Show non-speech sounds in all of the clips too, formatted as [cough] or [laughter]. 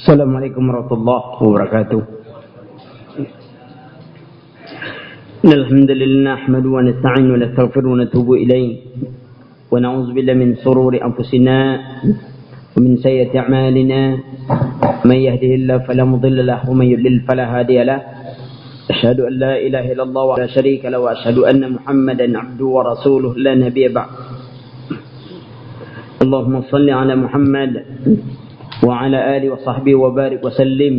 السلام عليكم ورحمة الله وبركاته إن الحمد لله نحمد ونستعين ونستغفر ونتوب إليه ونعوذ بالله من سرور أنفسنا ومن سيئة أعمالنا من يهده الله فلا مضل له ومن يضلل فلا هادي له أشهد أن لا إله إلا الله ولا شريك له وأشهد أن محمدا عبده ورسوله لا نبي بعد اللهم صل على محمد وعلى آله وصحبه وبارك وسلم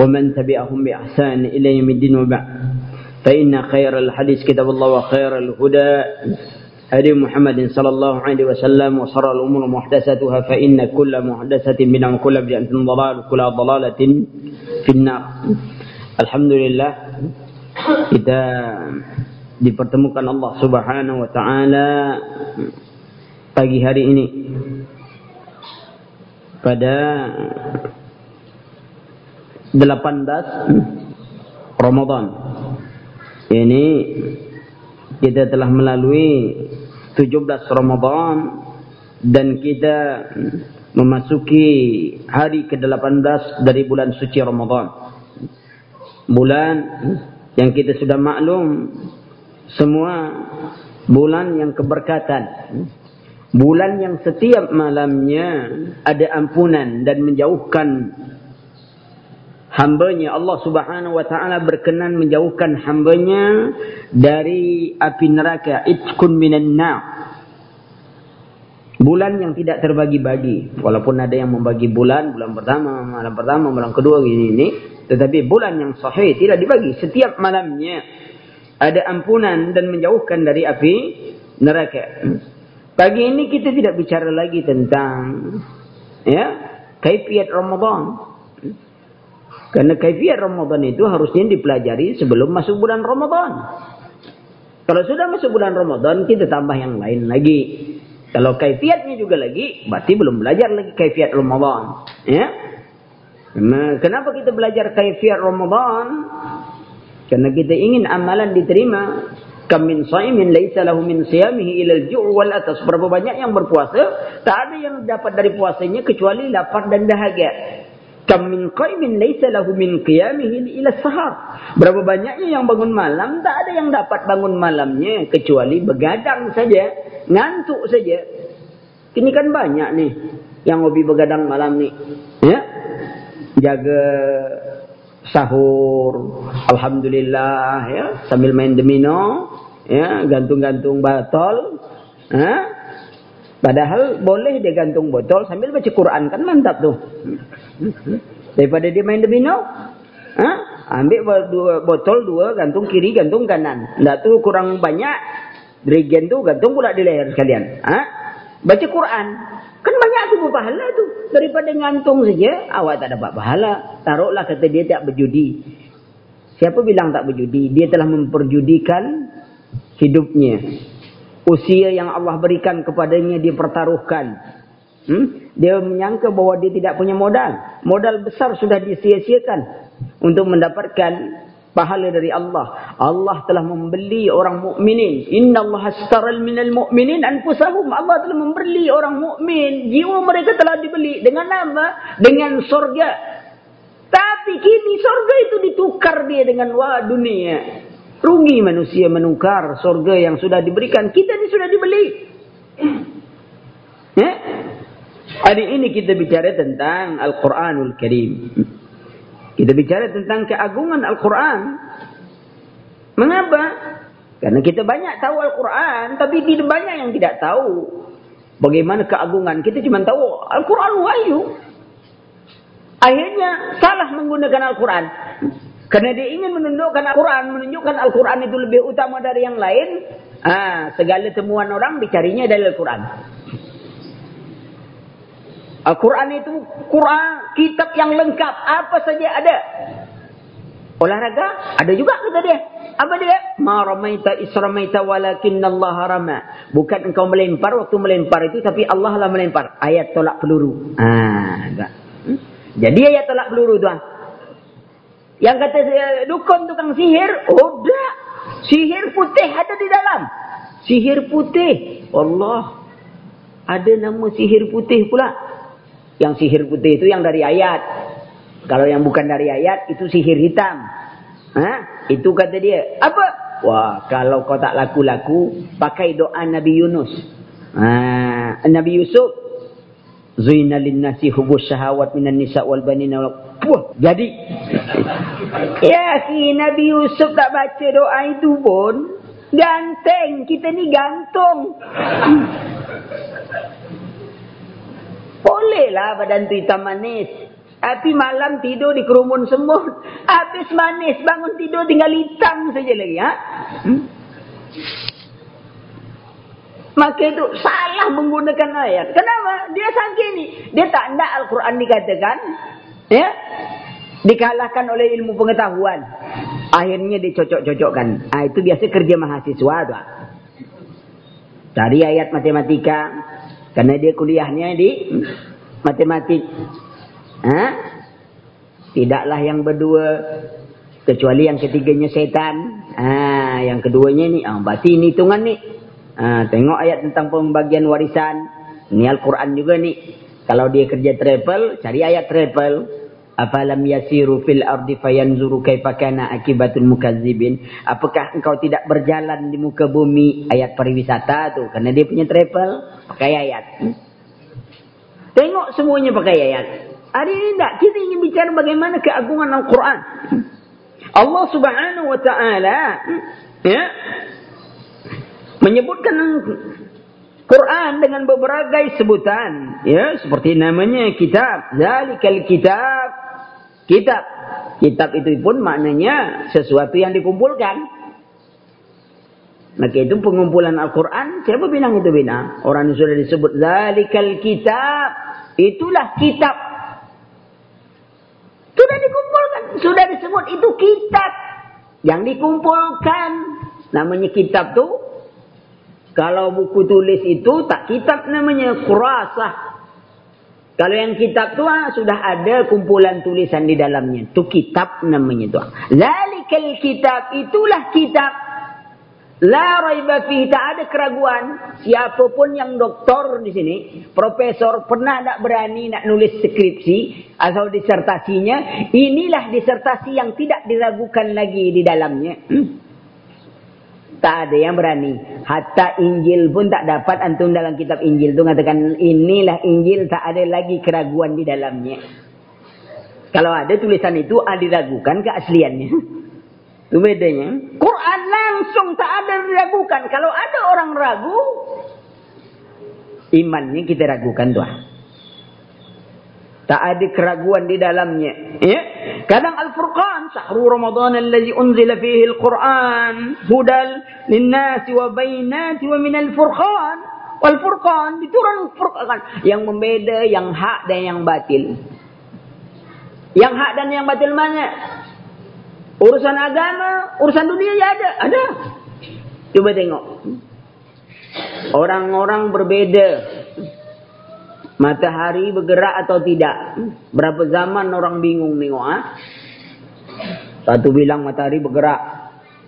ومن تبعهم بإحسان إلى يوم الدين وبعد. فإن خير الحديث كتاب الله وخير الهدى هدي محمد صلى الله عليه وسلم وشر الأمور محدثاتها فإن كل محدثة بدعة وكل بدعة ضلال وكل ضلالة في النار. Alhamdulillah kita dipertemukan Allah Subhanahu wa taala pagi hari ini. Pada 18 Ramadan. Ini kita telah melalui 17 Ramadan dan kita memasuki hari ke-18 dari bulan suci Ramadan. Bulan yang kita sudah maklum semua bulan yang keberkatan. Bulan yang setiap malamnya ada ampunan dan menjauhkan hambanya. Allah subhanahu wa ta'ala berkenan menjauhkan hambanya dari api neraka. Itkun minan na' bulan yang tidak terbagi-bagi. Walaupun ada yang membagi bulan bulan pertama malam pertama malam kedua ini ini tetapi bulan yang sahih tidak dibagi. Setiap malamnya ada ampunan dan menjauhkan dari api neraka pagi ini kita tidak bicara lagi tentang ya kaifiat Ramadan karena kaifiat Ramadan itu harusnya dipelajari sebelum masuk bulan Ramadan. Kalau sudah masuk bulan Ramadan, kita tambah yang lain lagi. Kalau kaifiatnya juga lagi, berarti belum belajar lagi kaifiat Ramadan. Ya? Kenapa kita belajar kaifiat Ramadan? Karena kita ingin amalan diterima. Kam min sa'imin laisa lahu min siyamihi ila al-ju' wal atas. Berapa banyak yang berpuasa, tak ada yang dapat dari puasanya kecuali lapar dan dahaga kam min qaimin laysa lahu min qiyamihi ila sahar. Berapa banyaknya yang bangun malam tak ada yang dapat bangun malamnya kecuali begadang saja ngantuk saja. Ini kan banyak nih yang hobi begadang malam nih ya? Jaga sahur alhamdulillah ya sambil main domino ya gantung-gantung botol ha Padahal boleh dia gantung botol sambil baca Quran kan mantap tuh. Daripada dia main domino. Ha? Ambil dua botol dua gantung kiri gantung kanan. Ndak tuh kurang banyak. Regen tuh gantung pula di leher sekalian. Ha? Baca Quran. Kan banyak tuh pahala tuh. Daripada gantung saja awak tak dapat pahala. Taruhlah kata dia tak berjudi. Siapa bilang tak berjudi? Dia telah memperjudikan hidupnya usia yang Allah berikan kepadanya dipertaruhkan. Hmm? Dia menyangka bahawa dia tidak punya modal. Modal besar sudah disia-siakan untuk mendapatkan pahala dari Allah. Allah telah membeli orang mukminin. Inna Allah astaral minal mu'minin anfusahum. Allah telah membeli orang mukmin. Jiwa mereka telah dibeli. Dengan apa? Dengan sorga. Tapi kini sorga itu ditukar dia dengan wah dunia. Rugi manusia menukar surga yang sudah diberikan. Kita ini sudah dibeli. Ya? Hari ini kita bicara tentang Al-Quranul Karim. Kita bicara tentang keagungan Al-Quran. Mengapa? Karena kita banyak tahu Al-Quran. Tapi tidak banyak yang tidak tahu. Bagaimana keagungan. Kita cuma tahu Al-Quran wahyu. Akhirnya salah menggunakan Al-Quran. Karena dia ingin menunjukkan Al-Quran, menunjukkan Al-Quran itu lebih utama dari yang lain. Ah, segala temuan orang dicarinya dari Al-Quran. Al-Quran itu Quran, kitab yang lengkap, apa saja ada. Olahraga ada juga kata dia. Apa dia? Ma ramaita isramaita walakinna Allah rama. Bukan engkau melempar waktu melempar itu tapi Allah lah melempar. Ayat tolak peluru. Ah, enggak. Hmm? Jadi ayat tolak peluru tuan. Yang kata dukun tukang sihir, oh tak. Sihir putih ada di dalam. Sihir putih. Allah. Ada nama sihir putih pula. Yang sihir putih itu yang dari ayat. Kalau yang bukan dari ayat itu sihir hitam. Ha? Itu kata dia. Apa? Wah, kalau kau tak laku-laku, pakai doa Nabi Yunus. Ha, Nabi Yusuf Zuyna linnasi hubus syahawat minan nisa wal banina Wah, jadi [laughs] Ya si Nabi Yusuf tak baca doa itu pun Ganteng, kita ni gantung Bolehlah badan tu hitam manis Tapi malam tidur di kerumun semut Habis manis, bangun tidur tinggal hitam saja lagi ha? Hmm? Maka itu salah menggunakan ayat. Kenapa? Dia sangka ini. Dia tak nak Al-Quran dikatakan. Ya. Dikalahkan oleh ilmu pengetahuan. Akhirnya dicocok-cocokkan. Ah, itu biasa kerja mahasiswa. Tu. Cari ayat matematika. Karena dia kuliahnya di matematik. Ha? Tidaklah yang berdua. Kecuali yang ketiganya setan. Ha, yang keduanya ni. Ah, berarti ini hitungan ni. Ha, tengok ayat tentang pembagian warisan. Ini Al-Quran juga ni. Kalau dia kerja travel, cari ayat travel. Afalam yasiru fil ardi fayanzuru kaifakana akibatul mukazibin. Apakah engkau tidak berjalan di muka bumi ayat pariwisata tu? Karena dia punya travel, pakai ayat. Tengok semuanya pakai ayat. Hari ini tak, kita ingin bicara bagaimana keagungan Al-Quran. Allah subhanahu wa ta'ala, ya, menyebutkan Quran dengan beberapa sebutan ya seperti namanya kitab zalikal kitab kitab kitab itu pun maknanya sesuatu yang dikumpulkan maka itu pengumpulan Al-Quran siapa bilang itu bina orang yang sudah disebut zalikal kitab itulah kitab sudah dikumpulkan sudah disebut itu kitab yang dikumpulkan namanya kitab tu kalau buku tulis itu tak kitab namanya kurasah. Kalau yang kitab tu ah, sudah ada kumpulan tulisan di dalamnya. Tu kitab namanya tu. Zalikal kitab itulah kitab. La raiba fihi tak ada keraguan. Siapapun yang doktor di sini, profesor pernah tak berani nak nulis skripsi atau disertasinya, inilah disertasi yang tidak diragukan lagi di dalamnya. [clears throat] Tak ada yang berani. Hatta Injil pun tak dapat antum dalam kitab Injil tu mengatakan inilah Injil tak ada lagi keraguan di dalamnya. Kalau ada tulisan itu ada diragukan keasliannya. [laughs] Itu bedanya. Quran langsung tak ada diragukan. Kalau ada orang ragu, imannya kita ragukan tuan. Tak ada keraguan di dalamnya. Ya? Kadang Al-Furqan. Sahru Ramadan allazi unzila fihi Al-Quran. Hudal linnasi wa bainati wa minal furqan. Wal-Furqan. Diturun Furqan. Yang membeda yang hak dan yang batil. Yang hak dan yang batil mana? Urusan agama, urusan dunia ya ada. Ada. Cuba tengok. Orang-orang berbeza Matahari bergerak atau tidak? Berapa zaman orang bingung tengok ha? Satu bilang matahari bergerak.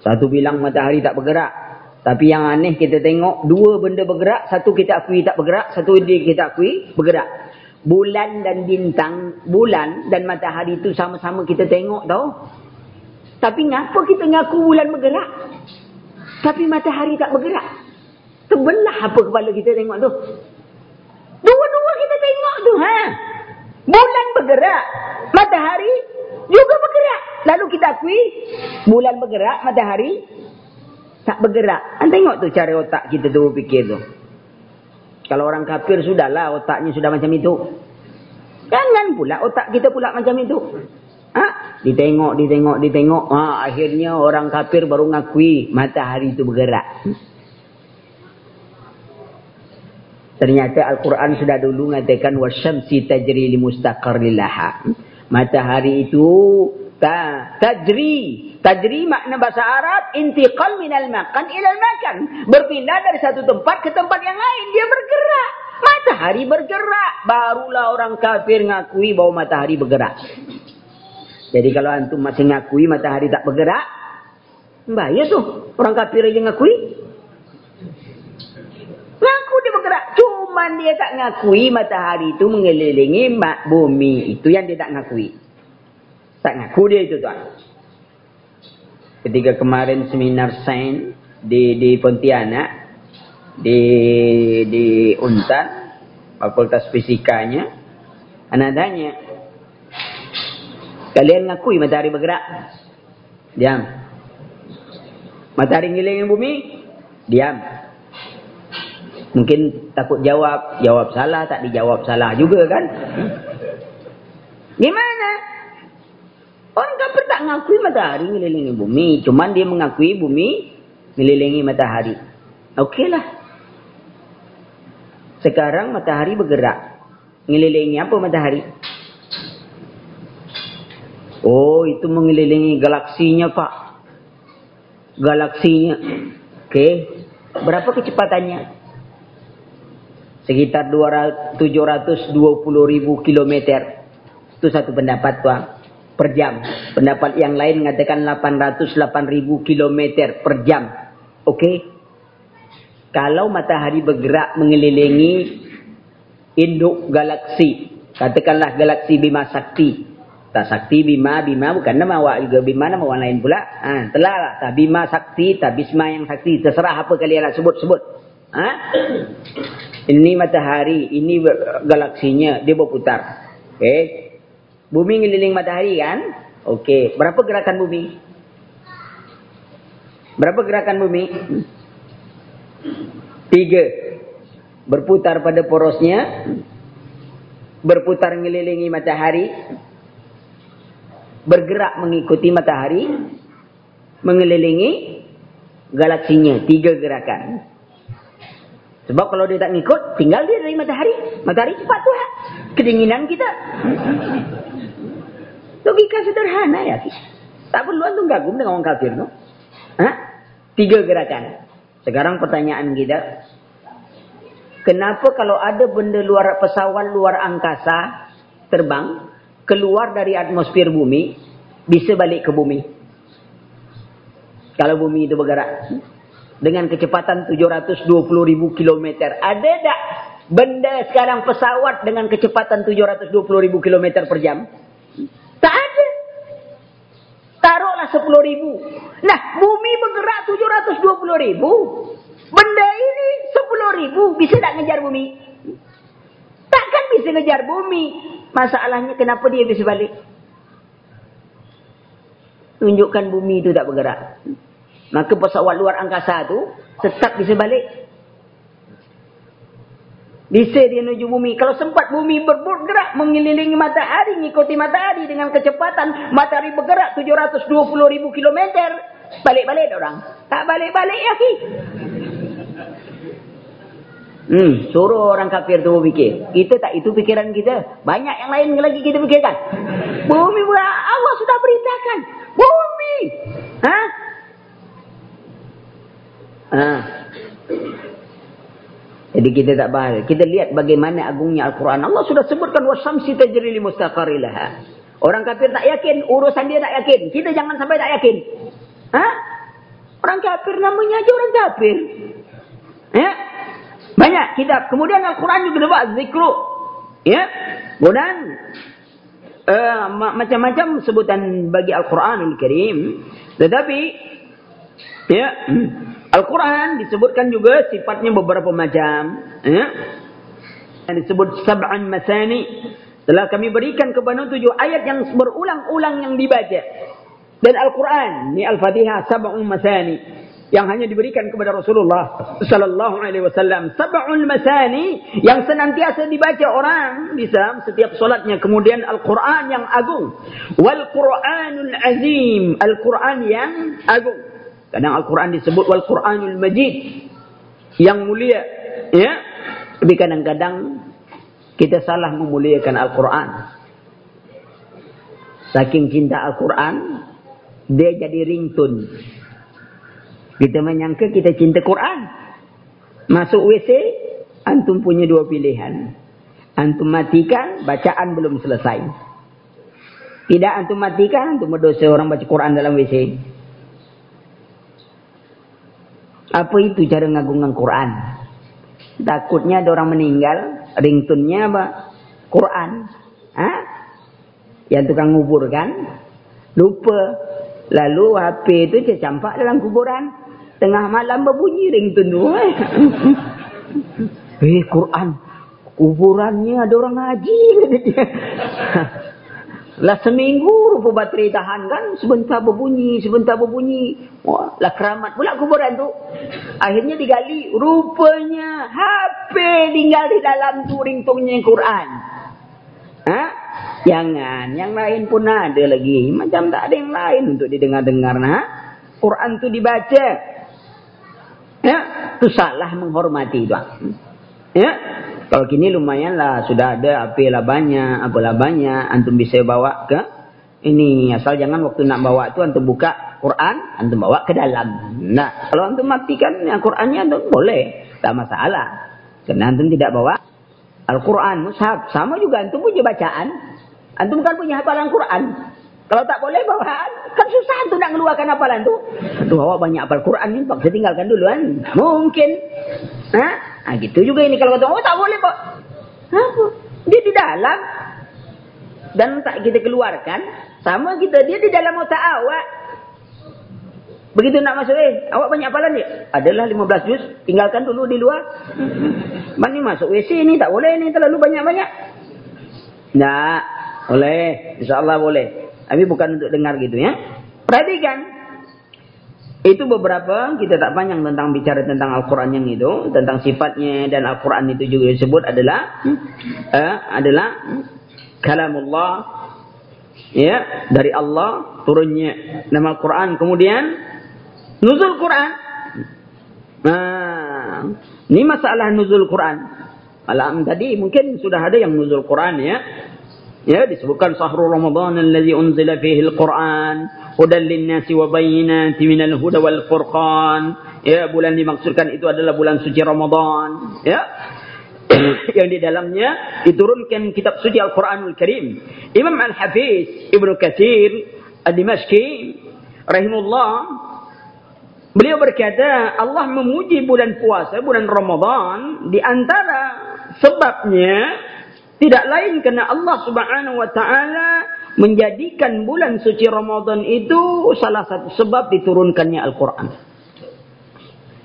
Satu bilang matahari tak bergerak. Tapi yang aneh kita tengok dua benda bergerak, satu kita akui tak bergerak, satu kita akui bergerak. Bulan dan bintang, bulan dan matahari itu sama-sama kita tengok tau. Tapi ngapa kita ngaku bulan bergerak? Tapi matahari tak bergerak. Terbelah apa kepala kita tengok tu? Dua-dua kita tengok tu. Ha? Bulan bergerak. Matahari juga bergerak. Lalu kita akui. Bulan bergerak. Matahari tak bergerak. Anda tengok tu cara otak kita tu fikir tu. Kalau orang kafir sudahlah otaknya sudah macam itu. Jangan pula otak kita pula macam itu. Ha? Ditengok, ditengok, ditengok. Ha, akhirnya orang kafir baru ngakui matahari itu bergerak. Ternyata Al-Quran sudah dulu mengatakan wasyamsi tajri li mustaqarrilaha. Matahari itu ta, tajri. Tajri makna bahasa Arab intiqal minal makan ilal makan. Berpindah dari satu tempat ke tempat yang lain. Dia bergerak. Matahari bergerak. Barulah orang kafir ngakui bahawa matahari bergerak. Jadi kalau antum masih ngakui matahari tak bergerak. Bahaya tu. Orang kafir aja ngakui. Ngaku dia bergerak. Cuma dia tak ngakui matahari itu mengelilingi bumi. Itu yang dia tak ngakui. Tak ngaku dia itu tuan. Ketika kemarin seminar sains di di Pontianak di di Untan Fakultas Fisikanya anak tanya kalian ngakui matahari bergerak. Diam. Matahari ngelilingin bumi diam. Mungkin takut jawab. Jawab salah tak dijawab salah juga kan? Gimana? Orang kafir tak ngakui matahari ngelilingi bumi. Cuman dia mengakui bumi ngelilingi matahari. Okeylah sekarang matahari bergerak. Mengelilingi apa matahari? Oh, itu mengelilingi galaksinya, Pak. Galaksinya. Okey. Berapa kecepatannya? Sekitar 720 ribu kilometer. Itu satu pendapat, Pak. Per jam. Pendapat yang lain mengatakan 808 ribu kilometer per jam. Okey kalau matahari bergerak mengelilingi induk galaksi katakanlah galaksi Bima Sakti tak Sakti Bima Bima bukan nama awak juga. Bima nama orang lain pula. Ha, telah lah. Tak Bima Sakti tak Bisma yang Sakti. Terserah apa kalian nak sebut-sebut. Ha? ini matahari ini galaksinya. Dia berputar. Okay. bumi ngeliling matahari kan? Okey, berapa gerakan bumi? Berapa gerakan bumi? Tiga. Berputar pada porosnya. Berputar mengelilingi matahari. Bergerak mengikuti matahari. Mengelilingi galaksinya. Tiga gerakan. Sebab kalau dia tak ngikut, tinggal dia dari matahari. Matahari cepat tu lah. Kedinginan kita. Logika sederhana ya. Tak perlu antum gagum dengan orang kafir. No? Ha? Tiga gerakan. Sekarang pertanyaan kita. Kenapa kalau ada benda luar pesawat luar angkasa terbang. Keluar dari atmosfer bumi. Bisa balik ke bumi. Kalau bumi itu bergerak. Dengan kecepatan 720 ribu kilometer. Ada tak benda sekarang pesawat dengan kecepatan 720 ribu kilometer per jam? Tak ada. Taruhlah 10 ribu. Nah, bumi bergerak 720 ribu. Benda ini 10 ribu. Bisa tak ngejar bumi? Takkan bisa ngejar bumi. Masalahnya kenapa dia bisa balik? Tunjukkan bumi itu tak bergerak. Maka pesawat luar angkasa tu tetap bisa balik. Bisa dia menuju bumi. Kalau sempat bumi bergerak mengelilingi matahari, mengikuti matahari dengan kecepatan matahari bergerak 720 ribu kilometer. Balik-balik orang. Tak balik-balik ya ki. Hmm, suruh orang kafir tu berfikir. Kita tak itu pikiran kita. Banyak yang lain lagi kita fikirkan. Bumi Allah sudah beritakan. Bumi. Ha? Ha. Jadi kita tak bahas. Kita lihat bagaimana agungnya Al-Quran. Allah sudah sebutkan wasamsi tajri li mustaqarilaha. Orang kafir tak yakin, urusan dia tak yakin. Kita jangan sampai tak yakin. Ha? Orang kafir namanya aja orang kafir. Ya? Banyak kitab. Kemudian Al-Quran juga dapat zikru. Ya? Kemudian uh, macam-macam sebutan bagi Al-Quranul Karim. Tetapi ya [clears throat] Al-Quran disebutkan juga sifatnya beberapa macam. Ya. Yang disebut sab'an masani. Telah kami berikan kepada tujuh ayat yang berulang-ulang yang dibaca. Dan Al-Quran. Ini Al-Fatihah sab'un masani. Yang hanya diberikan kepada Rasulullah sallallahu alaihi wasallam sab'ul masani yang senantiasa dibaca orang di setiap solatnya kemudian Al-Qur'an yang agung wal Qur'anul azim Al-Qur'an yang agung Kadang Al-Quran disebut Wal-Quranul Majid. Yang mulia. Ya. Tapi kadang-kadang kita salah memuliakan Al-Quran. Saking cinta Al-Quran. Dia jadi ringtone. Kita menyangka kita cinta Quran. Masuk WC. Antum punya dua pilihan. Antum matikan. Bacaan belum selesai. Tidak antum matikan. Antum berdosa orang baca Quran dalam WC. Apa itu cara ngagungkan Quran? Takutnya ada orang meninggal, ringtone-nya apa? Quran. Ha? Yang tukang ngubur kan? Lupa. Lalu HP itu tercampak dalam kuburan. Tengah malam berbunyi ringtone tu. Eh, Quran. Kuburannya ada orang haji. Lah seminggu rupa bateri tahan kan. Sebentar berbunyi, sebentar berbunyi. Wah, lah keramat pula kuburan tu. Akhirnya digali. Rupanya HP tinggal di dalam tu ringtongnya Quran. Ha? Jangan. Yang lain pun ada lagi. Macam tak ada yang lain untuk didengar-dengar. Nah. Quran tu dibaca. Ya, tu salah menghormati tu. Ya, kalau kini lumayan lah sudah ada apalah banyak, apalah banyak antum bisa bawa ke ini asal jangan waktu nak bawa tu antum buka Quran, antum bawa ke dalam. Nah, kalau antum matikan yang Qurannya antum boleh, tak masalah. Karena antum tidak bawa Al-Quran, mushaf. Sama juga antum punya bacaan. Antum kan punya hafalan Quran. Kalau tak boleh bawa, kan susah antum nak mengeluarkan hafalan tu. Aduh, awak banyak hafal Quran ni, pak tinggalkan dulu kan. Mungkin. Ha? Ha, gitu juga ini kalau kata oh tak boleh pak. Apa? Dia di dalam dan tak kita keluarkan sama kita dia di dalam otak awak. Begitu nak masuk eh, awak banyak hafalan dia? Adalah 15 juz, tinggalkan dulu di luar. [laughs] Mana masuk WC ni tak boleh ni terlalu banyak-banyak. Tak, boleh. Insya-Allah boleh. Tapi bukan untuk dengar gitu ya. Perhatikan itu beberapa kita tak panjang tentang bicara tentang Al-Quran yang itu. Tentang sifatnya dan Al-Quran itu juga disebut adalah. Uh, adalah. Kalamullah. Ya. Dari Allah turunnya nama Al-Quran. Kemudian. Nuzul Quran. Nah, ini masalah nuzul Quran. Malam tadi mungkin sudah ada yang nuzul Quran ya. Ya disebutkan sahrul Ramadan allazi unzila fihi al-Quran hudan lin-nasi wa bayyinatin minal huda wal furqan. Ya bulan dimaksudkan itu adalah bulan suci Ramadan, ya. [coughs] yang di dalamnya diturunkan kitab suci Al-Quranul Karim. Imam Al-Hafiz Ibnu Katsir Ad-Dimashqi rahimahullah beliau berkata Allah memuji bulan puasa bulan Ramadan di antara sebabnya tidak lain kerana Allah subhanahu wa ta'ala menjadikan bulan suci Ramadan itu salah satu sebab diturunkannya Al-Quran.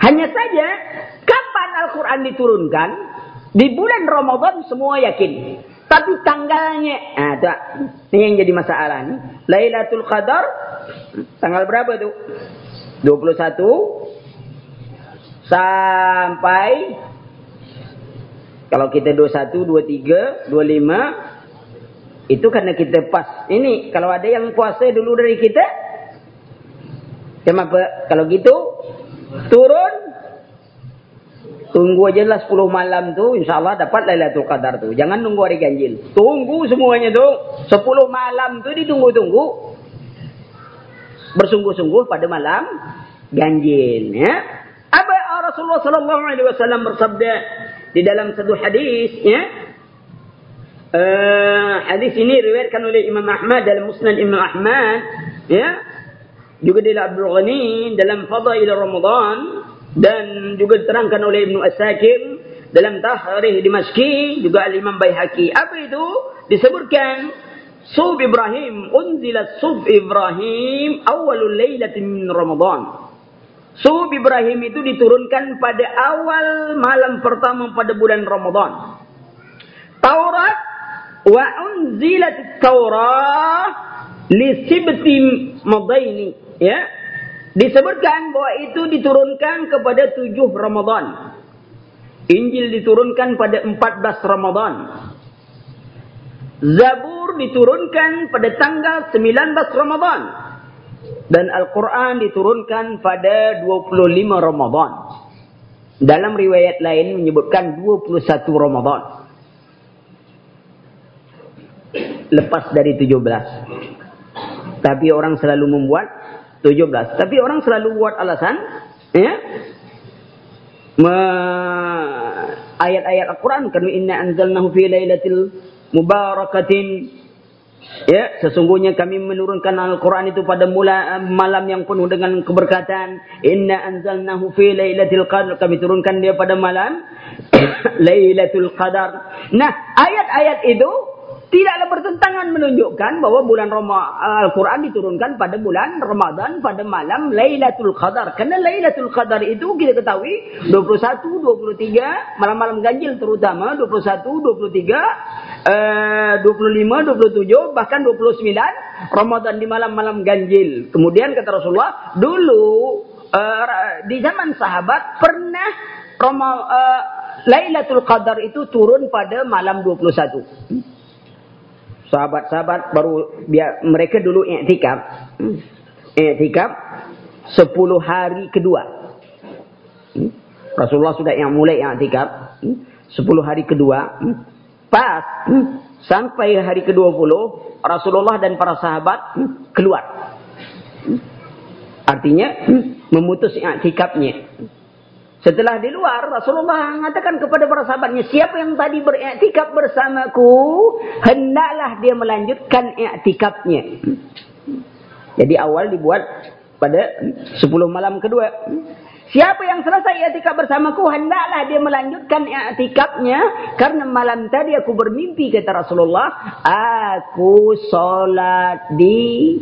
Hanya saja, kapan Al-Quran diturunkan? Di bulan Ramadan semua yakin. Tapi tanggalnya, nah, tak, ini yang jadi masalah. Ni. Laylatul Qadar, tanggal berapa tu? 21 sampai kalau kita 21, 23, 25 itu karena kita pas. Ini kalau ada yang puasa dulu dari kita Cuma kalau gitu turun tunggu aja lah 10 malam tu insyaallah dapat Lailatul Qadar tu. Jangan nunggu hari ganjil. Tunggu semuanya tu 10 malam tu ditunggu-tunggu. Bersungguh-sungguh pada malam ganjil ya. Apa Rasulullah wasallam bersabda di dalam satu hadis ya uh, hadis ini diriwayatkan oleh Imam Ahmad dalam Musnad Imam Ahmad ya juga di Abdul Ghani dalam Fadail Ramadan dan juga diterangkan oleh Ibnu Asakir dalam Tahrih Dimashqi juga Al Imam Baihaqi. Apa itu? Disebutkan Sub Ibrahim unzila Sub Ibrahim awalul lailatin min Ramadan Suhuf Ibrahim itu diturunkan pada awal malam pertama pada bulan Ramadan. Taurat wa unzilat Taurat li sibti madaini ya. Disebutkan bahwa itu diturunkan kepada tujuh Ramadan. Injil diturunkan pada empat belas Ramadan. Zabur diturunkan pada tanggal sembilan belas Ramadan dan Al-Quran diturunkan pada 25 Ramadan. Dalam riwayat lain menyebutkan 21 Ramadan. Lepas dari 17. Tapi orang selalu membuat 17. Tapi orang selalu buat alasan. Ya. Ayat-ayat Al-Quran. Kanu inna anzalnahu fi laylatil mubarakatin Ya, sesungguhnya kami menurunkan Al-Quran itu pada mula malam yang penuh dengan keberkatan. Inna anzalnahu fi laylatil qadar. Kami turunkan dia pada malam [coughs] laylatul qadar. Nah, ayat-ayat itu tidaklah bertentangan menunjukkan bahawa bulan Al-Quran diturunkan pada bulan Ramadan pada malam Lailatul Qadar. Kerana Lailatul Qadar itu kita ketahui 21, 23, malam-malam ganjil terutama 21, 23, eh, 25, 27, bahkan 29 Ramadan di malam-malam ganjil. Kemudian kata Rasulullah, dulu eh, di zaman sahabat pernah Roma, eh, Lailatul Qadar itu turun pada malam 21 sahabat-sahabat baru dia mereka dulu i'tikaf hmm. i'tikaf 10 hari kedua. Rasulullah sudah yang mulai i'tikaf 10 hmm. hari kedua pas sampai hari ke-20 Rasulullah dan para sahabat keluar. Artinya memutus i'tikafnya. Setelah di luar, Rasulullah mengatakan kepada para sahabatnya, siapa yang tadi beriktikaf bersamaku, hendaklah dia melanjutkan iktikafnya. Jadi awal dibuat pada 10 malam kedua. Siapa yang selesai iktikaf bersamaku, hendaklah dia melanjutkan iktikafnya. Karena malam tadi aku bermimpi, kata Rasulullah, aku solat di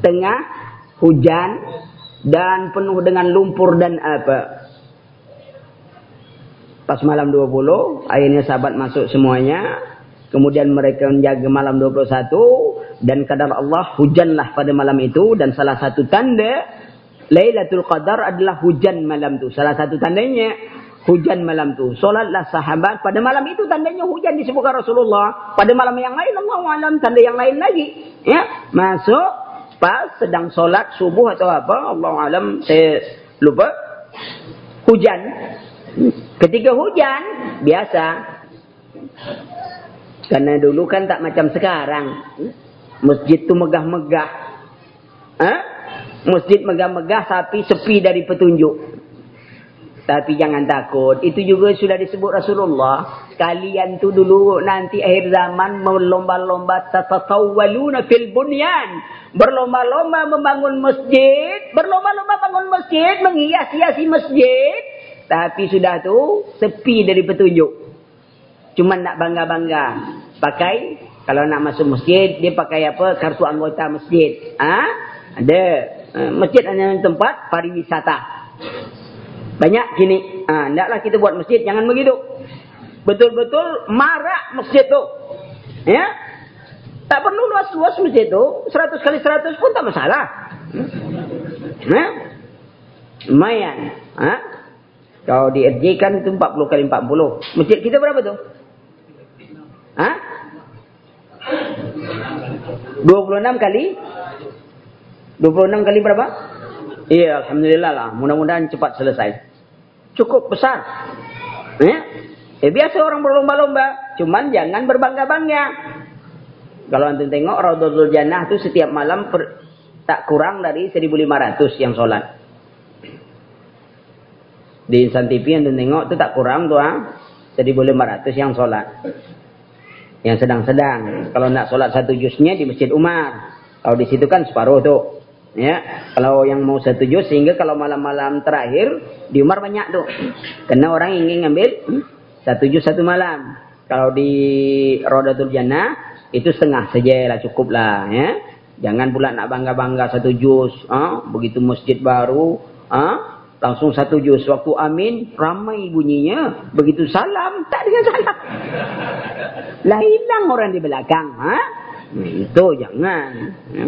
tengah hujan dan penuh dengan lumpur dan apa. Pas malam 20, akhirnya sahabat masuk semuanya. Kemudian mereka menjaga malam 21. Dan kadar Allah hujanlah pada malam itu. Dan salah satu tanda Lailatul Qadar adalah hujan malam itu. Salah satu tandanya hujan malam itu. Solatlah sahabat. Pada malam itu tandanya hujan disebutkan Rasulullah. Pada malam yang lain Allah malam tanda yang lain lagi. Ya, Masuk pas sedang solat subuh atau apa. Allah alam saya lupa. Hujan. Ketika hujan, biasa. Karena dulu kan tak macam sekarang. Masjid tu megah-megah. Ha? Masjid megah-megah tapi sepi dari petunjuk. Tapi jangan takut. Itu juga sudah disebut Rasulullah. Kalian tu dulu nanti akhir zaman melomba-lomba tatatawwaluna fil bunyan. Berlomba-lomba membangun masjid. Berlomba-lomba bangun masjid. Menghias-hiasi masjid. Tapi sudah tu sepi dari petunjuk. Cuma nak bangga-bangga. Pakai, kalau nak masuk masjid, dia pakai apa? Kartu anggota masjid. Ha? Ada. Ha, masjid hanya tempat pariwisata. Banyak gini. Ha, tidaklah kita buat masjid, jangan begitu. Betul-betul marak masjid tu. Ya? Tak perlu luas-luas masjid tu. Seratus kali seratus pun tak masalah. Ha? Lumayan. Ha? Kalau di RJ kan itu 40 kali 40. Masjid kita berapa tu? Ha? 26 kali? 26 kali berapa? Iya, Alhamdulillah lah. Mudah-mudahan cepat selesai. Cukup besar. Eh? eh biasa orang berlomba-lomba. Cuman jangan berbangga-bangga. Kalau anda tengok Raudhul Jannah tu setiap malam per, tak kurang dari 1500 yang solat di insan TV yang tengok tu tak kurang tu. Jadi boleh 400 yang solat. Yang sedang-sedang. Kalau nak solat satu jusnya di Masjid Umar. Kalau di situ kan separuh tu. Ya, kalau yang mau satu jus sehingga kalau malam-malam terakhir di Umar banyak tu. Karena orang ingin ngambil hmm, satu jus satu malam. Kalau di Rodatul Jannah itu setengah saja lah cukup lah ya. Jangan pula nak bangga-bangga satu jus, ah, begitu masjid baru, ah, Langsung satu juz. Waktu amin, ramai bunyinya. Begitu salam, tak dengan salam. Lah hilang orang di belakang. Ha? Itu jangan. Ya.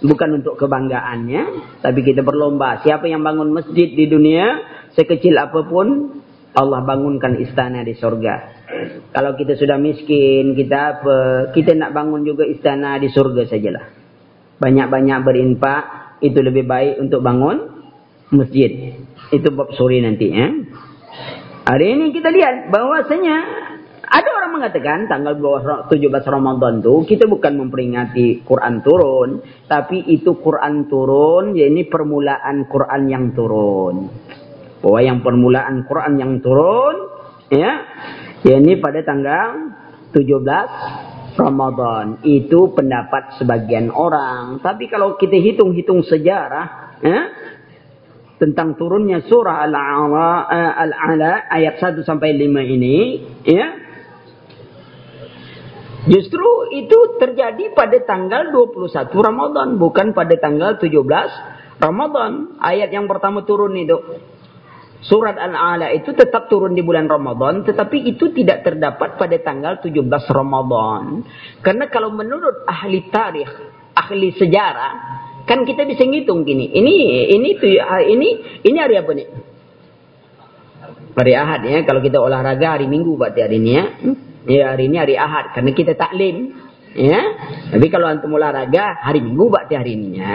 Bukan untuk kebanggaannya. Tapi kita berlomba. Siapa yang bangun masjid di dunia, sekecil apapun, Allah bangunkan istana di surga. Kalau kita sudah miskin, kita apa, kita nak bangun juga istana di surga sajalah. Banyak-banyak berinfak, itu lebih baik untuk bangun masjid. Itu bab suri nanti. Eh? Hari ini kita lihat bahwasanya ada orang mengatakan tanggal 17 Ramadan tu kita bukan memperingati Quran turun. Tapi itu Quran turun, ya ini permulaan Quran yang turun. Bahwa yang permulaan Quran yang turun, ya, ya ini pada tanggal 17 Ramadan. Itu pendapat sebagian orang. Tapi kalau kita hitung-hitung sejarah, eh, tentang turunnya surah Al-A'la uh, Al ayat 1 sampai 5 ini ya Justru itu terjadi pada tanggal 21 Ramadan bukan pada tanggal 17 Ramadan ayat yang pertama turun itu Surat Al-A'la itu tetap turun di bulan Ramadan tetapi itu tidak terdapat pada tanggal 17 Ramadan karena kalau menurut ahli tarikh ahli sejarah Kan kita bisa ngitung gini. Ini ini ini ini hari apa nih? Hari Ahad ya. Kalau kita olahraga hari Minggu berarti hari ini ya. Ya hari ini hari Ahad karena kita taklim. Ya. Tapi kalau antum olahraga hari Minggu berarti hari ini ya.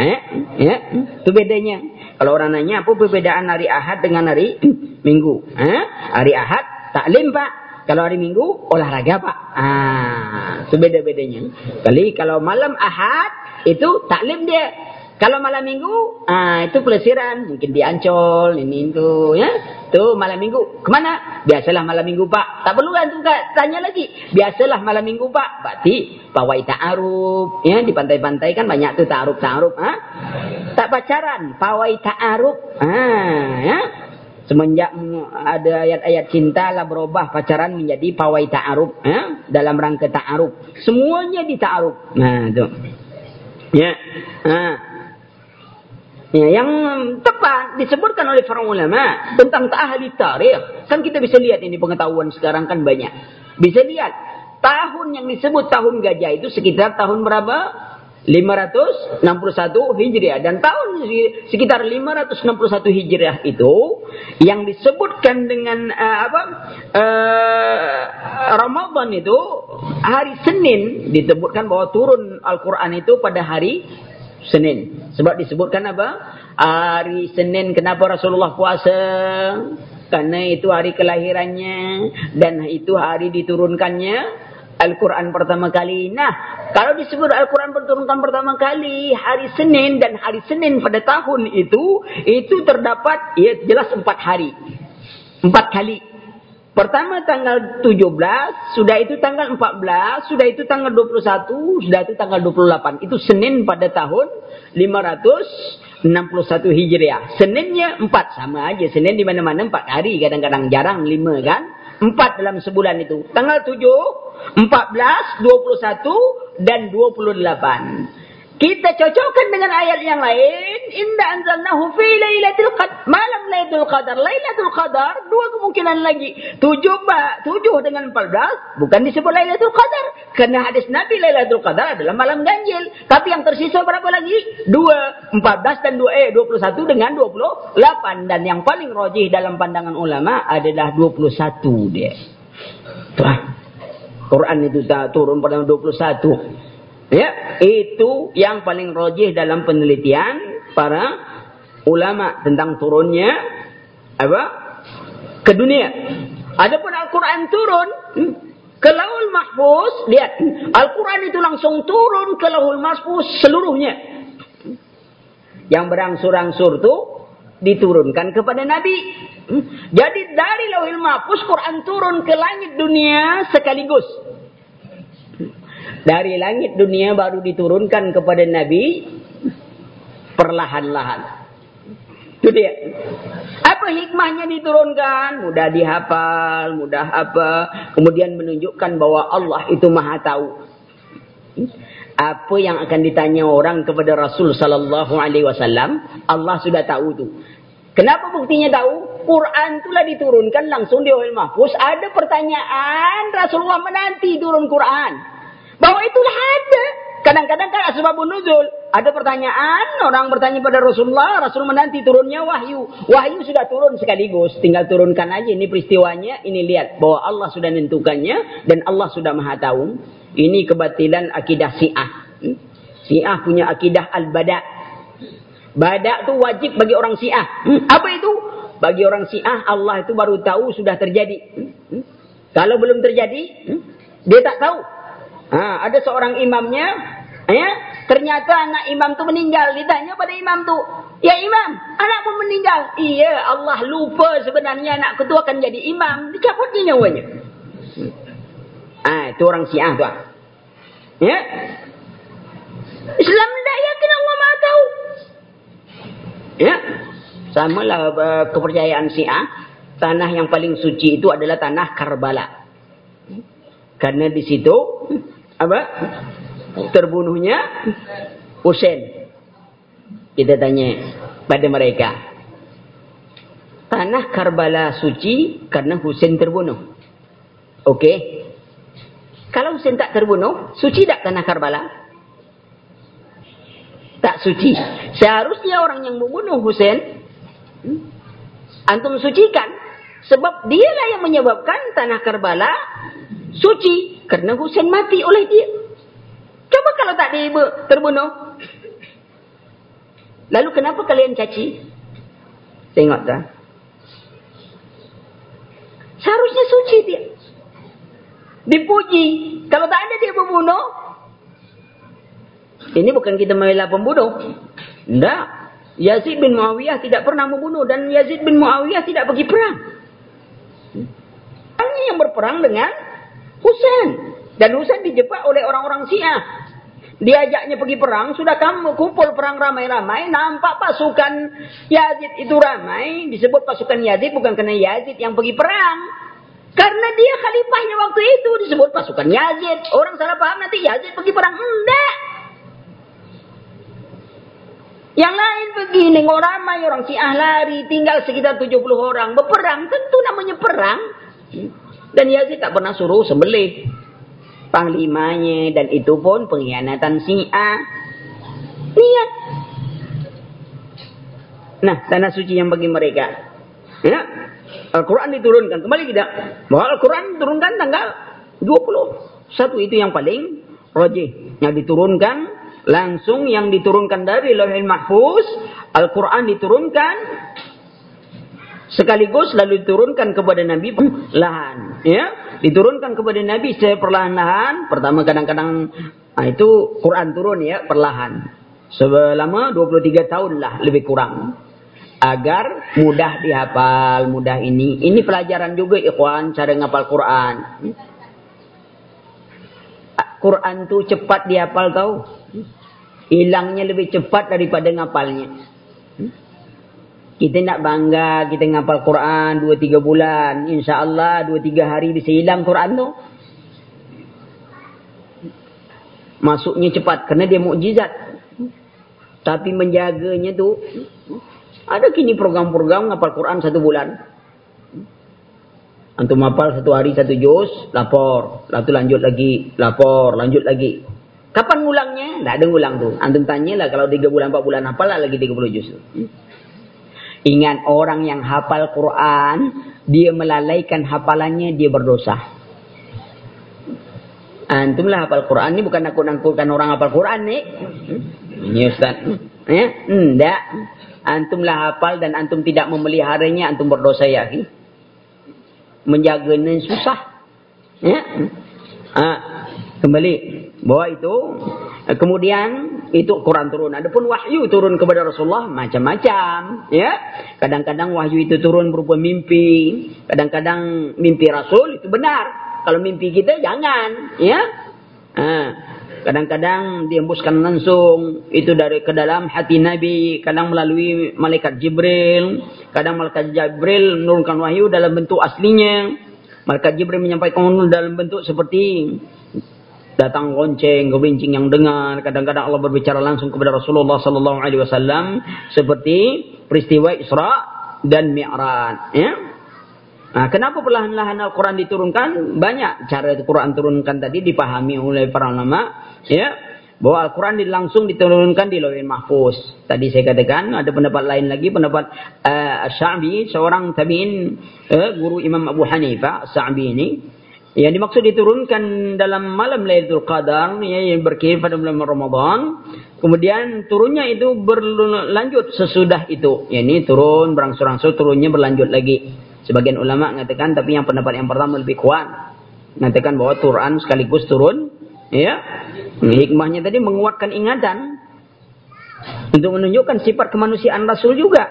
Ya. Itu bedanya. Kalau orang nanya apa perbedaan hari Ahad dengan hari [clears throat] Minggu? Ha? Hari Ahad taklim Pak. Kalau hari Minggu olahraga Pak. Ah, itu beda-bedanya. Kali kalau malam Ahad itu taklim dia. Kalau malam minggu, ah itu pelesiran. Mungkin di Ancol, ini itu. ya. Itu malam minggu. Ke mana? Biasalah malam minggu, Pak. Tak perlu kan tanya lagi. Biasalah malam minggu, Pak. Berarti pawai ta'aruf. Ya, di pantai-pantai kan banyak tuh ta'aruf-ta'aruf. Ha? Tak pacaran. Pawai ta'aruf. Ah, ya. Semenjak ada ayat-ayat cinta lah berubah pacaran menjadi pawai ta'aruf. Ya? Dalam rangka ta'aruf. Semuanya di ta'aruf. Nah, itu. Ya. Ah. Ya, yang tepat disebutkan oleh para ulama tentang ahli tarikh. Kan kita bisa lihat ini pengetahuan sekarang kan banyak. Bisa lihat tahun yang disebut tahun gajah itu sekitar tahun berapa? 561 Hijriah dan tahun sekitar 561 Hijriah itu yang disebutkan dengan uh, apa uh, Ramadan itu hari Senin disebutkan bahwa turun Al-Qur'an itu pada hari Senin. Sebab disebutkan apa? Hari Senin kenapa Rasulullah puasa? Karena itu hari kelahirannya dan itu hari diturunkannya Al-Quran pertama kali. Nah, kalau disebut Al-Quran diturunkan pertama kali hari Senin dan hari Senin pada tahun itu, itu terdapat ya jelas empat hari. Empat kali. Pertama tanggal 17, sudah itu tanggal 14, sudah itu tanggal 21, sudah itu tanggal 28. Itu Senin pada tahun 561 Hijriah. Seninnya 4 sama aja. Senin di mana-mana 4 hari, kadang-kadang jarang 5 kan? 4 dalam sebulan itu. Tanggal 7, 14, 21 dan 28. Kita cocokkan dengan ayat yang lain. Inna anzalnahu fi laylatul qadar. Malam laylatul qadar. Laylatul qadar. Dua kemungkinan lagi. Tujuh, ba, tujuh dengan empat belas. Bukan disebut laylatul qadar. Kerana hadis Nabi laylatul qadar adalah malam ganjil. Tapi yang tersisa berapa lagi? Dua. Empat belas dan dua. Eh, dua puluh satu dengan dua puluh delapan. Dan yang paling rojih dalam pandangan ulama adalah dua puluh satu dia. Tuh. Quran itu turun pada dua puluh satu. Ya, itu yang paling rojih dalam penelitian para ulama tentang turunnya apa? ke dunia. Adapun Al-Qur'an turun hmm, ke Lauhul Mahfuz, lihat. Al-Qur'an itu langsung turun ke Lauhul Mahfuz seluruhnya. Yang berangsur-angsur itu diturunkan kepada Nabi. Hmm, jadi dari Lauhul Mahfuz Quran turun ke langit dunia sekaligus dari langit dunia baru diturunkan kepada Nabi perlahan-lahan. Itu dia. Apa hikmahnya diturunkan? Mudah dihafal, mudah apa. Kemudian menunjukkan bahwa Allah itu maha tahu. Apa yang akan ditanya orang kepada Rasul sallallahu alaihi wasallam, Allah sudah tahu itu. Kenapa buktinya tahu? Quran itulah diturunkan langsung di Lauhul Mahfuz. Ada pertanyaan Rasulullah menanti turun Quran. Bahwa itulah ada. Kadang-kadang kan asbabun nuzul. Ada pertanyaan, orang bertanya pada Rasulullah, Rasul menanti turunnya wahyu. Wahyu sudah turun sekaligus, tinggal turunkan aja ini peristiwanya, ini lihat bahwa Allah sudah menentukannya dan Allah sudah Maha tahu. Ini kebatilan akidah Syiah. Syiah punya akidah al-bada. Bada itu wajib bagi orang Syiah. Apa itu? Bagi orang Syiah Allah itu baru tahu sudah terjadi. Kalau belum terjadi, dia tak tahu. Ha, ada seorang imamnya, ya, ternyata anak imam tu meninggal. Ditanya pada imam tu, ya imam, anak pun meninggal. Iya, Allah lupa sebenarnya anak tu akan jadi imam. Dicabut dia nyawanya. Ah, ha, itu orang Syiah tu. Ya. Islam tidak yakin Allah Maha tahu. Ya. Sama lah uh, kepercayaan Syiah, tanah yang paling suci itu adalah tanah Karbala. Karena di situ apa? Terbunuhnya Husain. Kita tanya pada mereka. Tanah Karbala suci karena Husain terbunuh. Okey. Kalau Husain tak terbunuh, suci tak tanah Karbala? Tak suci. Seharusnya orang yang membunuh Husain, hmm, antum sucikan. Sebab dialah yang menyebabkan tanah Karbala suci. Kerana Husain mati oleh dia. Coba kalau tak dia terbunuh. Lalu kenapa kalian caci? Tengok tak? Seharusnya suci dia dipuji. Kalau tak ada dia membunuh, ini bukan kita membela pembunuh. Tidak. Yazid bin Muawiyah tidak pernah membunuh dan Yazid bin Muawiyah tidak pergi perang. Hanya yang berperang dengan Husain. Dan Husain dijebak oleh orang-orang Syiah. Diajaknya pergi perang, sudah kamu kumpul perang ramai-ramai, nampak pasukan Yazid itu ramai, disebut pasukan Yazid bukan kerana Yazid yang pergi perang. Karena dia khalifahnya waktu itu disebut pasukan Yazid. Orang salah paham nanti Yazid pergi perang. Enggak. Yang lain nengok ramai orang Syiah lari. Tinggal sekitar 70 orang. Berperang. Tentu namanya perang. Dan Yazid tak pernah suruh sembelih. Panglimanya. Dan itu pun pengkhianatan Syiah. Lihat. Nah, tanah suci yang bagi mereka. Ya. Al-Quran diturunkan. Kembali kita. Bahawa Al-Quran diturunkan tanggal 21. Itu yang paling rajih. Yang diturunkan langsung yang diturunkan dari Lauhul Mahfuz. Al-Quran diturunkan sekaligus lalu diturunkan kepada Nabi perlahan. Ya, diturunkan kepada Nabi secara perlahan-lahan. Pertama kadang-kadang nah itu Quran turun ya perlahan. Selama 23 tahun lah lebih kurang agar mudah dihafal, mudah ini. Ini pelajaran juga ikhwan cara ngapal Quran. Quran tu cepat dihafal tahu. Hilangnya lebih cepat daripada ngapalnya. Kita nak bangga kita ngapal Quran 2 3 bulan, insya-Allah 2 3 hari bisa hilang Quran tu. Masuknya cepat kerana dia mukjizat. Tapi menjaganya tu ada kini program-program ngapal Quran satu bulan. Antum hafal satu hari satu juz, lapor. Lalu lanjut lagi, lapor, lanjut lagi. Kapan ngulangnya? Tak ada ngulang tu. Antum tanyalah kalau tiga bulan, empat bulan hafal lah lagi tiga puluh juz. Ingat orang yang hafal Quran, dia melalaikan hafalannya, dia berdosa. Antumlah hafal Quran ni bukan aku nakutkan orang hafal Quran ni. Ini Ustaz. Ya? Tidak antumlah hafal dan antum tidak memeliharanya, antum berdosa ya. Menjaganya susah. Ya. Ha. Kembali. Bahawa itu. Kemudian itu Quran turun. Adapun wahyu turun kepada Rasulullah macam-macam. Ya. Kadang-kadang wahyu itu turun berupa mimpi. Kadang-kadang mimpi Rasul itu benar. Kalau mimpi kita jangan. Ya. Ha. Kadang-kadang diembuskan langsung itu dari ke dalam hati Nabi, kadang melalui malaikat Jibril, kadang malaikat Jibril menurunkan wahyu dalam bentuk aslinya. Malaikat Jibril menyampaikan dalam bentuk seperti datang lonceng, gelincing yang dengar. Kadang-kadang Allah berbicara langsung kepada Rasulullah sallallahu alaihi wasallam seperti peristiwa Isra dan Mi'raj, ya. Nah, kenapa perlahan-lahan Al-Quran diturunkan? Banyak cara Al-Quran turunkan tadi dipahami oleh para ulama ya bahwa Al-Quran langsung diturunkan di Lauhin Mahfuz. Tadi saya katakan ada pendapat lain lagi pendapat uh, Sya'bi seorang tabi'in uh, guru Imam Abu Hanifah Sya'bi ini yang dimaksud diturunkan dalam malam Lailatul Qadar ya, yang berkirim pada bulan Ramadan. Kemudian turunnya itu berlanjut sesudah itu. Ya, ini turun berangsur-angsur turunnya berlanjut lagi. Sebagian ulama mengatakan tapi yang pendapat yang pertama lebih kuat. Mengatakan bahwa Quran sekaligus turun Ya. Hikmahnya tadi menguatkan ingatan. Untuk menunjukkan sifat kemanusiaan Rasul juga.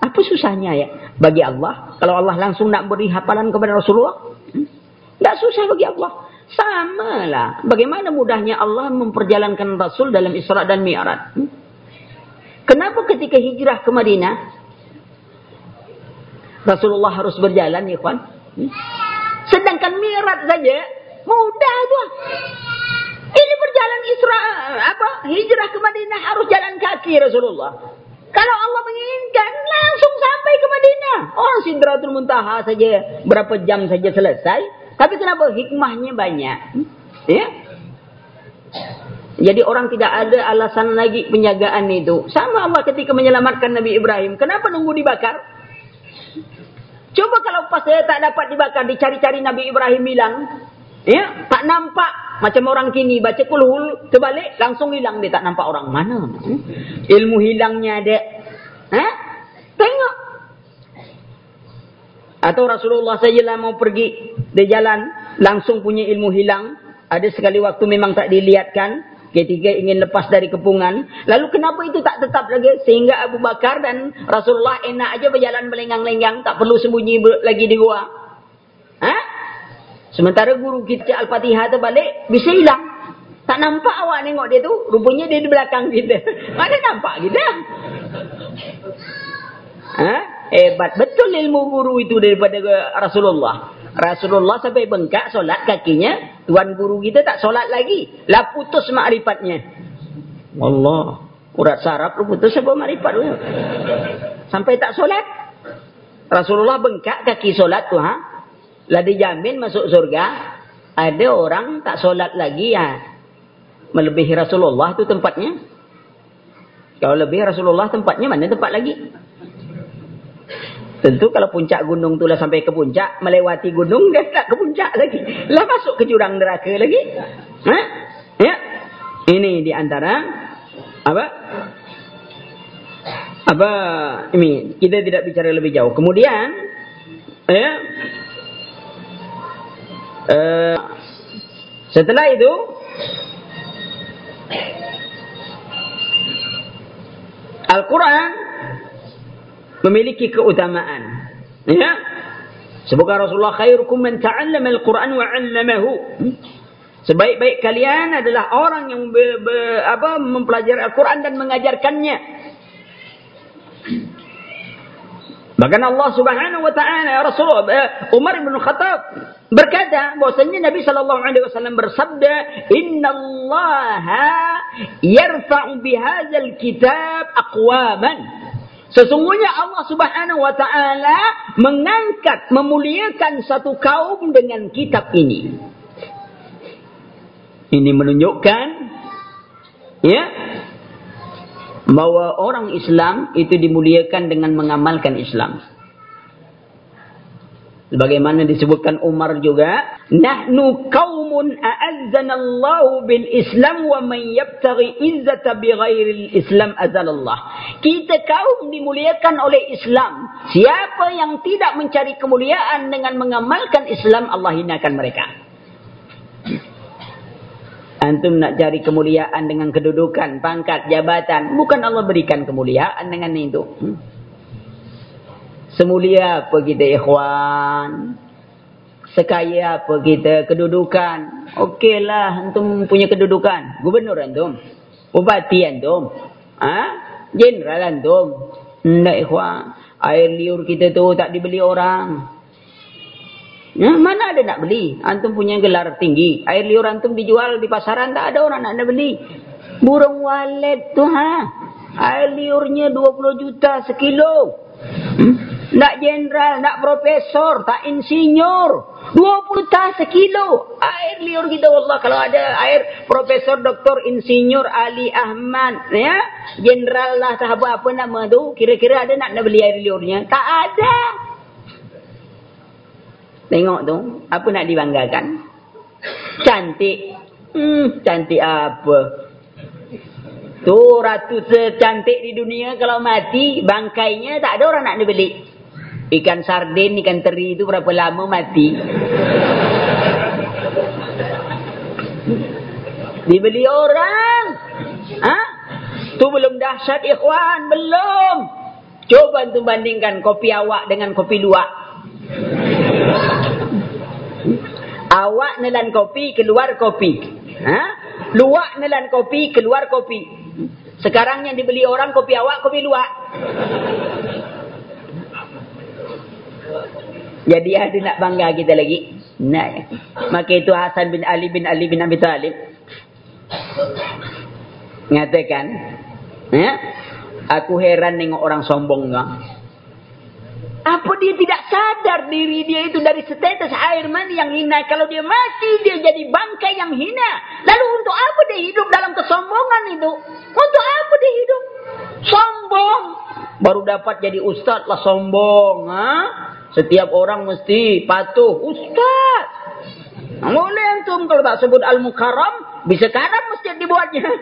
Apa susahnya ya bagi Allah? Kalau Allah langsung nak beri hafalan kepada Rasulullah? Tidak susah bagi Allah. Sama lah. Bagaimana mudahnya Allah memperjalankan Rasul dalam Isra dan Mi'raj. Kenapa ketika hijrah ke Madinah, Rasulullah harus berjalan, ya kawan? Hmm? Sedangkan Mi'raj saja, mudah tu. Ini berjalan Isra, apa? Hijrah ke Madinah harus jalan kaki Rasulullah. Kalau Allah menginginkan, langsung sampai ke Madinah. Oh, Sidratul Muntaha saja, berapa jam saja selesai. Tapi kenapa hikmahnya banyak? Ya? Jadi orang tidak ada alasan lagi penjagaan itu. Sama Allah ketika menyelamatkan Nabi Ibrahim. Kenapa nunggu dibakar? Coba kalau pas saya tak dapat dibakar, dicari-cari Nabi Ibrahim bilang. Ya, tak nampak. Macam orang kini baca kulhul, terbalik, langsung hilang. Dia tak nampak orang mana. Ilmu hilangnya ada. Ha? Tengok. Atau Rasulullah sajalah mau pergi di jalan langsung punya ilmu hilang. Ada sekali waktu memang tak dilihatkan. Ketika ingin lepas dari kepungan. Lalu kenapa itu tak tetap lagi? Sehingga Abu Bakar dan Rasulullah enak aja berjalan melenggang-lenggang. Tak perlu sembunyi lagi di gua. Ha? sementara guru kita Al-Fatihah terbalik bisa hilang. Tak nampak awak tengok dia tu. Rupanya dia di belakang kita. [laughs] Mana nampak kita? Ha? hebat. Betul ilmu guru itu daripada Rasulullah Rasulullah sampai bengkak solat kakinya. Tuan guru kita tak solat lagi. Lah putus makrifatnya. Allah. Urat sarap lu putus apa makrifat. Sampai tak solat. Rasulullah bengkak kaki solat tu ha. Lah dijamin masuk surga. Ada orang tak solat lagi ya. Melebihi Rasulullah tu tempatnya. Kalau lebih Rasulullah tempatnya mana tempat lagi? Tentu kalau puncak gunung tu lah sampai ke puncak, melewati gunung dia tak ke puncak lagi. Lah masuk ke jurang neraka lagi. Ha? Ya. Ini di antara apa? Apa ini? Kita tidak bicara lebih jauh. Kemudian ya. Uh, setelah itu Al-Quran memiliki keutamaan. Ya. Sebutkan Rasulullah khairukum man ta'allama al-Quran wa 'allamahu. Sebaik-baik kalian adalah orang yang be, be, apa mempelajari Al-Quran dan mengajarkannya. Bahkan Allah Subhanahu wa taala ya Rasulullah eh, Umar bin Khattab berkata bahwasanya Nabi sallallahu alaihi wasallam bersabda innallaha yarfa'u bihadzal kitab aqwaman Sesungguhnya Allah subhanahu wa ta'ala mengangkat, memuliakan satu kaum dengan kitab ini. Ini menunjukkan ya bahwa orang Islam itu dimuliakan dengan mengamalkan Islam. Sebagaimana disebutkan Umar juga, nahnu qaumun a'azzanallahu bil Islam wa man yabtaghi izzata bighairi Islam azalallah. Kita kaum dimuliakan oleh Islam. Siapa yang tidak mencari kemuliaan dengan mengamalkan Islam, Allah hinakan mereka. Antum nak cari kemuliaan dengan kedudukan, pangkat, jabatan, bukan Allah berikan kemuliaan dengan itu. Hmm? Semulia apa kita ikhwan? Sekaya apa kita kedudukan? Okeylah antum punya kedudukan. Gubernur antum. Bupati antum. Ha? Jenderal antum. Tidak ikhwan. Air liur kita tu tak dibeli orang. Ya, mana ada nak beli? Antum punya gelar tinggi. Air liur antum dijual di pasaran tak ada orang nak, nak beli. Burung walet tu ha. Air liurnya 20 juta sekilo. Hmm? Tak jenderal, tak profesor, tak insinyur. 20 tas sekilo. Air liur kita Allah. Kalau ada air profesor, doktor, insinyur, Ali Ahmad. ya Jenderal lah, sahabat apa nama tu. Kira-kira ada nak, nak beli air liurnya? Tak ada. Tengok tu. Apa nak dibanggakan? Cantik. Hmm, cantik apa? Tu ratu secantik di dunia kalau mati bangkainya tak ada orang nak beli. Ikan sardin, ikan teri itu berapa lama mati? Dibeli orang. Ha? Tu belum dahsyat ikhwan, belum. Coba tu bandingkan kopi awak dengan kopi luak. Awak nelan kopi, keluar kopi. Ha? Luak nelan kopi, keluar kopi. Sekarang yang dibeli orang kopi awak, kopi luak. Jadi ada nak bangga kita lagi. Nak. Maka itu Hasan bin Ali bin Ali bin Abi Talib. Ngatakan. Ya? Aku heran tengok orang sombong. Enggak? Apa dia tidak sadar diri dia itu dari setetes air mani yang hina. Kalau dia mati, dia jadi bangkai yang hina. Lalu untuk apa dia hidup dalam kesombongan itu? Untuk apa dia hidup? Sombong. Baru dapat jadi ustaz lah sombong. Ha? Setiap orang mesti patuh. Ustaz. Boleh antum kalau tak sebut Al-Mukarram, bisa karam mesti dibuatnya. [laughs]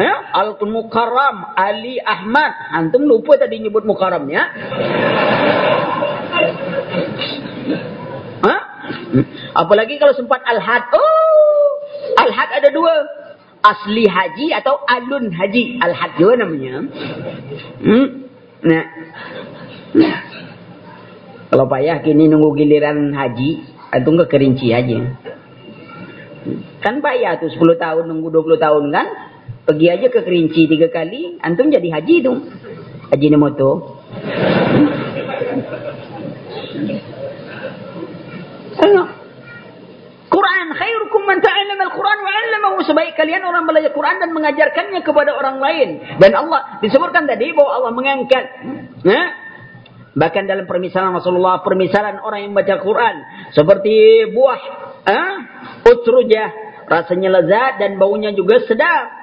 Ya? Al-Mukarram, Ali Ahmad. Antum lupa tadi nyebut Mukarramnya. Ha? Apalagi kalau sempat Al-Had. Oh, Al-Had ada dua. Asli haji atau alun haji. Al-Had juga namanya. Hmm? Nah. Kalau payah kini nunggu giliran haji, antum ke kerinci aja. Kan payah tu 10 tahun nunggu 20 tahun kan? Pergi aja ke kerinci tiga kali, antum jadi haji tu. Haji ni moto. Quran khairukum man ta'allama al-Quran wa 'allamahu sebaik kalian orang belajar Quran dan mengajarkannya kepada orang lain. Dan Allah disebutkan tadi bahwa Allah mengangkat ya? Bahkan dalam permisalan Rasulullah, permisalan orang yang baca Quran seperti buah eh, utrujah, rasanya lezat dan baunya juga sedap.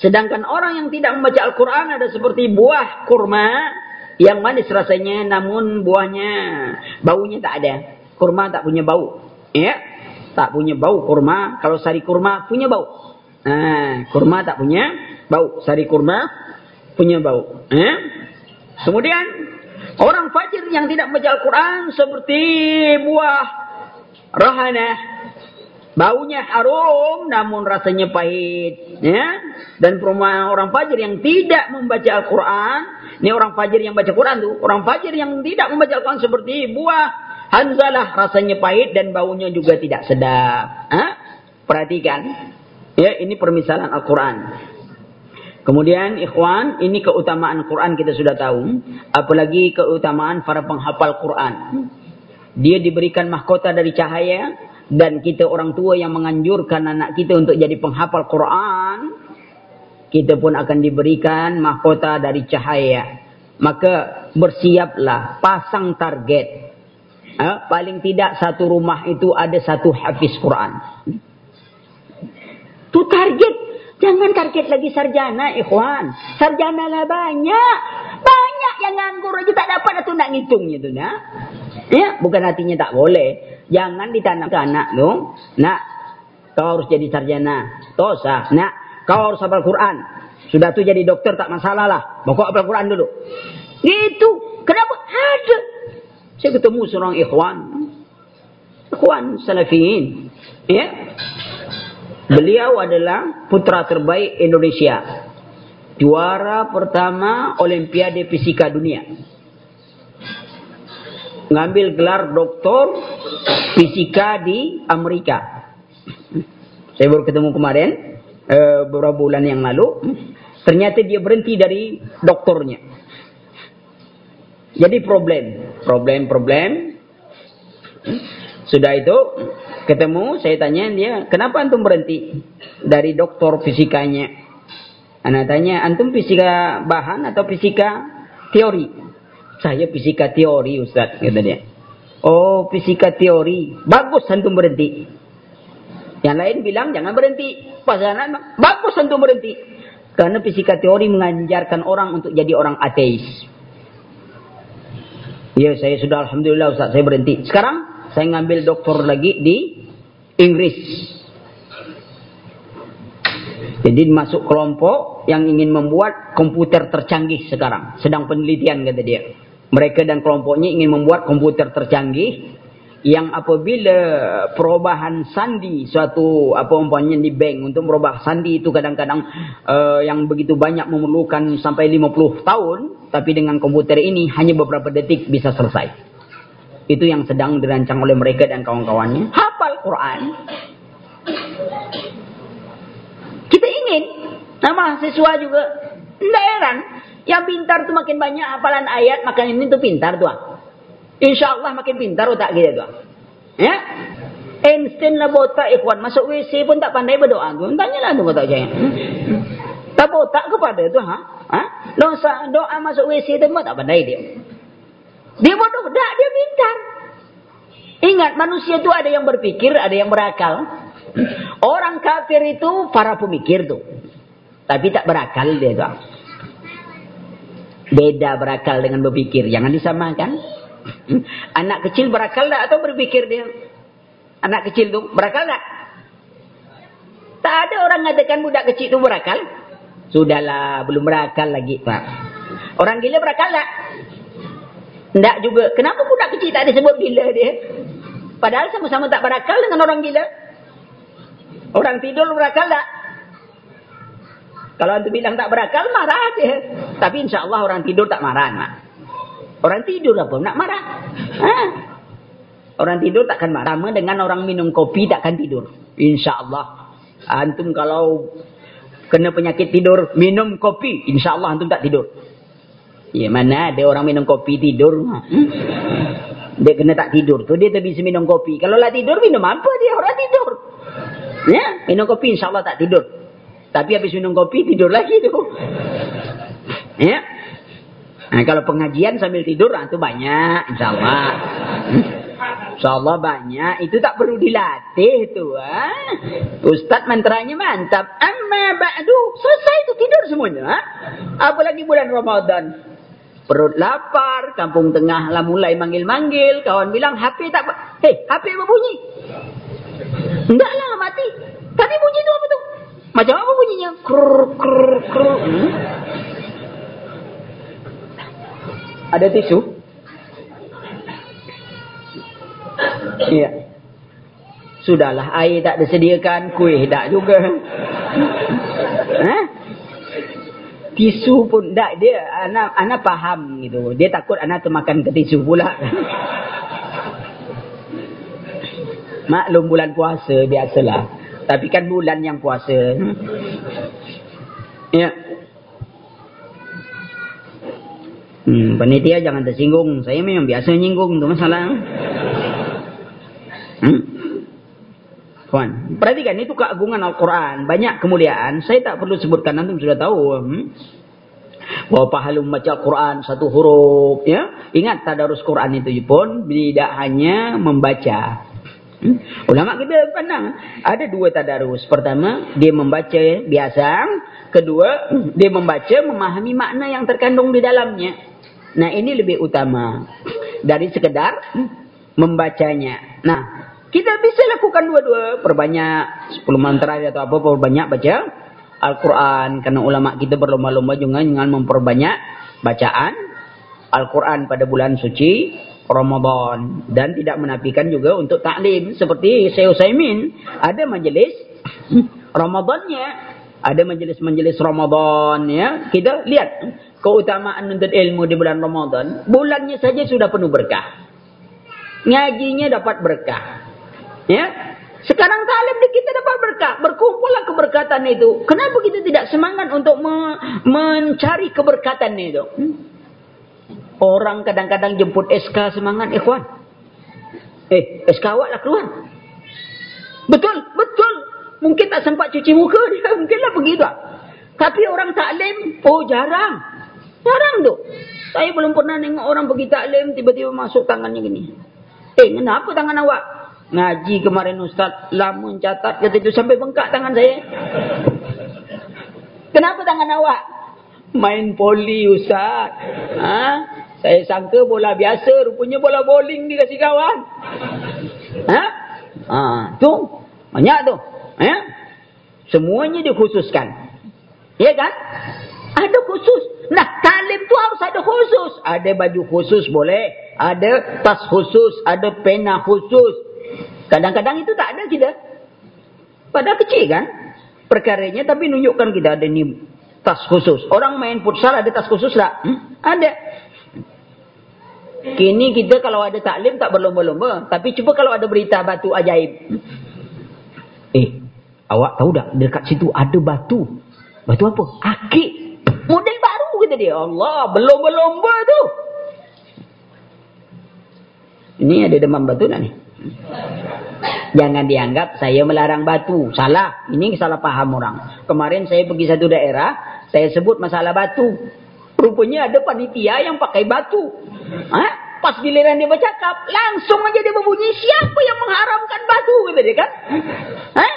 Sedangkan orang yang tidak membaca Al-Quran ada seperti buah kurma yang manis rasanya namun buahnya baunya tak ada. Kurma tak punya bau. Ya? Tak punya bau kurma. Kalau sari kurma punya bau. Nah, kurma tak punya bau. Sari kurma punya bau. Ya? Kemudian Orang fajir yang tidak membaca Al-Quran seperti buah rahana. Baunya harum namun rasanya pahit. Ya? Dan perumahan orang fajir yang tidak membaca Al-Quran. Ini orang fajir yang baca Quran tu. Orang fajir yang tidak membaca Al-Quran seperti buah hanzalah rasanya pahit dan baunya juga tidak sedap. Ha? Perhatikan. Ya, ini permisalan Al-Quran. Kemudian ikhwan, ini keutamaan Quran kita sudah tahu. Apalagi keutamaan para penghafal Quran. Dia diberikan mahkota dari cahaya. Dan kita orang tua yang menganjurkan anak kita untuk jadi penghafal Quran. Kita pun akan diberikan mahkota dari cahaya. Maka bersiaplah, pasang target. Ha? Paling tidak satu rumah itu ada satu hafiz Quran. Itu target Jangan target lagi sarjana, ikhwan. Sarjana lah banyak. Banyak yang nganggur aja tak dapat atau nak ngitungnya tu. Nah. Ya, bukan artinya tak boleh. Jangan ditanam ke anak tu. Nak, kau harus jadi sarjana. Tosa. Nak, kau harus hafal Quran. Sudah tu jadi dokter tak masalah lah. Pokok hafal Quran dulu. Gitu. Kenapa? Ada. Saya ketemu seorang ikhwan. Ikhwan salafiyin. Ya. Beliau adalah putra terbaik Indonesia. Juara pertama Olimpiade Fisika Dunia. Ngambil gelar doktor fisika di Amerika. Saya baru ketemu kemarin, uh, beberapa bulan yang lalu. Ternyata dia berhenti dari doktornya. Jadi problem. Problem-problem. Sudah itu, ketemu, saya tanya dia, kenapa antum berhenti dari doktor fisikanya? Anak tanya, antum fisika bahan atau fisika teori? Saya fisika teori, Ustaz, kata dia. Oh, fisika teori. Bagus antum berhenti. Yang lain bilang, jangan berhenti. Pasangan, bagus antum berhenti. Karena fisika teori mengajarkan orang untuk jadi orang ateis. Ya, saya sudah Alhamdulillah Ustaz, saya berhenti. Sekarang, saya ngambil doktor lagi di Inggris. Jadi masuk kelompok yang ingin membuat komputer tercanggih sekarang. Sedang penelitian kata dia. Mereka dan kelompoknya ingin membuat komputer tercanggih yang apabila perubahan sandi suatu apa umpamanya di bank untuk merubah sandi itu kadang-kadang uh, yang begitu banyak memerlukan sampai 50 tahun tapi dengan komputer ini hanya beberapa detik bisa selesai. Itu yang sedang dirancang oleh mereka dan kawan-kawannya. Hafal Quran. Kita ingin. Nama siswa juga. Tidak heran. Yang pintar tu makin banyak hafalan ayat. Maka ini tu pintar tu. Insya Allah makin pintar tak kita tu. Ya? Einstein lah botak ikhwan. Masuk WC pun tak pandai berdoa tu. Tanyalah tu kata saya. Hmm? Tak botak kepada tu. Ha? Ha? Doa masuk WC tu tak pandai dia. Dia bodoh. Tak, dia pintar. Ingat manusia tu ada yang berpikir, ada yang berakal. Orang kafir itu para pemikir tu. Tapi tak berakal dia tu. Beda berakal dengan berpikir. Jangan disamakan. Anak kecil berakal tak atau berpikir dia? Anak kecil tu berakal tak? Tak ada orang mengatakan budak kecil tu berakal. Sudahlah, belum berakal lagi. Pak. Orang gila berakal tak? Tak juga. Kenapa budak kecil tak disebut gila dia? Padahal sama-sama tak berakal dengan orang gila. Orang tidur berakal tak? Kalau antum bilang tak berakal, marah dia. Tapi insya Allah orang tidur tak marah. Mak. Orang tidur apa? Nak marah. Ha? Orang tidur takkan marah. Sama dengan orang minum kopi takkan tidur. Insya Allah. Antum kalau kena penyakit tidur, minum kopi. Insya Allah antum tak tidur. Ya mana ada orang minum kopi tidur. Hmm? Dia kena tak tidur tu. Dia tak bisa minum kopi. Kalau lah tidur, minum apa dia? Orang tidur. Ya, minum kopi insya Allah tak tidur. Tapi habis minum kopi, tidur lagi tu. Ya. Nah, kalau pengajian sambil tidur, itu ah, banyak, insya Allah. Hmm? Insya Allah banyak. Itu tak perlu dilatih tu. Ha? Ustaz mantranya mantap. Amma ba'du. Selesai itu tidur semuanya. Ha? Apalagi bulan Ramadan. Perut lapar. Kampung tengah lah mulai manggil-manggil. Kawan bilang HP tak... Hei, HP berbunyi. Enggaklah mati. Tadi bunyi tu apa tu? Macam apa bunyinya? Krrr, krrr, krrr. Hmm? Ada tisu? Iya. Sudahlah, air tak disediakan, kuih tak juga. [laughs] Hah? Tisu pun tak dia anak anak faham gitu. Dia takut anak termakan ke tisu pula. [laughs] Maklum bulan puasa biasalah. Tapi kan bulan yang puasa. [laughs] Ya. Hmm, panitia jangan tersinggung. Saya memang biasa nyinggung tu masalah. Hmm. Puan, perhatikan itu keagungan Al-Quran. Banyak kemuliaan. Saya tak perlu sebutkan, nanti sudah tahu. Hmm. Bahawa pahala membaca Al-Quran satu huruf. Ya? Ingat tadarus Quran itu pun tidak hanya membaca. Hmm. Ulama kita pandang. Ada dua tadarus. Pertama, dia membaca biasa. Kedua, dia membaca memahami makna yang terkandung di dalamnya. Nah ini lebih utama dari sekedar membacanya. Nah kita bisa lakukan dua-dua. Perbanyak 10 mantra atau apa perbanyak baca Al-Quran. Karena ulama kita berlomba-lomba juga dengan memperbanyak bacaan Al-Quran pada bulan suci Ramadan. Dan tidak menafikan juga untuk taklim. Seperti Syekh Usaimin. Ada majlis Ramadannya. Ada majlis-majlis Ramadan. ya Kita lihat keutamaan menuntut ilmu di bulan Ramadan, bulannya saja sudah penuh berkah. Ngajinya dapat berkah. Ya. Sekarang talim kita dapat berkah. Berkumpullah keberkatan itu. Kenapa kita tidak semangat untuk me mencari keberkatan itu? Hmm? Orang kadang-kadang jemput SK semangat, ikhwan. Eh, SK awak lah keluar. Betul, betul. Mungkin tak sempat cuci muka dia. [laughs] Mungkinlah begitu. Tapi orang taklim, oh jarang. Jarang tu. Saya belum pernah tengok orang pergi taklim tiba-tiba masuk tangannya gini. Eh, kenapa tangan awak? Ngaji kemarin Ustaz lama catat kata itu sampai bengkak tangan saya. Kenapa tangan awak? Main poli Ustaz. Ha? Saya sangka bola biasa, rupanya bola bowling dikasih kawan. Ha? Ha, tu. Banyak tu. Ha? Semuanya dikhususkan. Ya kan? Ada khusus. Nah, talim tu harus ada khusus. Ada baju khusus boleh. Ada tas khusus. Ada pena khusus. Kadang-kadang itu tak ada kita. Padahal kecil kan? Perkaranya tapi nunjukkan kita ada ni tas khusus. Orang main futsal ada tas khusus tak? Hmm? Ada. Kini kita kalau ada taklim tak berlomba-lomba. Tapi cuba kalau ada berita batu ajaib. Eh, awak tahu tak dekat situ ada batu. Batu apa? Akik. Model baru kata dia. Allah, berlomba-lomba tu. Ini ada demam batu tak ni? Jangan dianggap saya melarang batu. Salah. Ini salah paham orang. Kemarin saya pergi satu daerah. Saya sebut masalah batu. Rupanya ada panitia yang pakai batu. Ha? Pas giliran dia bercakap, langsung aja dia berbunyi, siapa yang mengharamkan batu? Kata dia kan? Ha?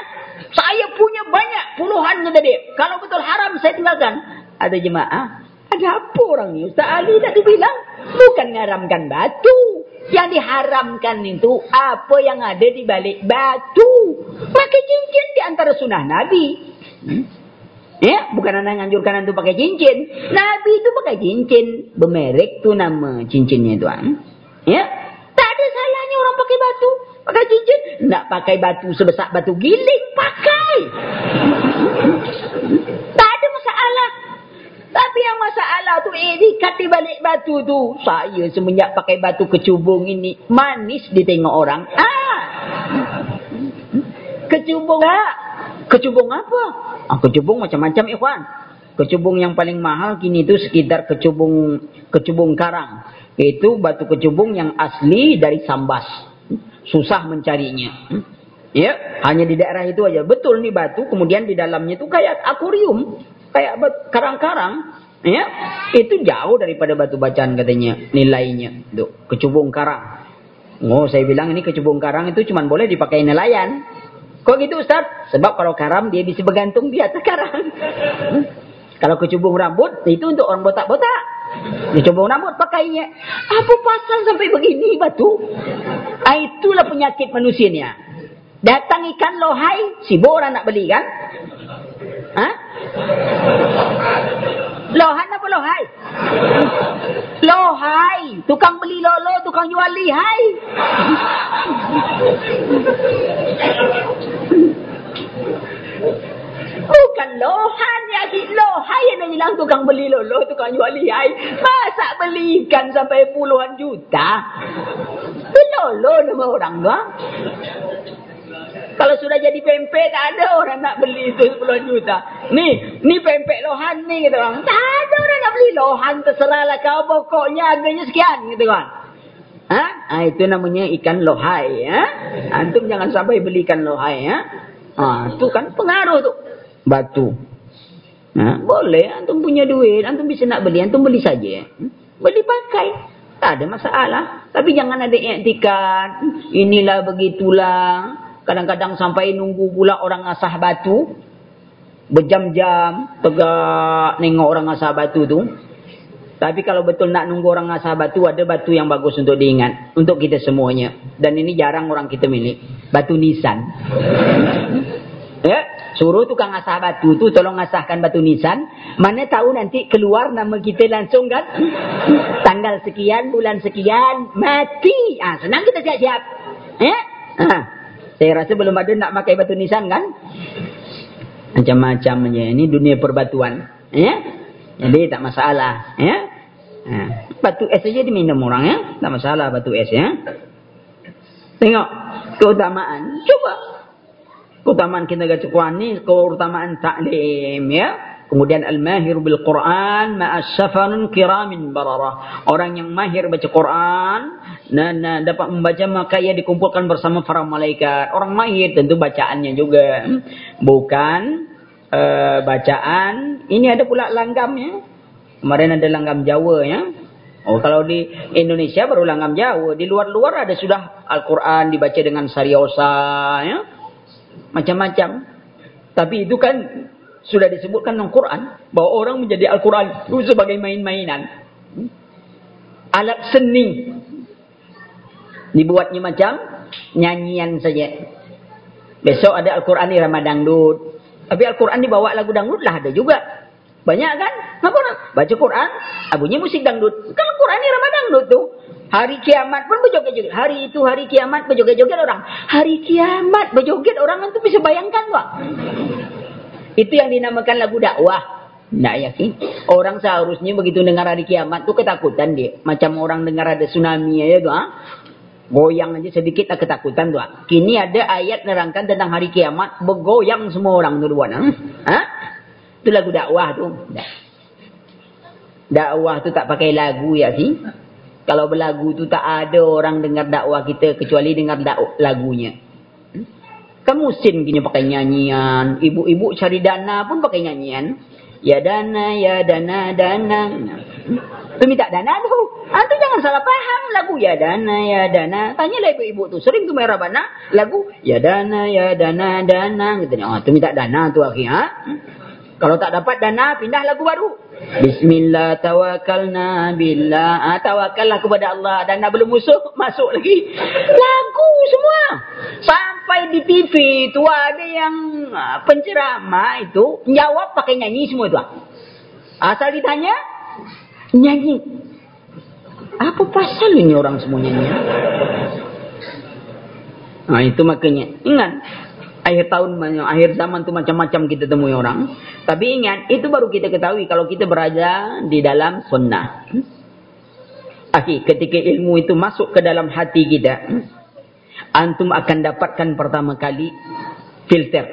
Saya punya banyak puluhan kata dia. Kalau betul haram, saya tinggalkan. Ada jemaah, ada apa orang ni? Ustaz Ali tak dibilang, bukan mengharamkan batu. Yang diharamkan itu apa yang ada di balik batu. Pakai cincin di antara sunnah Nabi. Hmm? Ya, bukan anak nganjurkan antum pakai cincin. Nabi itu pakai cincin. Bermerek tu nama cincinnya tuan. Ya. Tak ada salahnya orang pakai batu. Pakai cincin. Nak pakai batu sebesar batu giling. Pakai. tak ada masalah. Tapi yang masalah tu eh di balik batu tu. Saya semenjak pakai batu kecubung ini. Manis ditengok orang. Ah. Kecubung tak? Kecubung apa? Ah, kecubung macam-macam ikhwan. Kecubung yang paling mahal kini itu sekitar kecubung kecubung karang. Itu batu kecubung yang asli dari Sambas. Susah mencarinya. Ya, hanya di daerah itu aja. Betul nih batu, kemudian di dalamnya itu kayak akuarium, kayak karang-karang. Ya, itu jauh daripada batu bacaan katanya nilainya. Tuh, kecubung karang. Oh, saya bilang ini kecubung karang itu cuma boleh dipakai nelayan. Kok gitu Ustaz? Sebab kalau karam dia bisa bergantung di atas karang. [laughs] Hmm? Kalau kecubung rambut, itu untuk orang botak-botak. Kecubung rambut pakainya. Apa pasal sampai begini batu? Ah, itulah penyakit manusianya. Datang ikan lohai, sibuk orang nak beli kan? Hah? Lohan apa lohai? Lohai. Tukang beli lolo, tukang jual lihai. Bukan lohan ya, lohai yang bilang tukang beli lolo, tukang jual lihai. Masa beli ikan sampai puluhan juta? Lolo nama orang tu. Kalau sudah jadi pempek tak ada orang nak beli itu 10 juta. Ni, ni pempek lohan ni kata orang. Tak ada orang nak beli lohan terserahlah kau pokoknya harganya sekian gitu kan. Ha? ha? itu namanya ikan lohai ya. Antum jangan sampai beli ikan lohai ya. Ha, itu kan pengaruh tu. Batu. Ha? boleh antum punya duit, antum bisa nak beli, antum beli saja. Beli pakai. Tak ada masalah. Tapi jangan ada iktikat. Inilah begitulah. Kadang-kadang sampai nunggu pula orang asah batu. Berjam-jam tegak nengok orang asah batu tu. Tapi kalau betul nak nunggu orang asah batu, ada batu yang bagus untuk diingat. Untuk kita semuanya. Dan ini jarang orang kita milik. Batu nisan. [laughs] ya, Suruh tukang asah batu tu tolong asahkan batu nisan. Mana tahu nanti keluar nama kita langsung kan. [laughs] Tanggal sekian, bulan sekian, mati. Ah, senang kita siap-siap. Ya? Ah. Saya rasa belum ada nak pakai batu nisan kan? Macam-macam aja. Ini dunia perbatuan. Ya? Jadi tak masalah. Ya? Ha. Batu es saja diminum orang ya. Tak masalah batu es ya. Tengok keutamaan. Coba. Keutamaan kita Quran ni keutamaan taklim ya. Kemudian al-mahir bil Quran ma'as safarun kiramin barara. Orang yang mahir baca Quran dan nah, dapat membaca maka ia dikumpulkan bersama para malaikat. Orang mahir tentu bacaannya juga. Bukan uh, bacaan. Ini ada pula langgamnya. Kemarin ada langgam Jawa ya. Oh kalau di Indonesia baru langgam Jawa. Di luar-luar ada sudah Al-Quran dibaca dengan sariosa ya. Macam-macam. Tapi itu kan sudah disebutkan dalam Quran bahwa orang menjadi Al-Quran itu sebagai main-mainan. Alat seni. Dibuatnya macam nyanyian saja. Besok ada Al-Quran ni Ramadan dangdut. Tapi Al-Quran dibawa lagu dangdut lah ada juga. Banyak kan? Apa Baca Quran, bunyi musik dangdut. Kan Al-Quran ni Ramadan dangdut tu. Hari kiamat pun berjoget-joget. Hari itu hari kiamat berjoget-joget orang. Hari kiamat berjoget orang itu bisa bayangkan tak? Itu yang dinamakan lagu dakwah. Nak yakin. Orang seharusnya begitu dengar hari kiamat tu ketakutan dia. Macam orang dengar ada tsunami aja tu. Ha? Goyang aja sedikit tak ketakutan tu. Ha? Kini ada ayat nerangkan tentang hari kiamat. Bergoyang semua orang tu duluan. Ha? ha? Itu lagu dakwah tu. Dakwah tu tak pakai lagu ya sih. Kalau berlagu tu tak ada orang dengar dakwah kita kecuali dengar lagunya. Kan musim gini pakai nyanyian. Ibu-ibu cari dana pun pakai nyanyian. Ya dana, ya dana, dana. Tu minta dana tu. Ah tu jangan salah paham lagu ya dana, ya dana. Tanya lah ibu-ibu tu. Sering tu merah bana lagu ya dana, ya dana, dana. Gitu. Oh, tu minta dana tu akhirnya. Ha? Kalau tak dapat dana, pindah lagu baru. Bismillah tawakkalna billah. Ah, tawakallah kepada Allah. Dan nak belum musuh, masuk lagi. Lagu semua. Sampai di TV tu ada yang ah, penceramah itu. Jawab pakai nyanyi semua tu. Asal ditanya, nyanyi. Apa pasal ini orang semua nyanyi? Nah, itu makanya. Ingat akhir tahun akhir zaman tu macam-macam kita temui orang. Tapi ingat itu baru kita ketahui kalau kita berada di dalam sunnah. Akhir, ketika ilmu itu masuk ke dalam hati kita antum akan dapatkan pertama kali filter.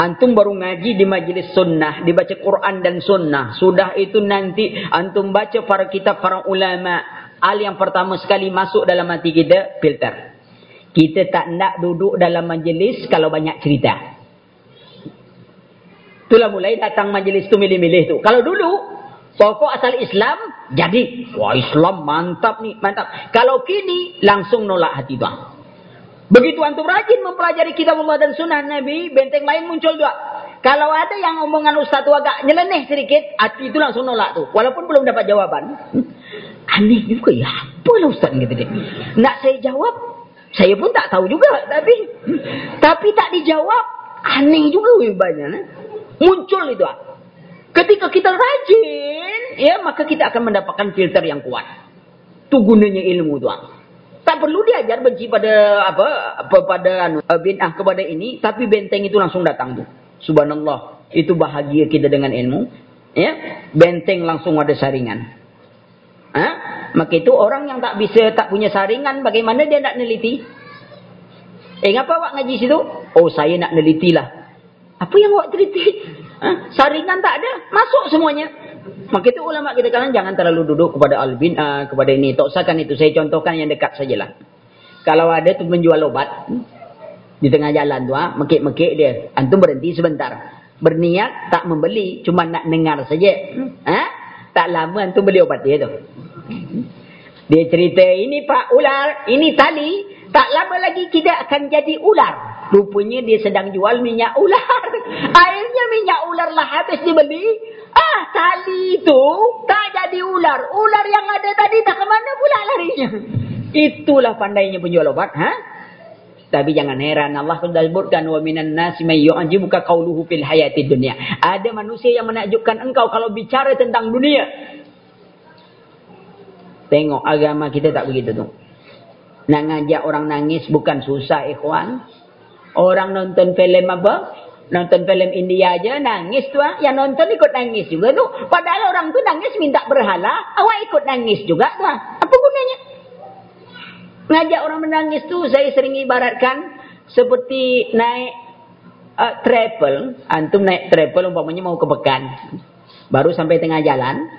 Antum baru ngaji di majlis sunnah dibaca Quran dan sunnah. Sudah itu nanti antum baca para kitab para ulama. Al yang pertama sekali masuk dalam hati kita filter kita tak nak duduk dalam majlis kalau banyak cerita. Itulah mulai datang majlis tu milih-milih tu. Kalau dulu, pokok asal Islam, jadi. Wah Islam mantap ni, mantap. Kalau kini, langsung nolak hati tuan. Begitu antum rajin mempelajari kitab Allah dan sunnah Nabi, benteng lain muncul dua. Kalau ada yang omongan ustaz tu agak nyeleneh sedikit, hati itu langsung nolak tu. Walaupun belum dapat jawaban. [laughs] Aneh juga ya, apalah ustaz ni kata dia. Nak saya jawab, saya pun tak tahu juga tapi tapi tak dijawab aneh juga banyak eh? muncul itu ah. Ketika kita rajin ya maka kita akan mendapatkan filter yang kuat. Tu gunanya ilmu tu ah. Tak perlu diajar benci pada apa apa pada anu eh, binah kepada ini tapi benteng itu langsung datang tu. Subhanallah. Itu bahagia kita dengan ilmu. Ya, benteng langsung ada saringan. Ha? Maka itu orang yang tak bisa, tak punya saringan, bagaimana dia nak neliti? Eh, ngapa awak ngaji situ? Oh, saya nak neliti lah. Apa yang awak teliti? Ha? Saringan tak ada, masuk semuanya. Maka itu ulama kita katakan jangan terlalu duduk kepada albin, uh, kepada ini. Tak usahkan itu, saya contohkan yang dekat sajalah. Kalau ada tu menjual obat, di tengah jalan tu, ha? mekik-mekik dia. Antum berhenti sebentar. Berniat tak membeli, cuma nak dengar saja. Ha? Tak lama antum beli obat dia tu. Dia cerita, ini pak ular, ini tali. Tak lama lagi kita akan jadi ular. Rupanya dia sedang jual minyak ular. [laughs] Akhirnya minyak ular lah habis dibeli. Ah, tali itu tak jadi ular. Ular yang ada tadi tak kemana pula larinya. [laughs] Itulah pandainya penjual obat. Ha? Tapi jangan heran Allah sudah sebutkan wa minan nasi may yu'jibuka qawluhu fil hayati dunya. Ada manusia yang menakjubkan engkau kalau bicara tentang dunia. Tengok agama kita tak begitu tu. Nak ngajak orang nangis bukan susah ikhwan. Orang nonton filem apa? Nonton filem India aja nangis tu ah. Yang nonton ikut nangis juga tu. Padahal orang tu nangis minta berhala, awak ikut nangis juga tu ah. Apa gunanya? Ngajak orang menangis tu saya sering ibaratkan seperti naik uh, travel. Antum naik travel umpamanya mau ke Pekan. Baru sampai tengah jalan.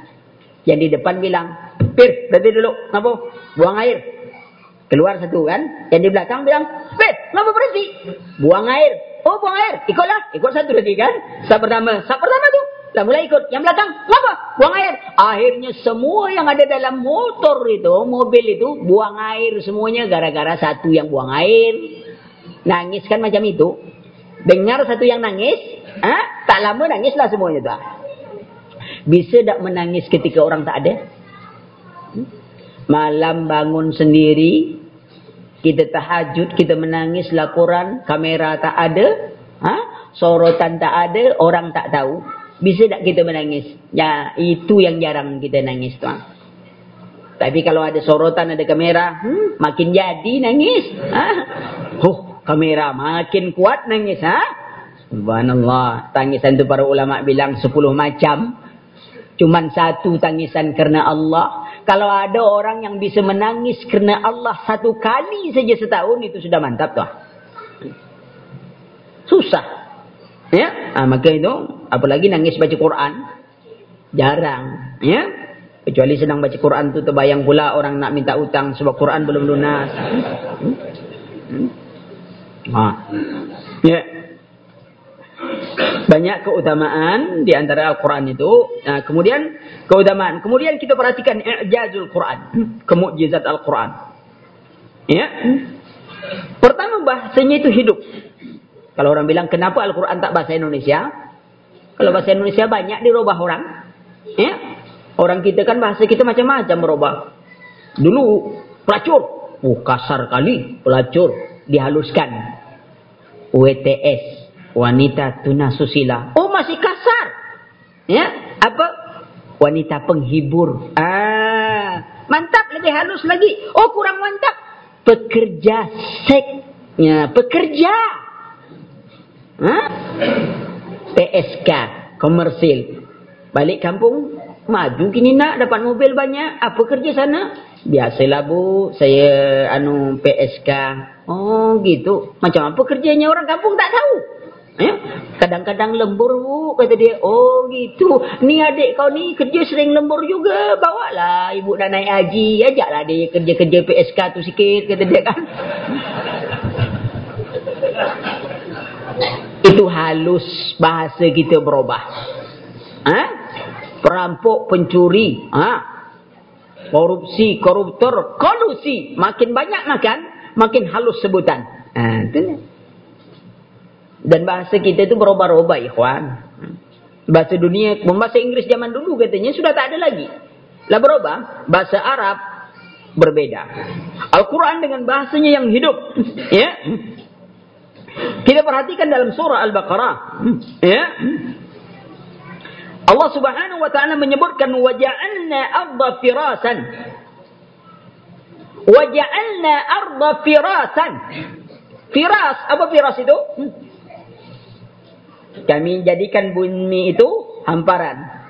Yang di depan bilang, Pir, berhenti dulu. Kenapa? Buang air. Keluar satu kan. Yang di belakang bilang, Pir, kenapa berhenti? Buang air. Oh, buang air. Ikutlah. Ikut satu lagi kan. Saat pertama. Saat pertama tu. Dah mulai ikut. Yang belakang, kenapa? Buang air. Akhirnya semua yang ada dalam motor itu, mobil itu, buang air semuanya gara-gara satu yang buang air. Nangis kan macam itu. Dengar satu yang nangis, ha? tak lama nangislah semuanya tu. Bisa tak menangis ketika orang tak ada? Malam bangun sendiri, kita tahajud, kita menangis laporan, kamera tak ada, ha? sorotan tak ada, orang tak tahu. Bisa tak kita menangis? Ya, itu yang jarang kita nangis tuan. Tapi kalau ada sorotan, ada kamera, hmm, makin jadi nangis. Ha? Oh, kamera makin kuat nangis. Ha? Subhanallah. Tangisan tu para ulama bilang sepuluh macam. Cuman satu tangisan kerana Allah. Kalau ada orang yang bisa menangis kerana Allah satu kali saja setahun itu sudah mantap tuh. Susah. Ya, ah, maka itu apalagi nangis baca Quran jarang, ya. Kecuali sedang baca Quran tu terbayang pula orang nak minta utang sebab Quran belum lunas. Hmm? Hmm? Ah. Ya. Banyak keutamaan di antara Al-Quran itu. Nah, kemudian keutamaan. Kemudian kita perhatikan i'jazul Quran. Kemukjizat Al-Quran. Ya. Pertama bahasanya itu hidup. Kalau orang bilang kenapa Al-Quran tak bahasa Indonesia? Kalau bahasa Indonesia banyak dirubah orang. Ya. Orang kita kan bahasa kita macam-macam berubah. Dulu pelacur. Oh kasar kali pelacur. Dihaluskan. WTS wanita tuna susila. Oh masih kasar. Ya, apa? Wanita penghibur. Ah, mantap lebih halus lagi. Oh kurang mantap. Pekerja seks. Ya, pekerja. Hah? PSK, komersil. Balik kampung, maju kini nak dapat mobil banyak. Apa kerja sana? Biasalah bu, saya anu PSK. Oh gitu. Macam apa kerjanya orang kampung tak tahu. Ya? Kadang-kadang lembur bu, kata dia. Oh gitu. Ni adik kau ni kerja sering lembur juga. Bawa lah ibu nak naik haji. Ajaklah dia kerja-kerja PSK tu sikit. Kata dia kan. [laughs] Itu halus bahasa kita berubah. Ha? Perampok, pencuri. Ha? Korupsi, koruptor, kolusi. Makin banyak makan, makin halus sebutan. Ha, itu ni. Dan bahasa kita itu berubah-ubah, ikhwan. Bahasa dunia, bahasa Inggris zaman dulu katanya sudah tak ada lagi. Lah berubah, bahasa Arab berbeda. Al-Quran dengan bahasanya yang hidup. [laughs] ya. Kita perhatikan dalam surah Al-Baqarah. Ya. Allah subhanahu wa ta'ala menyebutkan, وَجَعَلْنَا أَرْضَ فِرَاسًا وَجَعَلْنَا أَرْضَ فِرَاسًا Firas, apa firas itu? Kami jadikan bumi itu hamparan.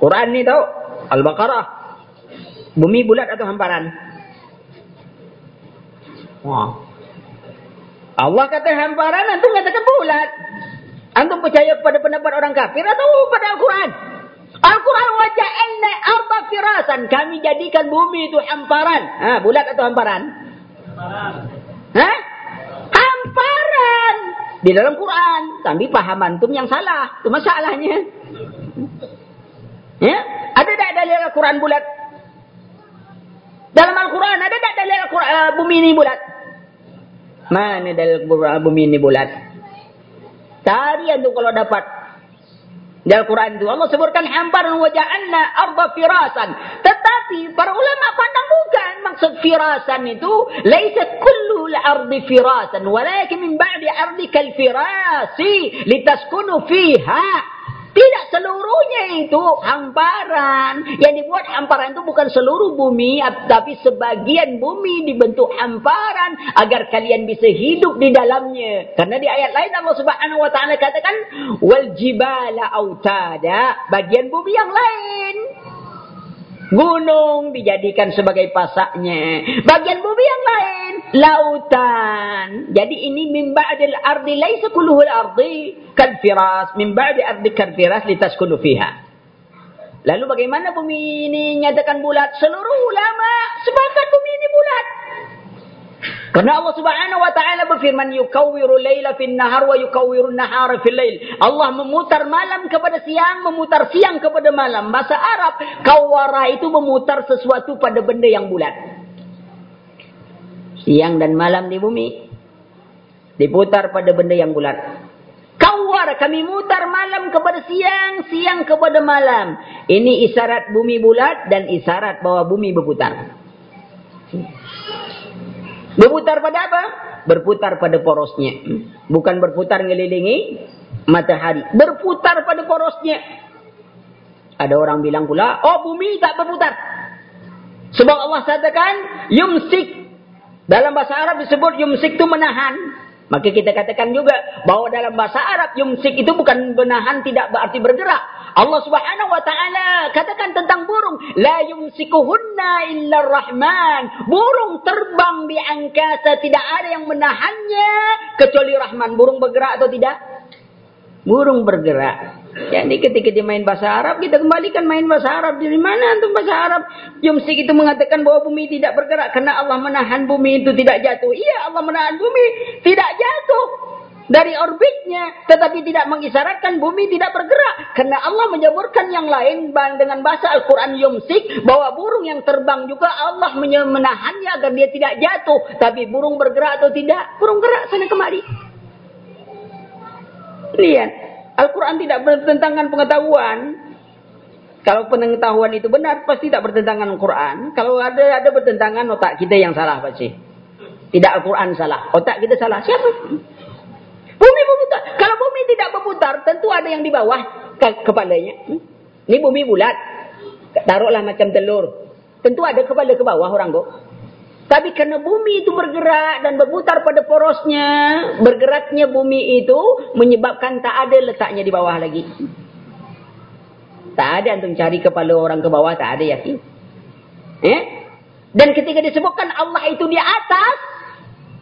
Quran ni tahu Al-Baqarah. Bumi bulat atau hamparan? Wah. Allah kata hamparan, antum katakan bulat. Antum percaya kepada pendapat orang kafir atau pada Al-Quran? Al-Quran waja'alna arba firasan. Kami jadikan bumi itu hamparan. Ha, bulat atau hamparan? Hamparan. Ha? Hamparan di dalam Quran. Tapi paham antum yang salah. Itu masalahnya. Ya? Ada tak dalil Al-Quran bulat? Dalam Al-Quran ada tak dalil Al-Quran uh, bumi ini bulat? Mana dalil bumi ini bulat? Cari antum kalau dapat di Al-Quran itu Allah sebutkan hamparan waja'anna arba firasan. Tetapi para ulama pandang bukan maksud firasan itu laisa kullu al-ardi firasan walakin min ba'di ardi kal firasi litaskunu fiha. Tidak seluruhnya itu hamparan. Yang dibuat hamparan itu bukan seluruh bumi. Tapi sebagian bumi dibentuk hamparan. Agar kalian bisa hidup di dalamnya. Karena di ayat lain Allah subhanahu wa ta'ala katakan. Wal jibala autada. Bagian bumi yang lain. Gunung dijadikan sebagai pasaknya. Bagian bumi yang lain. Lautan. Jadi ini mimba adil ardi. Laisa kuluhul ardi. Kalfiras. Adil ardi kalfiras. Litas kulu fiha. Lalu bagaimana bumi ini nyatakan bulat? Seluruh ulama sepakat bumi ini bulat. Karena Allah Subhanahu wa taala berfirman yukawwiru laila fin nahar wa yukawwiru nahara fil lail. Allah memutar malam kepada siang, memutar siang kepada malam. Bahasa Arab kawara itu memutar sesuatu pada benda yang bulat. Siang dan malam di bumi diputar pada benda yang bulat. Kawar kami mutar malam kepada siang, siang kepada malam. Ini isyarat bumi bulat dan isyarat bahwa bumi berputar. Berputar pada apa? Berputar pada porosnya. Bukan berputar ngelilingi matahari. Berputar pada porosnya. Ada orang bilang pula, oh bumi tak berputar. Sebab Allah katakan, yumsik. Dalam bahasa Arab disebut yumsik itu menahan. Maka kita katakan juga bahawa dalam bahasa Arab yumsik itu bukan menahan tidak berarti bergerak. Allah Subhanahu wa taala katakan tentang burung, la yumsikuhunna illa rahman. Burung terbang di angkasa tidak ada yang menahannya kecuali Rahman. Burung bergerak atau tidak? Burung bergerak. Jadi ketika dia main bahasa Arab, kita kembalikan main bahasa Arab. Dari mana antum bahasa Arab? Yumsik itu mengatakan bahwa bumi tidak bergerak. Karena Allah menahan bumi itu tidak jatuh. Iya Allah menahan bumi tidak jatuh. Dari orbitnya. Tetapi tidak mengisyaratkan bumi tidak bergerak. Karena Allah menjaburkan yang lain dengan bahasa Al-Quran Yumsik. Bahwa burung yang terbang juga Allah menahannya agar dia tidak jatuh. Tapi burung bergerak atau tidak? Burung gerak sana kemari. Lihat. Al-Quran tidak bertentangan pengetahuan. Kalau pengetahuan itu benar, pasti tak bertentangan Al-Quran. Kalau ada ada bertentangan, otak kita yang salah pasti. Tidak Al-Quran salah. Otak kita salah. Siapa? Berputar. Kalau bumi tidak berputar, tentu ada yang di bawah ke kepalanya. Hmm? Ini bumi bulat. Taruhlah macam telur. Tentu ada kepala ke bawah orang kok. Tapi karena bumi itu bergerak dan berputar pada porosnya, bergeraknya bumi itu menyebabkan tak ada letaknya di bawah lagi. Tak ada untuk cari kepala orang ke bawah, tak ada yakin. Eh? Dan ketika disebutkan Allah itu di atas,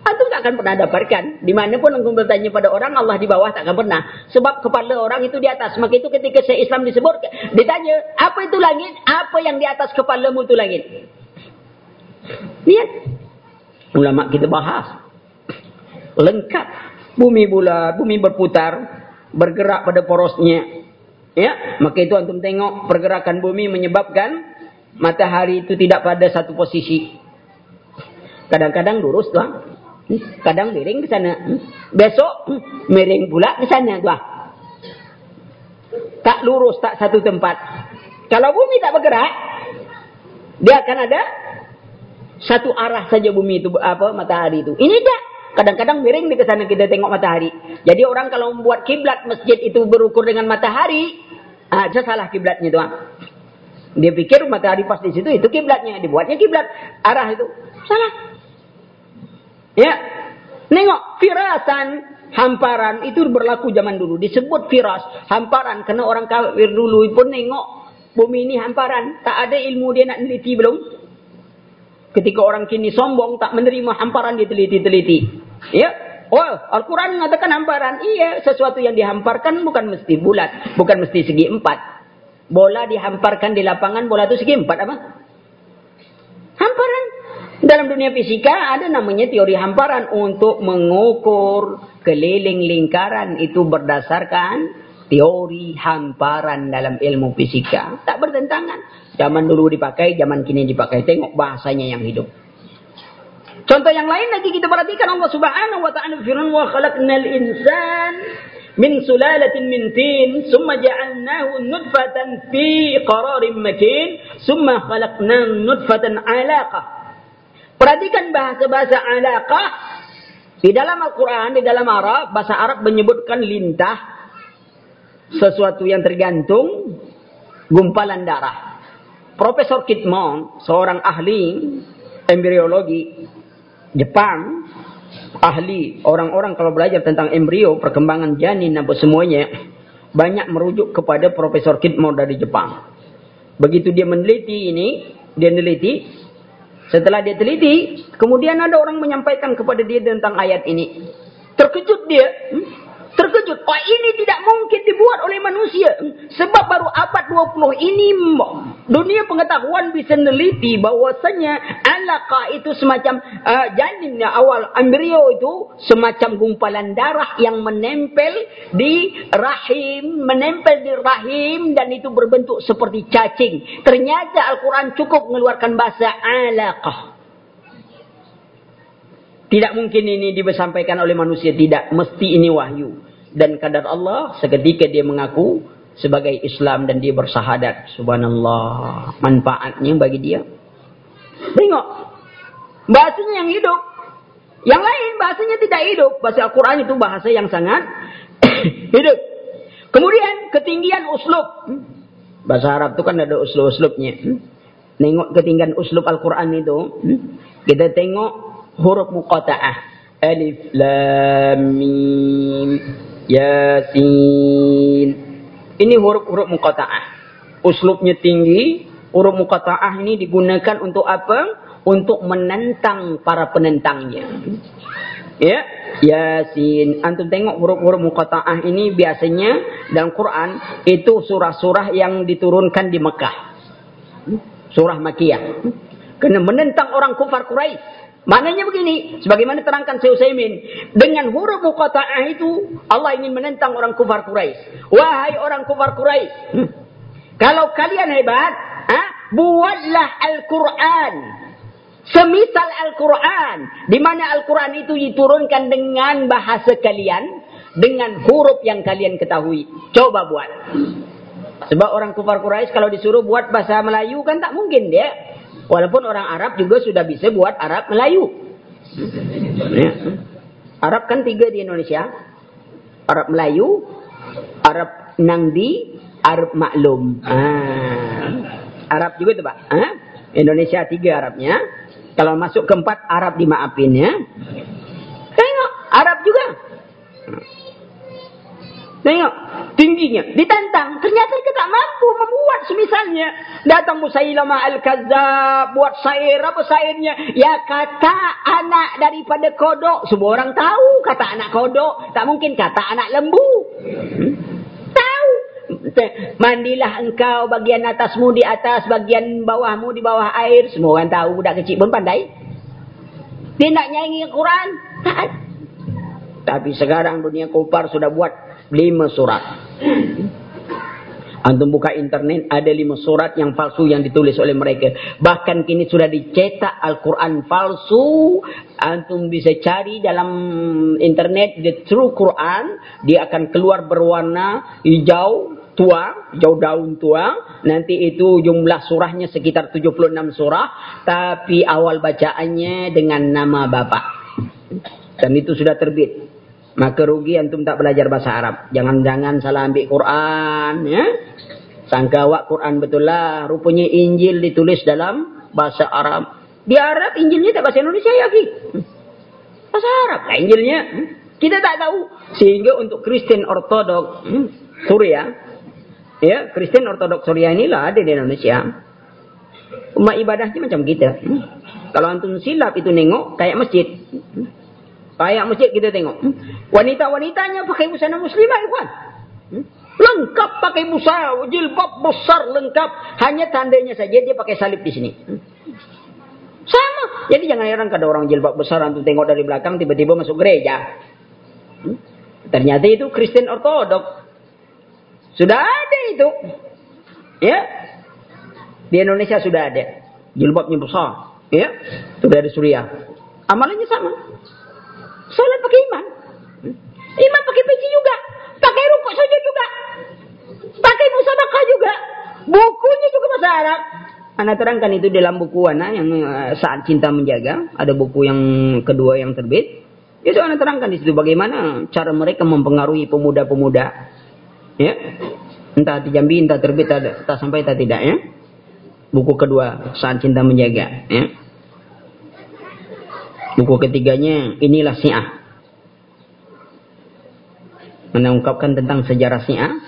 itu tak akan pernah dapatkan. Di mana pun engkau bertanya pada orang, Allah di bawah tak akan pernah. Sebab kepala orang itu di atas. Maka itu ketika saya Islam disebut, ditanya, apa itu langit? Apa yang di atas kepalamu itu langit? Lihat. Ulama kita bahas. Lengkap. Bumi bulat, bumi berputar. Bergerak pada porosnya. Ya, Maka itu antum tengok pergerakan bumi menyebabkan matahari itu tidak pada satu posisi. Kadang-kadang lurus tuan. Kadang miring ke sana. Besok miring pula ke sana tuan. Tak lurus, tak satu tempat. Kalau bumi tak bergerak, dia akan ada satu arah saja bumi itu apa matahari itu. Ini dia. Kadang-kadang miring ke sana kita tengok matahari. Jadi orang kalau membuat kiblat masjid itu berukur dengan matahari, ah uh, salah kiblatnya tuan. Dia pikir matahari pas di situ itu kiblatnya, dibuatnya kiblat arah itu. Salah. Ya. Nengok firasan hamparan itu berlaku zaman dulu disebut firas hamparan karena orang kafir dulu pun nengok bumi ini hamparan tak ada ilmu dia nak neliti belum Ketika orang kini sombong tak menerima hamparan dia teliti-teliti. Ya. Oh, Al-Quran mengatakan hamparan. Iya, sesuatu yang dihamparkan bukan mesti bulat. Bukan mesti segi empat. Bola dihamparkan di lapangan, bola itu segi empat apa? Hamparan. Dalam dunia fisika ada namanya teori hamparan untuk mengukur keliling lingkaran itu berdasarkan teori hamparan dalam ilmu fisika. Tak bertentangan. Zaman dulu dipakai, zaman kini dipakai. Tengok bahasanya yang hidup. Contoh yang lain lagi kita perhatikan Allah Subhanahu wa taala firman wa khalaqnal insan min sulalatin min tin thumma ja'alnahu nutfatan fi qararin makin thumma khalaqnahu nutfatan 'alaqah. Perhatikan bahasa-bahasa 'alaqah di dalam Al-Qur'an, di dalam Arab, bahasa Arab menyebutkan lintah sesuatu yang tergantung gumpalan darah. Profesor Kidmon, seorang ahli embriologi Jepang, ahli orang-orang kalau belajar tentang embrio, perkembangan janin apa semuanya, banyak merujuk kepada Profesor Kidmon dari Jepang. Begitu dia meneliti ini, dia meneliti, setelah dia teliti, kemudian ada orang menyampaikan kepada dia tentang ayat ini. Terkejut dia, hmm? Terkejut. Oh ini tidak mungkin dibuat oleh manusia. Sebab baru abad 20 ini dunia pengetahuan bisa meneliti bahwasanya alaka itu semacam uh, janinnya awal embrio itu semacam gumpalan darah yang menempel di rahim, menempel di rahim dan itu berbentuk seperti cacing. Ternyata Al-Quran cukup mengeluarkan bahasa alaqah. Tidak mungkin ini disampaikan oleh manusia. Tidak. Mesti ini wahyu dan kadar Allah seketika dia mengaku sebagai Islam dan dia bersahadat. Subhanallah. Manfaatnya bagi dia. Tengok. Bahasanya yang hidup. Yang lain bahasanya tidak hidup. Bahasa Al-Quran itu bahasa yang sangat [coughs] hidup. Kemudian ketinggian uslub. Bahasa Arab itu kan ada uslub-uslubnya. Tengok ketinggian uslub Al-Quran itu. Kita tengok huruf muqata'ah Alif Lam Mim Yasin. Ini huruf-huruf muqata'ah. Uslubnya tinggi. Huruf muqata'ah ini digunakan untuk apa? Untuk menentang para penentangnya. Ya, Yasin. Antum tengok huruf-huruf muqata'ah ini biasanya dalam Quran itu surah-surah yang diturunkan di Mekah. Surah Makiyah. Kena menentang orang kufar Quraisy. Maknanya begini, sebagaimana terangkan Syekh Utsaimin, dengan huruf muqata'ah itu Allah ingin menentang orang kufar Quraisy. Wahai orang kufar Quraisy, hmm, kalau kalian hebat, ha, buatlah Al-Qur'an. Semisal Al-Quran. Di mana Al-Quran itu diturunkan dengan bahasa kalian. Dengan huruf yang kalian ketahui. Coba buat. Sebab orang kufar Quraisy kalau disuruh buat bahasa Melayu kan tak mungkin dia. Walaupun orang Arab juga sudah bisa buat Arab Melayu. Ya. Arab kan tiga di Indonesia. Arab Melayu, Arab Nangdi, Arab Maklum. Ah. Arab juga tu Pak. Ah? Indonesia tiga Arabnya. Kalau masuk keempat Arab dimaafin ya. Tengok Arab juga. Tengok tingginya. Ditantang. Ternyata kita tak mampu membuat semisalnya. Datang Musailama al-Kazzab buat syair. Apa syairnya? Ya kata anak daripada kodok. Semua orang tahu kata anak kodok. Tak mungkin kata anak lembu. Hmm? tahu mandilah engkau bagian atasmu di atas bagian bawahmu di bawah air. Semua orang tahu budak kecil pun pandai. Dia nak nyanyi Quran. Tak tapi sekarang dunia kufar sudah buat lima surat. Antum buka internet ada lima surat yang palsu yang ditulis oleh mereka. Bahkan kini sudah dicetak Al-Quran palsu. Antum bisa cari dalam internet the true Quran. Dia akan keluar berwarna hijau tua, hijau daun tua. Nanti itu jumlah surahnya sekitar 76 surah. Tapi awal bacaannya dengan nama Bapak. Dan itu sudah terbit. Maka rugi antum tak belajar bahasa Arab. Jangan-jangan salah ambil Quran. Ya? Sangka awak Quran betul lah. Rupanya Injil ditulis dalam bahasa Arab. Di Arab Injilnya tak bahasa Indonesia ya ki. Bahasa Arab lah Injilnya. Kita tak tahu. Sehingga untuk Kristen Ortodok hmm, Suria. Ya, Kristen Ortodok Suria inilah ada di Indonesia. Umat ibadahnya macam kita. Hmm. Kalau antum silap itu nengok kayak masjid. Hmm. Kayak masjid kita tengok. Hmm? Wanita-wanitanya pakai busana muslimah, ikhwan. Hmm? Lengkap pakai busana, jilbab besar lengkap. Hanya tandanya saja dia pakai salib di sini. Hmm? Sama. Jadi jangan heran kada orang jilbab besar untuk tengok dari belakang tiba-tiba masuk gereja. Ternyata itu Kristen Ortodok. Sudah ada itu. Ya. Di Indonesia sudah ada. Jilbabnya besar. Ya. Itu dari Suriah. Amalannya sama. Salat pakai iman. Iman pakai peci juga. Pakai rukuk saja juga. Pakai musabakah juga. Bukunya juga bahasa Arab. Anda terangkan itu dalam buku Anda yang eh, saat cinta menjaga. Ada buku yang kedua yang terbit. Itu Anda terangkan di situ bagaimana cara mereka mempengaruhi pemuda-pemuda. Ya. Entah di Jambi, entah terbit, entah sampai, entah tidak. Ya. Buku kedua saat cinta menjaga. Ya. Buku ketiganya inilah Syiah. Menungkapkan tentang sejarah Syiah.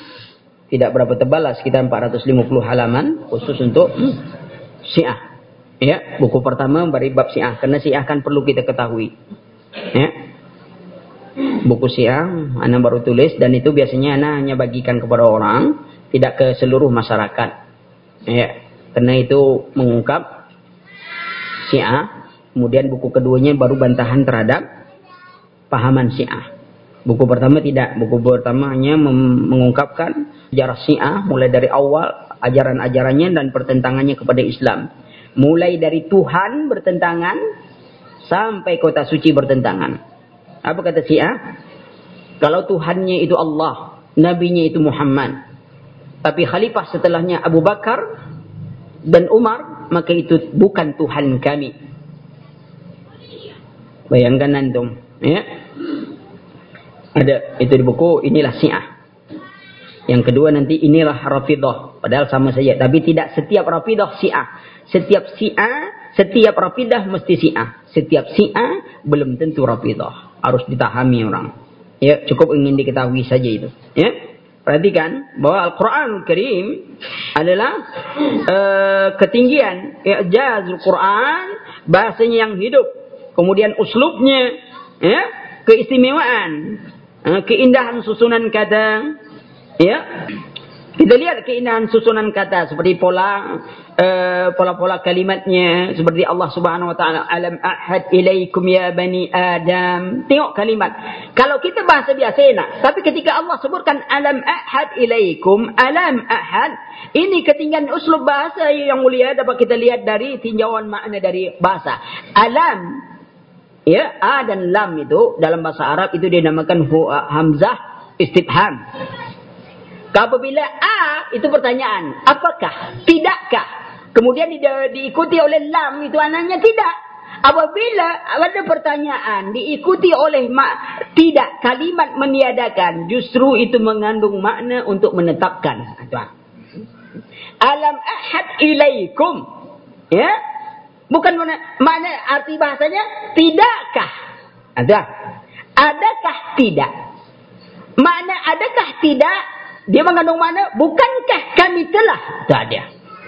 Tidak berapa tebal lah, sekitar 450 halaman khusus untuk Syiah. Ya, buku pertama beri bab Syiah karena Syiah kan perlu kita ketahui. Ya. Buku Syiah ana baru tulis dan itu biasanya ana hanya bagikan kepada orang, tidak ke seluruh masyarakat. Ya. Karena itu mengungkap Syiah Kemudian buku keduanya baru bantahan terhadap pahaman Syiah. Buku pertama tidak. Buku pertama hanya mengungkapkan sejarah Syiah mulai dari awal ajaran-ajarannya dan pertentangannya kepada Islam. Mulai dari Tuhan bertentangan sampai kota suci bertentangan. Apa kata Syiah? Kalau Tuhannya itu Allah, nabinya itu Muhammad. Tapi khalifah setelahnya Abu Bakar dan Umar, maka itu bukan Tuhan kami. Bayangkan antum, ya. Ada itu di buku inilah Syiah. Yang kedua nanti inilah Rafidah, padahal sama saja, tapi tidak setiap Rafidah Syiah. Setiap Syiah setiap rafidah mesti si'ah. Setiap si'ah belum tentu rafidah. Harus ditahami orang. Ya, cukup ingin diketahui saja itu. Ya. Perhatikan bahwa Al-Quran Karim adalah uh, ketinggian i'jazul Quran, bahasanya yang hidup. Kemudian uslubnya, ya, keistimewaan, uh, keindahan susunan kata, ya, kita lihat keindahan susunan kata seperti pola uh, pola-pola kalimatnya seperti Allah Subhanahu wa taala alam ahad ilaikum ya bani adam. Tengok kalimat. Kalau kita bahasa biasa enak, tapi ketika Allah sebutkan alam ahad ilaikum, alam ahad, ini ketinggian uslub bahasa yang mulia dapat kita lihat dari tinjauan makna dari bahasa. Alam ya a dan lam itu dalam bahasa Arab itu dinamakan hamzah istifham. Apabila A itu pertanyaan, apakah, tidakkah? Kemudian di, diikuti oleh lam itu anaknya tidak. Apabila ada pertanyaan diikuti oleh mak tidak kalimat meniadakan justru itu mengandung makna untuk menetapkan. Alam ahad ilaikum. Ya? Bukan mana, makna arti bahasanya tidakkah? Ada. Adakah tidak? Makna adakah tidak dia mengandung mana? Bukankah kami telah? Tak ada.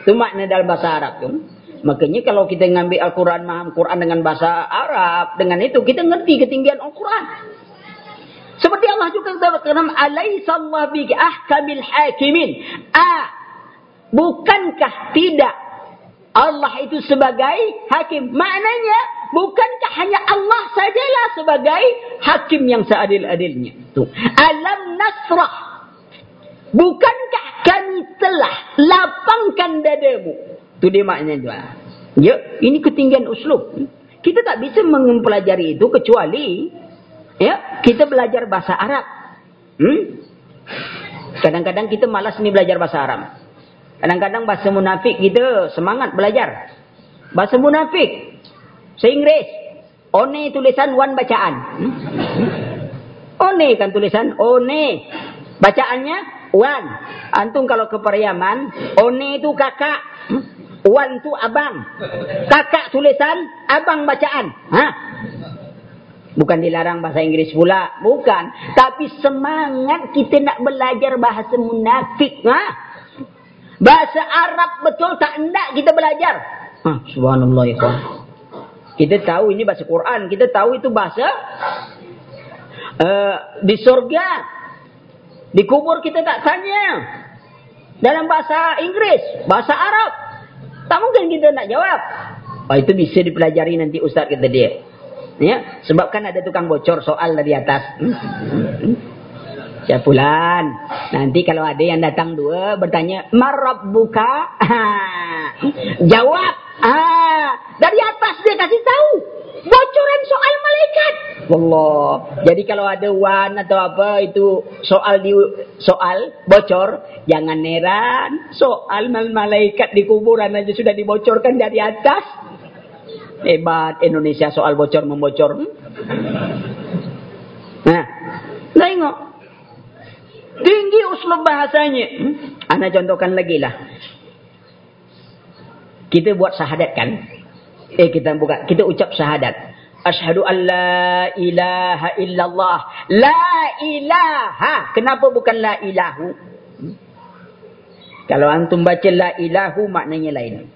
Itu makna dalam bahasa Arab tu. Makanya kalau kita mengambil Al-Quran, maham Quran dengan bahasa Arab, dengan itu kita ngerti ketinggian Al-Quran. Seperti Allah juga katakan, Alaihissallah biki ahkamil hakimin. Ah, bukankah tidak Allah itu sebagai hakim? Maknanya, bukankah hanya Allah sajalah sebagai hakim yang seadil-adilnya? Alam nasrah. Bukankah kami telah lapangkan dadamu? Itu dia maknanya juga. Ya, ini ketinggian uslub. Kita tak bisa mempelajari itu kecuali ya kita belajar bahasa Arab. Hmm? Kadang-kadang kita malas ni belajar bahasa Arab. Kadang-kadang bahasa munafik kita semangat belajar. Bahasa munafik. Seinggris. One tulisan, one bacaan. Hmm? One kan tulisan, one. Bacaannya, Wan. Antum kalau ke Pariaman, One itu kakak. Wan itu abang. Kakak tulisan, abang bacaan. Ha? Bukan dilarang bahasa Inggris pula. Bukan. Tapi semangat kita nak belajar bahasa munafik. Ha? Bahasa Arab betul tak nak kita belajar. Ha, subhanallah ya kawan. Kita tahu ini bahasa Quran. Kita tahu itu bahasa uh, di surga. Di kubur kita tak tanya. Dalam bahasa Inggris, bahasa Arab. Tak mungkin kita nak jawab. Oh, itu bisa dipelajari nanti ustaz kata dia. Ya, sebab kan ada tukang bocor soal dari atas. Hmm. Syafulan. Nanti kalau ada yang datang dua bertanya, "Marab buka?" [laughs] Jawab. Ah, dari atas dia kasih tahu bocoran soal malaikat. Allah. Jadi kalau ada wan atau apa itu soal di soal bocor, jangan heran. Soal malaikat di kuburan aja sudah dibocorkan dari atas. Hebat Indonesia soal bocor membocor. Hmm? Nah, tengok. Tinggi uslub bahasanya. Hmm? Anda contohkan lagi lah. Kita buat syahadat kan? Eh kita buka, kita ucap syahadat. Ashhadu an la ilaha illallah. La ilaha. Kenapa bukan la ilahu? Kalau antum baca la ilahu maknanya lain.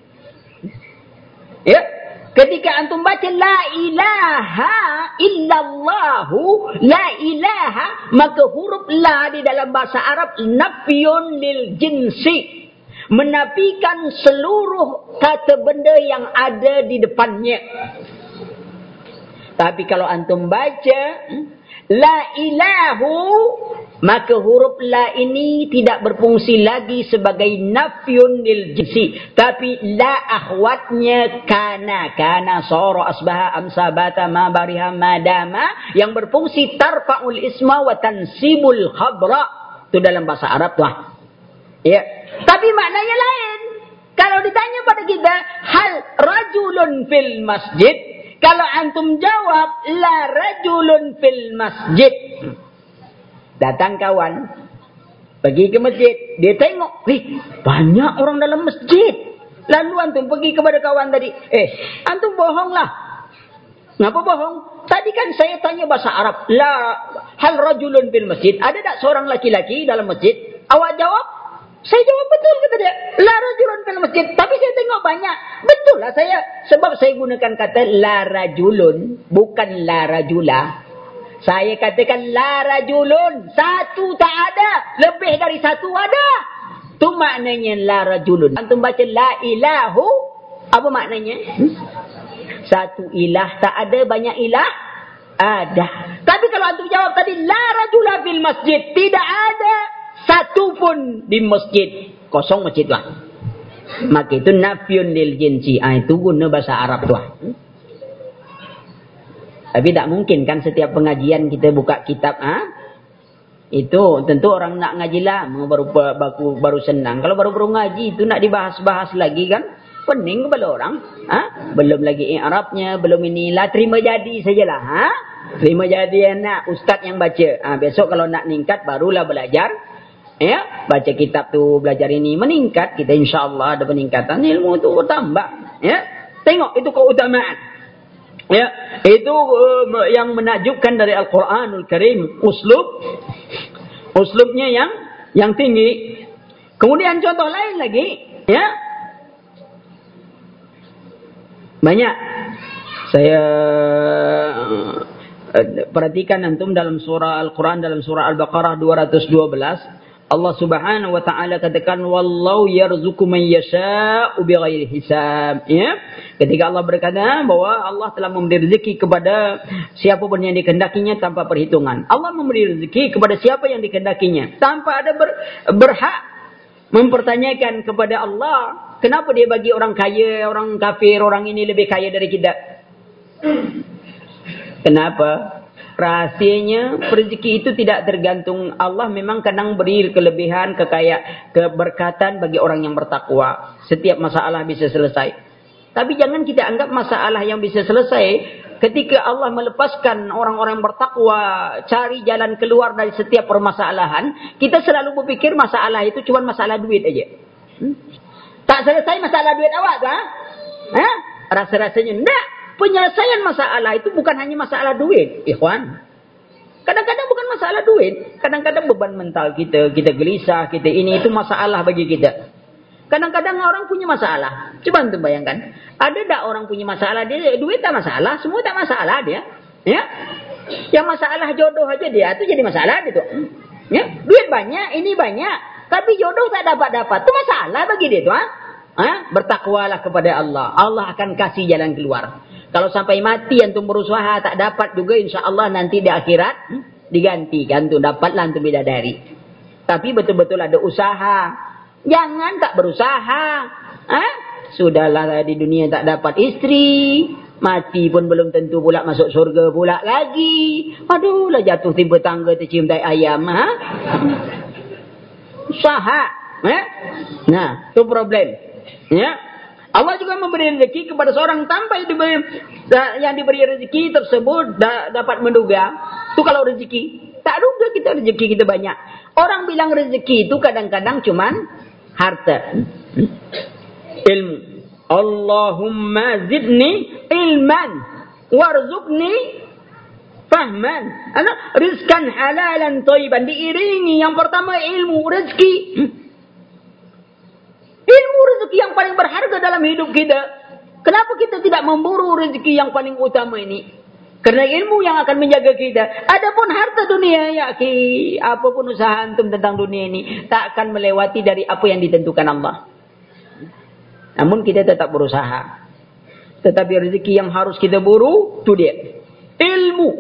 Ya. Ketika antum baca la ilaha illallahu, la ilaha, maka huruf la di dalam bahasa Arab nafyun lil jinsi menafikan seluruh kata benda yang ada di depannya. Tapi kalau antum baca la ilahu maka huruf la ini tidak berfungsi lagi sebagai nafyun lil jinsi tapi la akhwatnya kana kana sara asbaha amsa bata ma bariha madama yang berfungsi tarfaul isma wa tansibul khabra itu dalam bahasa Arab tuh. Ya, tapi maknanya lain. Kalau ditanya pada kita, hal rajulun fil masjid. Kalau antum jawab, la rajulun fil masjid. Datang kawan. Pergi ke masjid. Dia tengok, eh, banyak orang dalam masjid. Lalu antum pergi kepada kawan tadi. Eh, antum bohonglah. Ngapa bohong? Tadi kan saya tanya bahasa Arab. La hal rajulun bil masjid. Ada tak seorang laki-laki dalam masjid? Awak jawab, saya jawab betul kata dia. La rajulun fil masjid. Tapi saya tengok banyak. Betul lah saya. Sebab saya gunakan kata la rajulun. Bukan la rajula. Saya katakan la rajulun. Satu tak ada. Lebih dari satu ada. Tu maknanya la rajulun. Antum baca la ilahu. Apa maknanya? Hmm? Satu ilah tak ada banyak ilah. Ada. Tapi kalau antum jawab tadi la rajula fil masjid. Tidak ada satu pun di masjid. Kosong masjid lah. Maka itu nafyun lil jinsi. Ah, itu guna bahasa Arab tu. Hmm? Tapi tak mungkin kan setiap pengajian kita buka kitab. Ah? Itu tentu orang nak ngaji lah. Baru, baru, baru senang. Kalau baru-baru ngaji itu nak dibahas-bahas lagi kan. Pening kepala orang. Ha? Belum lagi Arabnya. Belum ini lah. Terima jadi sajalah. Ha? Terima jadi anak. Ustaz yang baca. Ha, besok kalau nak meningkat barulah belajar. Ya, baca kitab tu belajar ini meningkat kita insyaallah ada peningkatan. Ilmu tu bertambah ya. Tengok itu keutamaan. Ya itu uh, yang menakjubkan dari Al-Qur'anul Karim uslub. Uslubnya yang yang tinggi. Kemudian contoh lain lagi, ya. Banyak. Saya uh, perhatikan antum dalam surah Al-Quran dalam surah Al-Baqarah 212 Allah Subhanahu wa taala katakan wallahu yarzuqu man yasha'u bighairi hisab. Ya? Ketika Allah berkata bahwa Allah telah memberi rezeki kepada siapa pun yang dikehendakinya tanpa perhitungan. Allah memberi rezeki kepada siapa yang dikehendakinya tanpa ada ber, berhak mempertanyakan kepada Allah kenapa dia bagi orang kaya orang kafir orang ini lebih kaya dari kita? Kenapa rahasianya rezeki itu tidak tergantung Allah memang kadang beri kelebihan kekaya keberkatan bagi orang yang bertakwa setiap masalah bisa selesai tapi jangan kita anggap masalah yang bisa selesai ketika Allah melepaskan orang-orang bertakwa cari jalan keluar dari setiap permasalahan kita selalu berpikir masalah itu cuma masalah duit aja hmm? tak selesai masalah duit awak tu ha? ha? rasa-rasanya enggak penyelesaian masalah itu bukan hanya masalah duit. Ikhwan. Kadang-kadang bukan masalah duit. Kadang-kadang beban mental kita. Kita gelisah. Kita ini itu masalah bagi kita. Kadang-kadang orang punya masalah. Coba untuk bayangkan. Ada tak orang punya masalah? Dia duit tak masalah. Semua tak masalah dia. Ya. Yang masalah jodoh aja dia. Itu jadi masalah dia tu. Ya. Duit banyak. Ini banyak. Tapi jodoh tak dapat-dapat. Itu masalah bagi dia tu. Ha? Ha? Bertakwalah kepada Allah. Allah akan kasih jalan keluar. Kalau sampai mati antum berusaha tak dapat juga insya-Allah nanti di akhirat hmm, digantikan tu dapatlah antum bidadari. Tapi betul-betul ada usaha. Jangan tak berusaha. Ha? Sudahlah di dunia tak dapat istri, mati pun belum tentu pula masuk surga pula lagi. Aduh lah jatuh tiba tangga tercium tai ayam ha? Usaha, ha? Nah, tu problem. Ya. Allah juga memberi rezeki kepada seorang tanpa diberi, yang diberi rezeki tersebut dapat menduga. Itu kalau rezeki. Tak duga kita rezeki kita banyak. Orang bilang rezeki itu kadang-kadang cuman harta. Ilmu. Allahumma zidni ilman. Warzukni fahman. Rizkan halalan toiban. Diiringi yang pertama ilmu rezeki. Ilmu rezeki yang paling berharga dalam hidup kita. Kenapa kita tidak memburu rezeki yang paling utama ini? Karena ilmu yang akan menjaga kita. Adapun harta dunia, ya ki, apapun usaha antum tentang dunia ini, tak akan melewati dari apa yang ditentukan Allah. Namun kita tetap berusaha. Tetapi rezeki yang harus kita buru, itu dia. Ilmu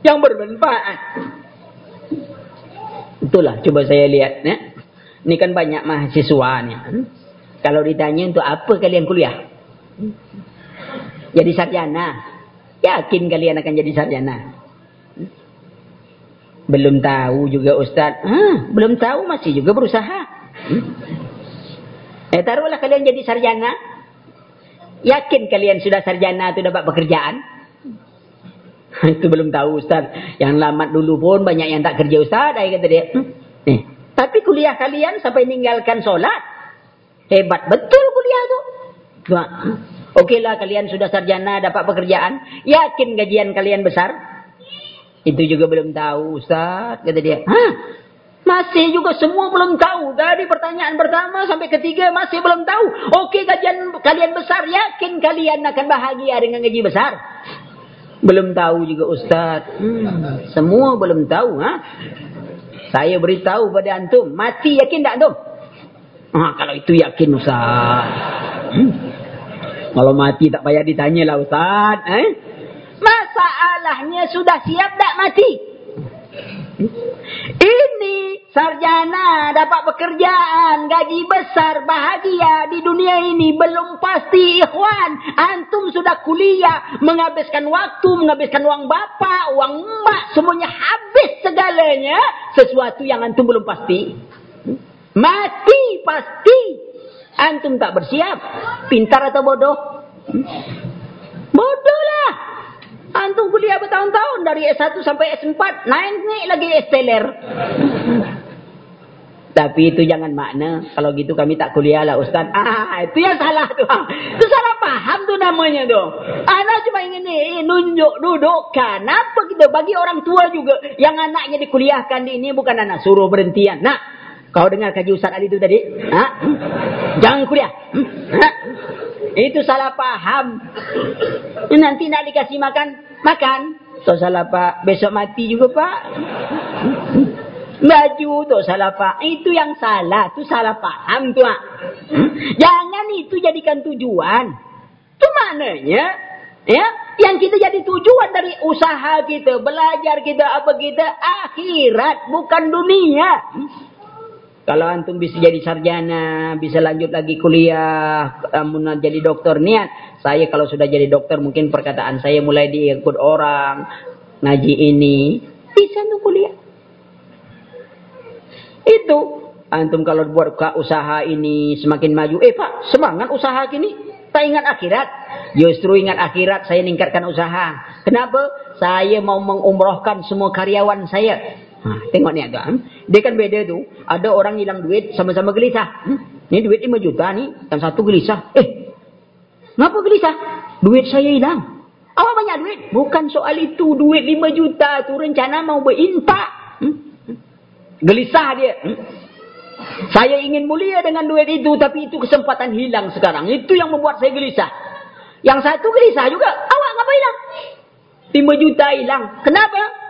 yang bermanfaat. Itulah, coba saya lihat. Ya. Ini kan banyak mahasiswa ni. Hmm? Kalau ditanya untuk apa kalian kuliah? Jadi sarjana. Yakin kalian akan jadi sarjana? Hmm? Belum tahu juga Ustaz. Ha, belum tahu masih juga berusaha. Hmm? Eh, taruhlah kalian jadi sarjana. Yakin kalian sudah sarjana itu dapat pekerjaan? Itu belum tahu Ustaz. Yang lamat dulu pun banyak yang tak kerja Ustaz. Kata dia. Nih, tapi kuliah kalian sampai meninggalkan solat. Hebat betul kuliah tu. Tuan. Okeylah kalian sudah sarjana dapat pekerjaan. Yakin gajian kalian besar? Itu juga belum tahu Ustaz. Kata dia. Hah? Masih juga semua belum tahu. Dari pertanyaan pertama sampai ketiga masih belum tahu. Okey gajian kalian besar. Yakin kalian akan bahagia dengan gaji besar? Belum tahu juga Ustaz. Hmm. Semua belum tahu. Ha? Saya beritahu pada antum. Mati yakin tak antum? Ha, kalau itu yakin Ustaz. Hmm. Kalau mati tak payah ditanya lah Ustaz. Eh? Masalahnya sudah siap tak mati? Ini sarjana dapat pekerjaan, gaji besar, bahagia di dunia ini. Belum pasti ikhwan. Antum sudah kuliah, menghabiskan waktu, menghabiskan uang bapa, uang emak. Semuanya habis segalanya. Sesuatu yang antum belum pasti. Mati pasti. Antum tak bersiap. Pintar atau bodoh? Bodoh lah. Antum kuliah bertahun-tahun. Dari S1 sampai S4. Naik-naik lagi S-Teller. [laughs] Tapi itu jangan makna. Kalau gitu kami tak kuliah lah Ustaz. [laughs] Ah, itu yang salah tu. [laughs] Itu salah paham tu namanya tu. Anak cuma ingin ni, nunjuk duduk. Kenapa kita bagi orang tua juga. Yang anaknya dikuliahkan di ini bukan anak suruh berhentian. Nah, kau dengar kaji Ustaz Ali itu tadi? Ha? Jangan kuliah. Ha? Itu salah paham. Nanti nak dikasih makan, makan. Tak salah pak. Besok mati juga pak. Baju tu salah pak. Itu yang salah. Itu salah paham tu. Ha? Jangan itu jadikan tujuan. Itu maknanya. Ya, yang kita jadi tujuan dari usaha kita, belajar kita, apa kita, akhirat, bukan dunia. Kalau antum bisa jadi sarjana, bisa lanjut lagi kuliah, um, jadi dokter niat. Saya kalau sudah jadi dokter mungkin perkataan saya mulai diikut orang ngaji ini, bisa tuh kuliah. Itu antum kalau buat usaha ini semakin maju, eh Pak, semangat usaha kini. Tak ingat akhirat. Justru ingat akhirat saya meningkatkan usaha. Kenapa? Saya mau mengumrohkan semua karyawan saya. Ha, tengok ni agak. Hmm? Dia kan beda tu. Ada orang hilang duit sama-sama gelisah. Hmm? Ni duit 5 juta ni. Yang satu gelisah. Eh. Ngapa gelisah? Duit saya hilang. Awak banyak duit? Bukan soal itu. Duit 5 juta tu rencana mau berintak. Hmm? Gelisah dia. Hmm? Saya ingin mulia dengan duit itu. Tapi itu kesempatan hilang sekarang. Itu yang membuat saya gelisah. Yang satu gelisah juga. Awak ngapa hilang? 5 juta hilang. Kenapa?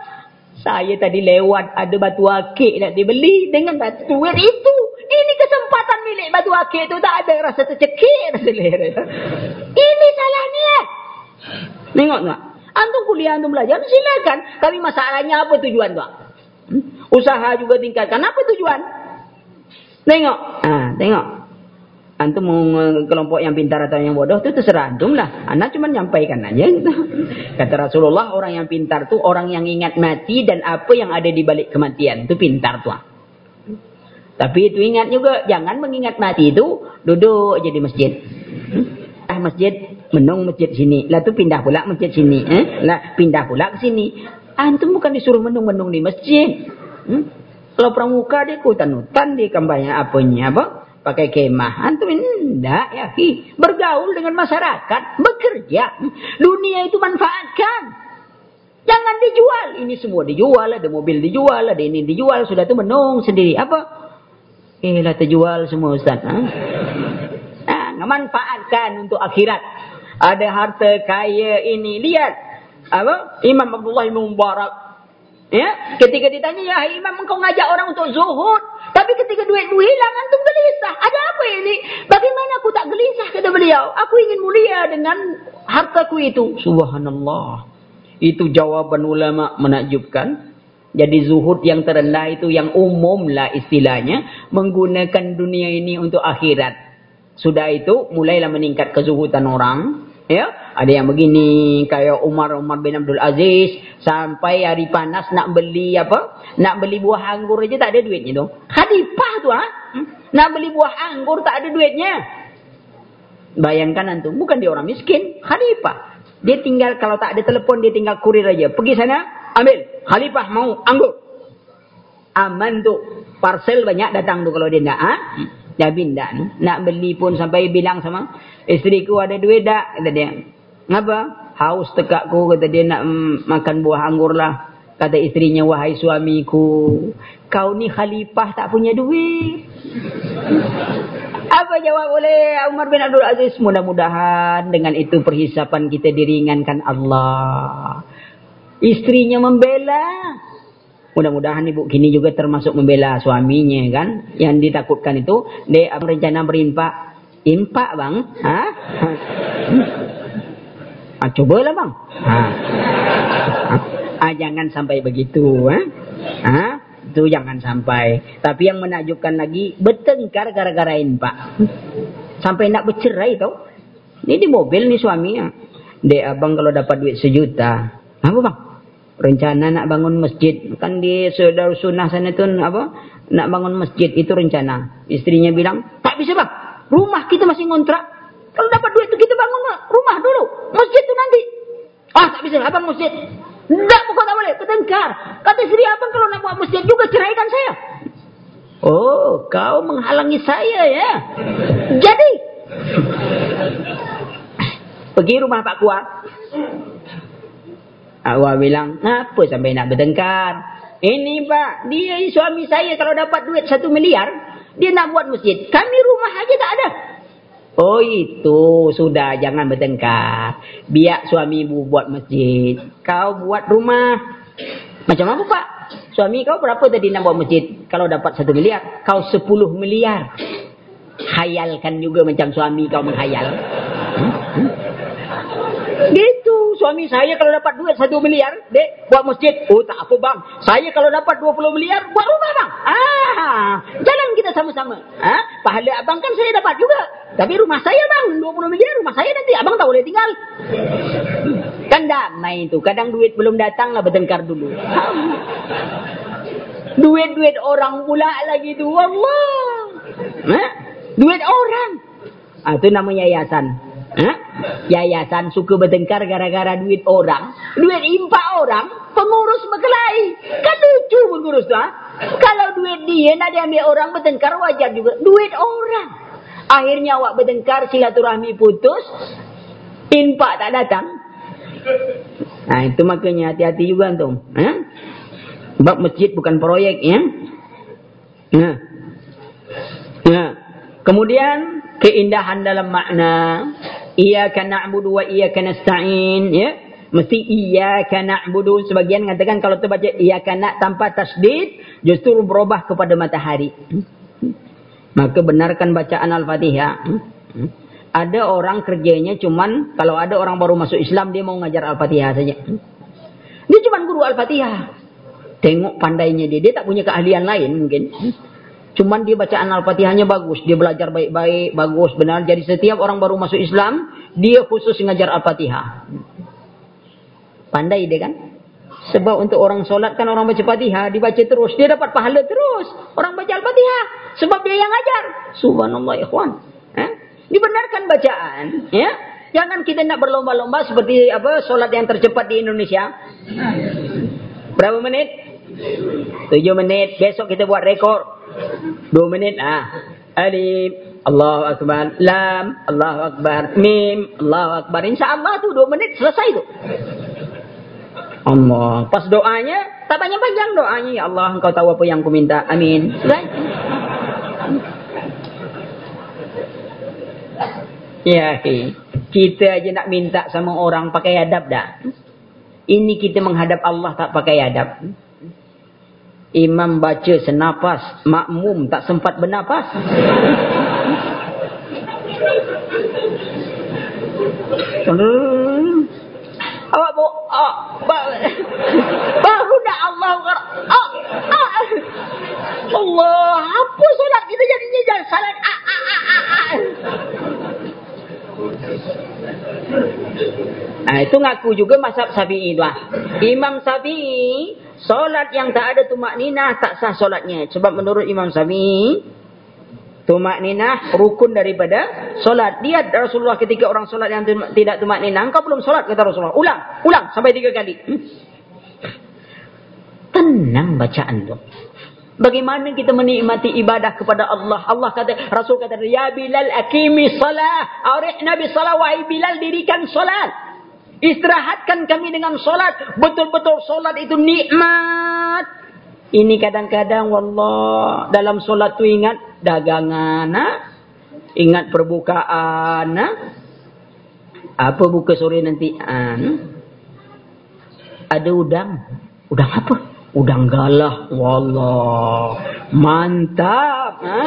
Saya tadi lewat ada batu akik nak dibeli dengan batu duit itu. Ini kesempatan milik batu akik itu tak ada rasa tercekik rasa leher. Ini salah niat. Tengok tak? Antum kuliah, antum belajar, silakan. Tapi masalahnya apa tujuan tu? Hmm? Usaha juga tingkatkan. Apa tujuan? Tengok. Ah, tengok. Antum kelompok yang pintar atau yang bodoh itu terserah antum lah. Anak cuma nyampaikan aja. [laughs] Kata Rasulullah orang yang pintar tu orang yang ingat mati dan apa yang ada di balik kematian. Itu pintar tuan. Tapi itu ingat juga jangan mengingat mati itu duduk aja di masjid. Ah masjid menung masjid sini. Lah tu pindah pula masjid sini. Eh? Lah pindah pula ke sini. Antum bukan disuruh menung-menung di masjid. Hmm? Kalau pramuka dia kutan-hutan dia banyak apanya apa? Pakai kemah. Antum tidak ya. Hi. Bergaul dengan masyarakat. Bekerja. Dunia itu manfaatkan. Jangan dijual. Ini semua dijual. Ada mobil dijual. Ada ini dijual. Sudah itu menung sendiri. Apa? Eh lah terjual semua Ustaz. Ha? Nah, manfaatkan untuk akhirat. Ada harta kaya ini. Lihat. Apa? Imam Abdullah Imam Mubarak. Ya, ketika ditanya ya imam engkau ngajak orang untuk zuhud, tapi ketika duitmu hilang antum gelisah. Ada apa ini? Bagaimana aku tak gelisah kata beliau? Aku ingin mulia dengan hartaku itu. Subhanallah. Itu jawaban ulama menakjubkan. Jadi zuhud yang terendah itu yang umum lah istilahnya. Menggunakan dunia ini untuk akhirat. Sudah itu mulailah meningkat kezuhudan orang. Ya, ada yang begini kayak Umar Umar bin Abdul Aziz sampai hari panas nak beli apa? Nak beli buah anggur aja tak ada duitnya tu. Khalifah tu ha? Hmm? Nak beli buah anggur tak ada duitnya. Bayangkan antum, bukan dia orang miskin, khalifah. Dia tinggal kalau tak ada telefon dia tinggal kurir aja. Pergi sana, ambil. Khalifah mau anggur. Aman tu. Parcel banyak datang tu kalau dia nak ha? Jabin tak ni? Nak beli pun sampai bilang sama isteri ku ada duit tak? Kata dia. Ngapa? Haus tekak ku kata dia nak makan buah anggur lah. Kata isterinya wahai suamiku. Kau ni khalifah tak punya duit. [laughs] Apa jawab oleh Umar bin Abdul Aziz? Mudah-mudahan dengan itu perhisapan kita diringankan Allah. Istrinya membela. Mudah-mudahan ibu kini juga termasuk membela suaminya kan. Yang ditakutkan itu. Dia rencana berimpak. Impak bang. Ha? ha cubalah bang. Ha? ha? Jangan sampai begitu. Ha? Ha? Itu jangan sampai. Tapi yang menakjubkan lagi. Bertengkar gara-gara impak. Sampai nak bercerai tau. Ini di mobil ni suaminya. Dia abang kalau dapat duit sejuta. Apa bang? Rencana nak bangun masjid. Kan di saudara sunnah sana tu apa? Nak bangun masjid itu rencana. Istrinya bilang tak bisa bang rumah kita masih ngontrak. Kalau dapat duit tu kita bangun rumah dulu. Masjid tu nanti. Ah tak bisa abang masjid. Tak bukan tak boleh. Bertengkar kata istri abang kalau nak buat masjid juga ceraikan saya. Oh kau menghalangi saya ya? Jadi. [laughs] Pergi rumah Pak Kuat Awak bilang, apa sampai nak bertengkar? Ini pak, dia suami saya kalau dapat duit satu miliar, dia nak buat masjid. Kami rumah aja tak ada. Oh itu, sudah jangan bertengkar. Biar suami ibu buat masjid. Kau buat rumah. Macam apa pak? Suami kau berapa tadi nak buat masjid? Kalau dapat satu miliar, kau sepuluh miliar. Hayalkan juga macam suami kau menghayal. Hmm? Hmm? Suami saya kalau dapat duit satu miliar, dek, buat masjid. Oh tak apa bang. Saya kalau dapat dua puluh miliar, buat rumah bang. Ah, jalan kita sama-sama. Ah, pahala abang kan saya dapat juga. Tapi rumah saya bang, dua puluh miliar rumah saya nanti. Abang tak boleh tinggal. Kan damai itu. Kadang duit belum datang lah bertengkar dulu. [laughs] Duit-duit orang pula lagi tu. Allah. Eh? Duit orang. Ah, itu namanya yayasan. Ha? Yayasan suka bertengkar gara-gara duit orang. Duit impak orang, pengurus berkelahi. Kan lucu pengurus tu. Ha? Kalau duit dia nak diambil orang bertengkar wajar juga. Duit orang. Akhirnya awak bertengkar silaturahmi putus. Impak tak datang. Nah itu makanya hati-hati juga tu. Ha? Sebab masjid bukan proyek ya. Nah. Nah. Kemudian keindahan dalam makna iyyaka na'budu wa iyyaka nasta'in ya. Mesti iyyaka na'budu. Sebagian mengatakan kalau tu baca iyyaka na tanpa tasdid justru berubah kepada matahari. Maka benarkan bacaan al-fatihah. Ada orang kerjanya cuman kalau ada orang baru masuk Islam dia mau ngajar al-fatihah saja. Dia cuman guru al-fatihah. Tengok pandainya dia. Dia tak punya keahlian lain mungkin Cuman dia bacaan Al-Fatihahnya bagus. Dia belajar baik-baik, bagus, benar. Jadi setiap orang baru masuk Islam, dia khusus mengajar Al-Fatihah. Pandai dia kan? Sebab untuk orang solat kan orang baca Fatihah, dibaca terus. Dia dapat pahala terus. Orang baca Al-Fatihah. Sebab dia yang ajar. Subhanallah ikhwan. Eh? Dibenarkan bacaan. Ya? Jangan kita nak berlomba-lomba seperti apa solat yang tercepat di Indonesia. Berapa menit? Tujuh menit. Besok kita buat rekor. Dua minit ah. Alif, Allahu Akbar, Lam, Allahu Akbar, Mim, Allahu Akbar. InsyaAllah tu dua minit selesai tu. Allah. Pas doanya, tak panjang-panjang doanya. Ya Allah, engkau tahu apa yang ku minta. Amin. Right? Ya, kita aja nak minta sama orang pakai adab dah. Ini kita menghadap Allah tak pakai adab. Imam baca senapas, makmum tak sempat bernapas. [laughs] Awak bu, ah, baru dah Allah ah, ah, Allah, apa solat kita jadinya jangan salat ah, ah, ah, ah, ah. Nah, itu ngaku juga mazhab Syafi'i tu ah. Imam Syafi'i Solat yang tak ada tumak ninah tak sah solatnya. Sebab menurut Imam Sami, tumak ninah rukun daripada solat. Dia Rasulullah ketika orang solat yang tidak tumak ninah. Engkau belum solat kata Rasulullah. Ulang, ulang sampai tiga kali. [clears throat] Tenang bacaan tu. Bagaimana kita menikmati ibadah kepada Allah? Allah kata, Rasul kata, Ya Bilal akimi salah. Arih Nabi salah. Wahai Bilal dirikan salat. Istirahatkan kami dengan salat. Betul-betul salat itu nikmat. Ini kadang-kadang, Wallah, dalam salat tu ingat dagangan. Ha? Ingat perbukaan. Ha? Apa buka sore nanti? Ha? Ada udang. Udang apa? Udang galah. Wallah. Mantap. Ha?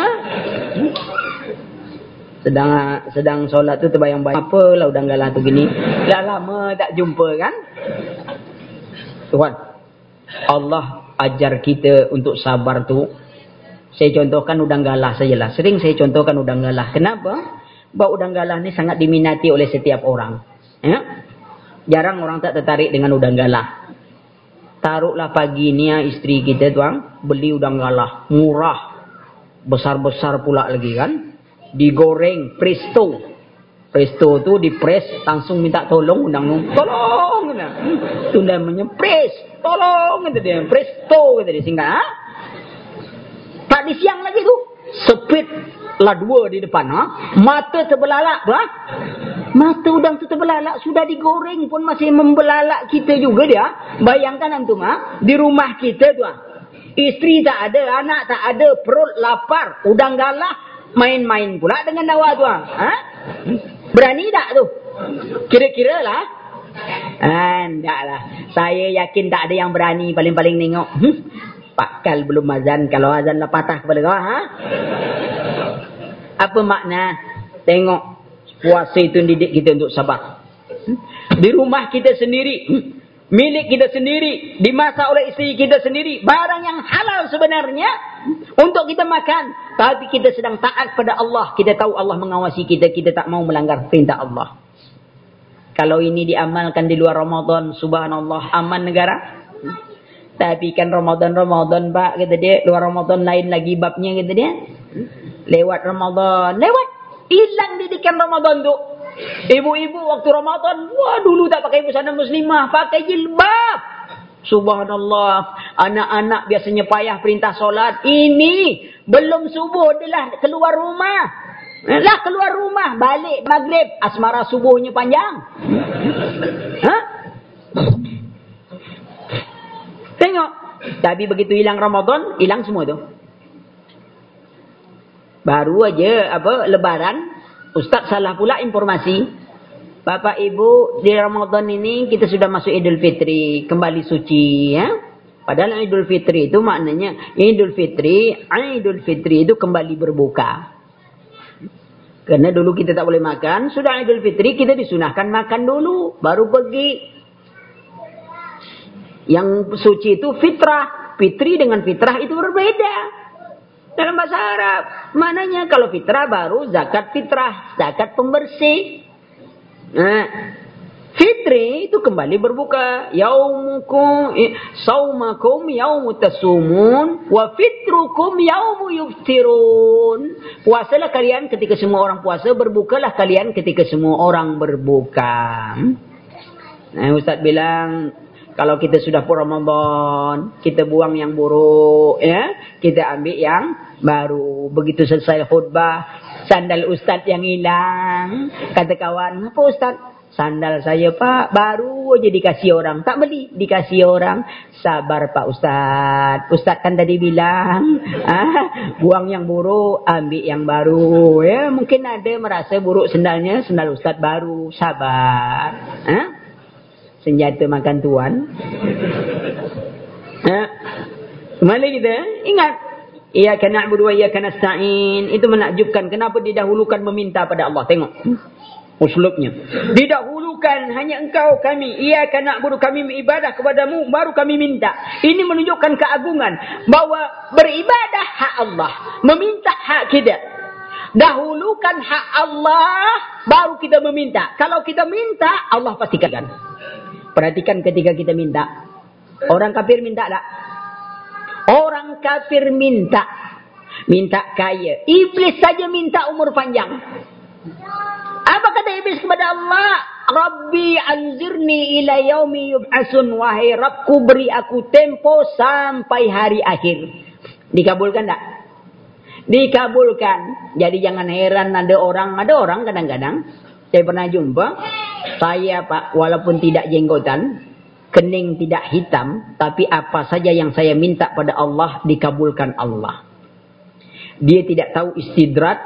Sedang sedang solat tu terbayang-bayang. Apalah udang galah tu gini. Dah lama tak jumpa kan? Tuhan. Allah ajar kita untuk sabar tu. Saya contohkan udang galah sajalah. Sering saya contohkan udang galah. Kenapa? Sebab udang galah ni sangat diminati oleh setiap orang. Ya? Jarang orang tak tertarik dengan udang galah taruhlah pagi ni ya, isteri kita tuang beli udang galah murah besar-besar pula lagi kan digoreng presto presto tu di press langsung minta tolong udang tu tolong kena tu namanya press tolong kata dia presto kata dia singkat ha? tak di siang lagi tu sepit lah dua di depan ha? mata terbelalak ha? Mata udang tu terbelalak. Sudah digoreng pun masih membelalak kita juga dia. Bayangkan antum ha? Di rumah kita tu ha? Isteri tak ada, anak tak ada, perut lapar, udang galah, main-main pula dengan dawa tu ha? Berani tak tu? Kira-kira lah. Tidak lah. Saya yakin tak ada yang berani paling-paling tengok. Hmm? Pak Kal belum azan. Kalau azan lah patah kepada kau. Ha? Apa makna? Tengok puasa itu didik kita untuk sabar. Di rumah kita sendiri, milik kita sendiri, dimasak oleh isteri kita sendiri, barang yang halal sebenarnya untuk kita makan. Tapi kita sedang taat pada Allah, kita tahu Allah mengawasi kita, kita tak mau melanggar perintah Allah. Kalau ini diamalkan di luar Ramadan, subhanallah, aman negara. Tapi kan Ramadan-Ramadan, Pak, kata dia, luar Ramadan lain lagi babnya, kata dia. Lewat Ramadan, lewat. Hilang didikan Ramadan tu. Ibu-ibu waktu Ramadan, wah dulu tak pakai busana muslimah, pakai jilbab. Subhanallah, anak-anak biasanya payah perintah solat. Ini belum subuh adalah keluar rumah. Lah keluar rumah, balik maghrib, asmara subuhnya panjang. Ha? Tengok, tapi begitu hilang Ramadan, hilang semua tu. Baru aja apa lebaran, ustaz salah pula informasi. Bapak Ibu, di Ramadan ini kita sudah masuk Idul Fitri, kembali suci ya. Padahal Idul Fitri itu maknanya Idul Fitri, Idul Fitri itu kembali berbuka. Karena dulu kita tak boleh makan, sudah Idul Fitri kita disunahkan makan dulu, baru pergi. Yang suci itu fitrah, fitri dengan fitrah itu berbeda dalam bahasa Arab. Maknanya kalau fitrah baru zakat fitrah, zakat pembersih. Nah, fitri itu kembali berbuka. Yaumukum saumakum yaumu tasumun wa fitrukum yaumu yuftirun. Puasalah kalian ketika semua orang puasa, berbukalah kalian ketika semua orang berbuka. Nah, Ustaz bilang kalau kita sudah pun Ramadan, kita buang yang buruk, ya, kita ambil yang baru. Begitu selesai khutbah, sandal ustaz yang hilang. Kata kawan, apa ustaz? Sandal saya pak, baru aja dikasih orang. Tak beli, dikasih orang. Sabar pak ustaz. Ustaz kan tadi bilang, [laughs] ah, buang yang buruk, ambil yang baru. Ya, mungkin ada merasa buruk sandalnya, sandal ustaz baru. Sabar. Ah? senjata makan tuan. Ha? Kembali kita, ingat. Ia kena na'budu wa iyyaka nasta'in. Itu menakjubkan kenapa didahulukan meminta pada Allah. Tengok. Uslubnya. Didahulukan hanya engkau kami. Ia kena na'budu kami ibadah kepadamu. Baru kami minta. Ini menunjukkan keagungan. Bahawa beribadah hak Allah. Meminta hak kita. Dahulukan hak Allah. Baru kita meminta. Kalau kita minta, Allah pastikan. Perhatikan ketika kita minta. Orang kafir minta tak? Orang kafir minta. Minta kaya. Iblis saja minta umur panjang. Apa kata iblis kepada Allah? Rabbi anzirni ila yaumi yub'asun. Wahai Rabbku beri aku tempo sampai hari akhir. Dikabulkan tak? Dikabulkan. Jadi jangan heran ada orang, ada orang kadang-kadang. Saya pernah jumpa. Saya pak, walaupun tidak jenggotan. Kening tidak hitam. Tapi apa saja yang saya minta pada Allah, dikabulkan Allah. Dia tidak tahu istidrat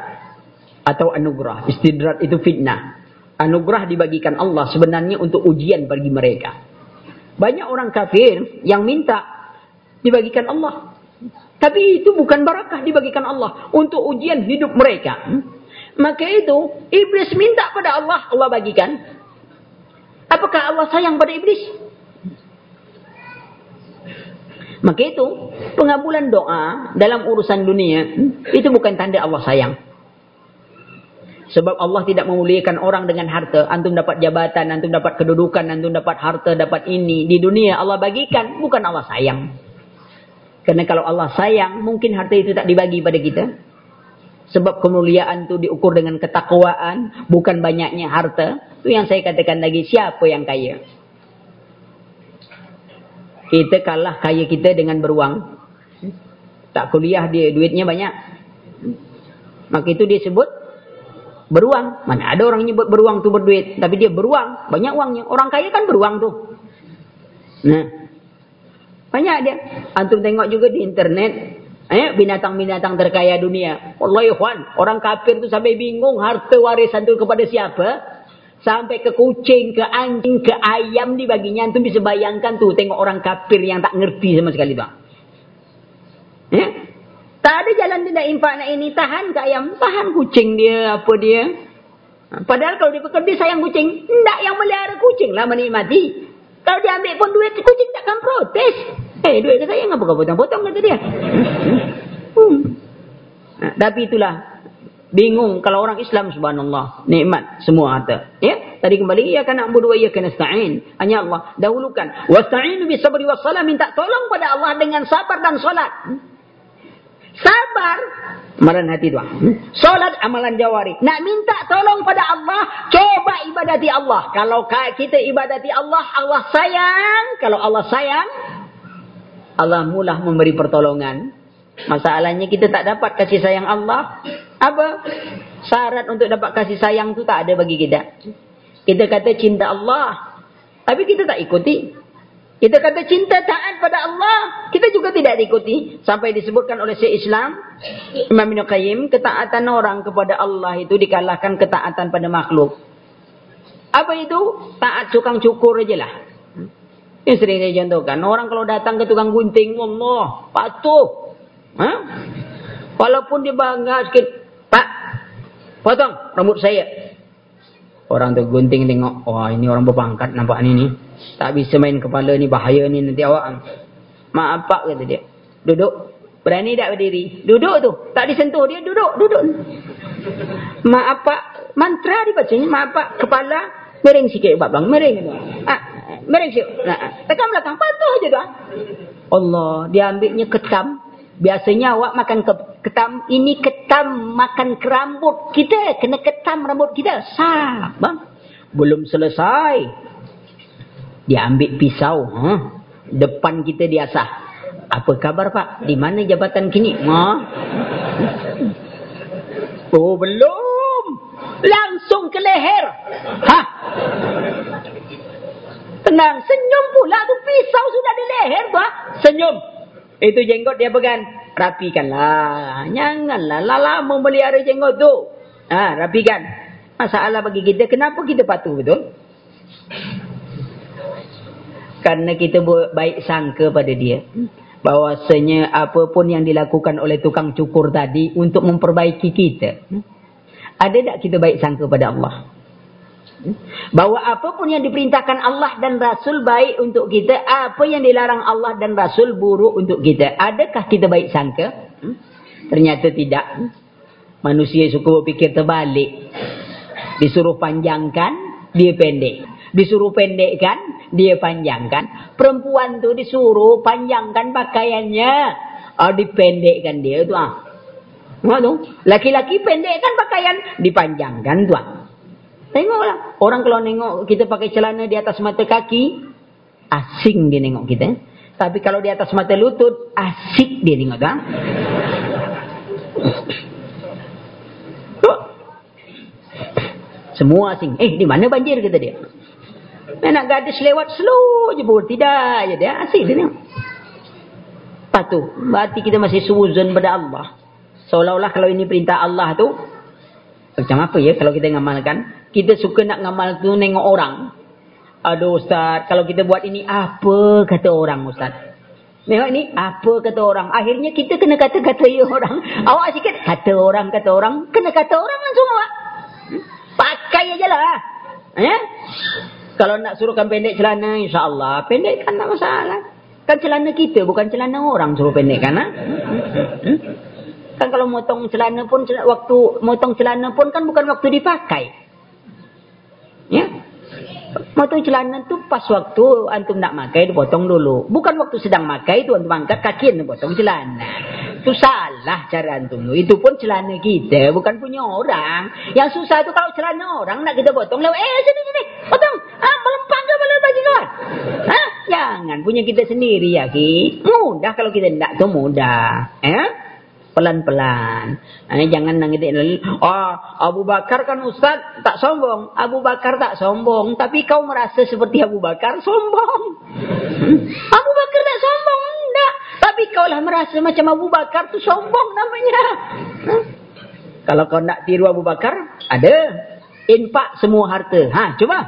atau anugerah. Istidrat itu fitnah. Anugerah dibagikan Allah sebenarnya untuk ujian bagi mereka. Banyak orang kafir yang minta dibagikan Allah. Tapi itu bukan barakah dibagikan Allah untuk ujian hidup mereka. Maka itu iblis minta pada Allah, Allah bagikan. Apakah Allah sayang pada iblis? Maka itu pengabulan doa dalam urusan dunia itu bukan tanda Allah sayang. Sebab Allah tidak memuliakan orang dengan harta. Antum dapat jabatan, antum dapat kedudukan, antum dapat harta, dapat ini. Di dunia Allah bagikan, bukan Allah sayang. Karena kalau Allah sayang, mungkin harta itu tak dibagi pada kita. Sebab kemuliaan itu diukur dengan ketakwaan, bukan banyaknya harta. Itu yang saya katakan lagi, siapa yang kaya? Kita kalah kaya kita dengan beruang. Tak kuliah dia, duitnya banyak. Maka itu dia sebut beruang. Mana ada orang nyebut beruang tu berduit. Tapi dia beruang. Banyak uangnya. Orang kaya kan beruang tu. Nah. Banyak dia. Antum tengok juga di internet. Eh, binatang-binatang terkaya dunia. Allah Ikhwan. Orang kafir tu sampai bingung. Harta warisan tu kepada siapa? Sampai ke kucing, ke anjing, ke ayam dibaginya. Antum bisa bayangkan tu. Tengok orang kafir yang tak ngerti sama sekali bang. Eh? Tak ada jalan tidak infak nak ini. Tahan ke ayam. Tahan kucing dia. Apa dia. Ha, padahal kalau dia pekerja sayang kucing. Tidak yang melihara kucing lah menikmati. Kalau dia ambil pun duit kucing takkan protes. Eh duit ke saya ngapa kau potong-potong kata dia. Hmm. Nah, tapi itulah. Bingung kalau orang Islam subhanallah. Nikmat semua harta. Ya. Tadi kembali. Ya kan na'budu wa iya kan nasta'in. Hanya Allah. Dahulukan. Wasta'inu bisabri wassalam. Minta tolong pada Allah dengan sabar dan solat. Sabar. Amalan hati doa. Solat amalan jawari. Nak minta tolong pada Allah. Coba ibadati Allah. Kalau kita ibadati Allah. Allah sayang. Kalau Allah sayang. Allah mulah memberi pertolongan. Masalahnya kita tak dapat kasih sayang Allah. Apa? Syarat untuk dapat kasih sayang tu tak ada bagi kita. Kita kata cinta Allah. Tapi kita tak ikuti. Kita kata cinta taat pada Allah, kita juga tidak diikuti. Sampai disebutkan oleh Syekh Islam, Imam Ibn Qayyim, ketaatan orang kepada Allah itu dikalahkan ketaatan pada makhluk. Apa itu? Taat tukang cukur aja lah. Ini sering saya contohkan. Orang kalau datang ke tukang gunting, Allah, patuh. Ha? Walaupun dia bangga sikit, Pak, potong rambut saya. Orang tu gunting tengok, wah ini orang berpangkat nampak ni ni. Tak bisa main kepala ni bahaya ni nanti awak. Mak apa kata dia. Duduk. Berani tak berdiri? Duduk tu. Tak disentuh dia duduk. Duduk. Mak apa? Mantra dibacanya. Mak apa? Kepala. Mering sikit Pak Bang. Mering. Ah, mering sikit. Nah, tekan belakang. Patuh je tu. Ah. Allah. Dia ambilnya ketam. Biasanya awak makan ketam. Ini ketam makan kerambut kita. Kena ketam rambut kita. Sah. Bang. Belum selesai. Dia ambil pisau. Ha? Depan kita dia sah. Apa kabar pak? Di mana jabatan kini? Ha? Oh belum. Langsung ke leher. Ha? Tenang. Senyum pula tu pisau sudah di leher. Ha? Senyum. Itu jenggot dia pegang. Rapikanlah. Janganlah. Lala memelihara jenggot tu. Ha, rapikan. Masalah bagi kita. Kenapa kita patuh betul? Karena kita baik sangka pada dia. Bahawasanya apapun yang dilakukan oleh tukang cukur tadi untuk memperbaiki kita. Ada tak kita baik sangka pada Allah? Bahawa apapun yang diperintahkan Allah dan Rasul baik untuk kita. Apa yang dilarang Allah dan Rasul buruk untuk kita. Adakah kita baik sangka? Ternyata tidak. Manusia suka berfikir terbalik. Disuruh panjangkan, dia pendek. Disuruh pendekkan, dia panjangkan. Perempuan tu disuruh panjangkan pakaiannya. Oh, dipendekkan dia tu. Ah. Laki-laki pendekkan pakaian. Dipanjangkan tu. Ah. Tengoklah. Orang kalau nengok kita pakai celana di atas mata kaki. Asing dia nengok kita. Tapi kalau di atas mata lutut, asik dia tengok tak? Semua asing. Eh, di mana banjir kata dia? Nak gadis lewat slow je pun. Tidak je dia. Asik dia tengok. Lepas berarti kita masih suzun pada Allah. Seolah-olah kalau ini perintah Allah tu, macam apa ya kalau kita ngamalkan? Kita suka nak ngamal tu nengok orang. Aduh Ustaz, kalau kita buat ini, apa kata orang Ustaz? Tengok ni, apa kata orang? Akhirnya kita kena kata-kata ya orang. Awak sikit, kata orang, kata orang. Kena kata orang langsung awak. Pakai aja lah. Eh? Kalau nak suruhkan pendek celana, insyaAllah. Pendek kan tak masalah. Kan celana kita, bukan celana orang suruh pendek kan? Ha? Kan kalau motong celana pun, waktu motong celana pun kan bukan waktu dipakai. Ya? Motong celana tu pas waktu antum nak makai, dipotong dulu. Bukan waktu sedang makai, tu antum angkat kaki, antum potong celana. Itu salah cara antum. Itu pun celana kita, bukan punya orang. Yang susah tu kalau celana orang nak kita potong. Eh, sini, sini. Potong. Ah, melempang ke malah bagi kawan? Ha? Jangan. Punya kita sendiri, ya, Ki. Mudah kalau kita tidak tu mudah. Eh? Pelan-pelan. Eh, jangan lagi. Oh, Abu Bakar kan Ustaz tak sombong. Abu Bakar tak sombong. Tapi kau merasa seperti Abu Bakar sombong. [laughs] Abu Bakar tak sombong. Enggak. Tapi kau lah merasa macam Abu Bakar tu sombong namanya. [laughs] Kalau kau nak tiru Abu Bakar, ada. Infak semua harta. Ha, cuba.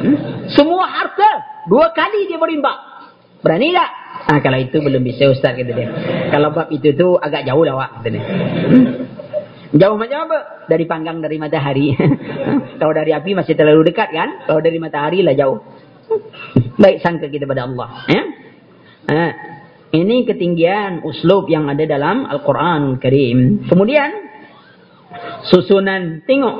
[laughs] Semua harta. Dua kali dia berinfak. Berani tak? Ah kalau itu belum bisa ustaz kata dia. Kalau bab itu tu agak jauh lah wak kata dia. Hmm. Jauh macam apa? Dari panggang dari matahari. [laughs] kalau dari api masih terlalu dekat kan? Kalau dari matahari lah jauh. Baik sangka kita pada Allah. Ya? Ha. Ini ketinggian uslub yang ada dalam Al-Quran Karim. Kemudian susunan tengok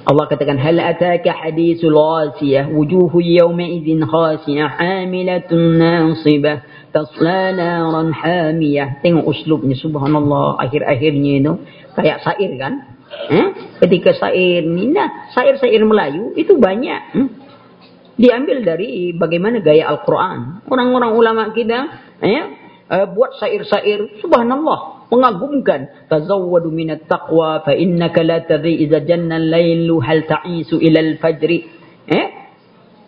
Allah katakan hal ataka hadithul ghasiyah wujuhu yawma idzin khasiyah amilatun nasibah tasla naran hamiyah tengok uslubnya subhanallah akhir-akhirnya itu kayak syair kan eh? ketika syair ni nah syair-syair Melayu itu banyak hmm? diambil dari bagaimana gaya Al-Quran orang-orang ulama kita eh? Uh, buat syair-syair subhanallah mengagumkan tazawwadu minat taqwa fa innaka la tadri idza janna al-lailu hal ta'isu ila al-fajr eh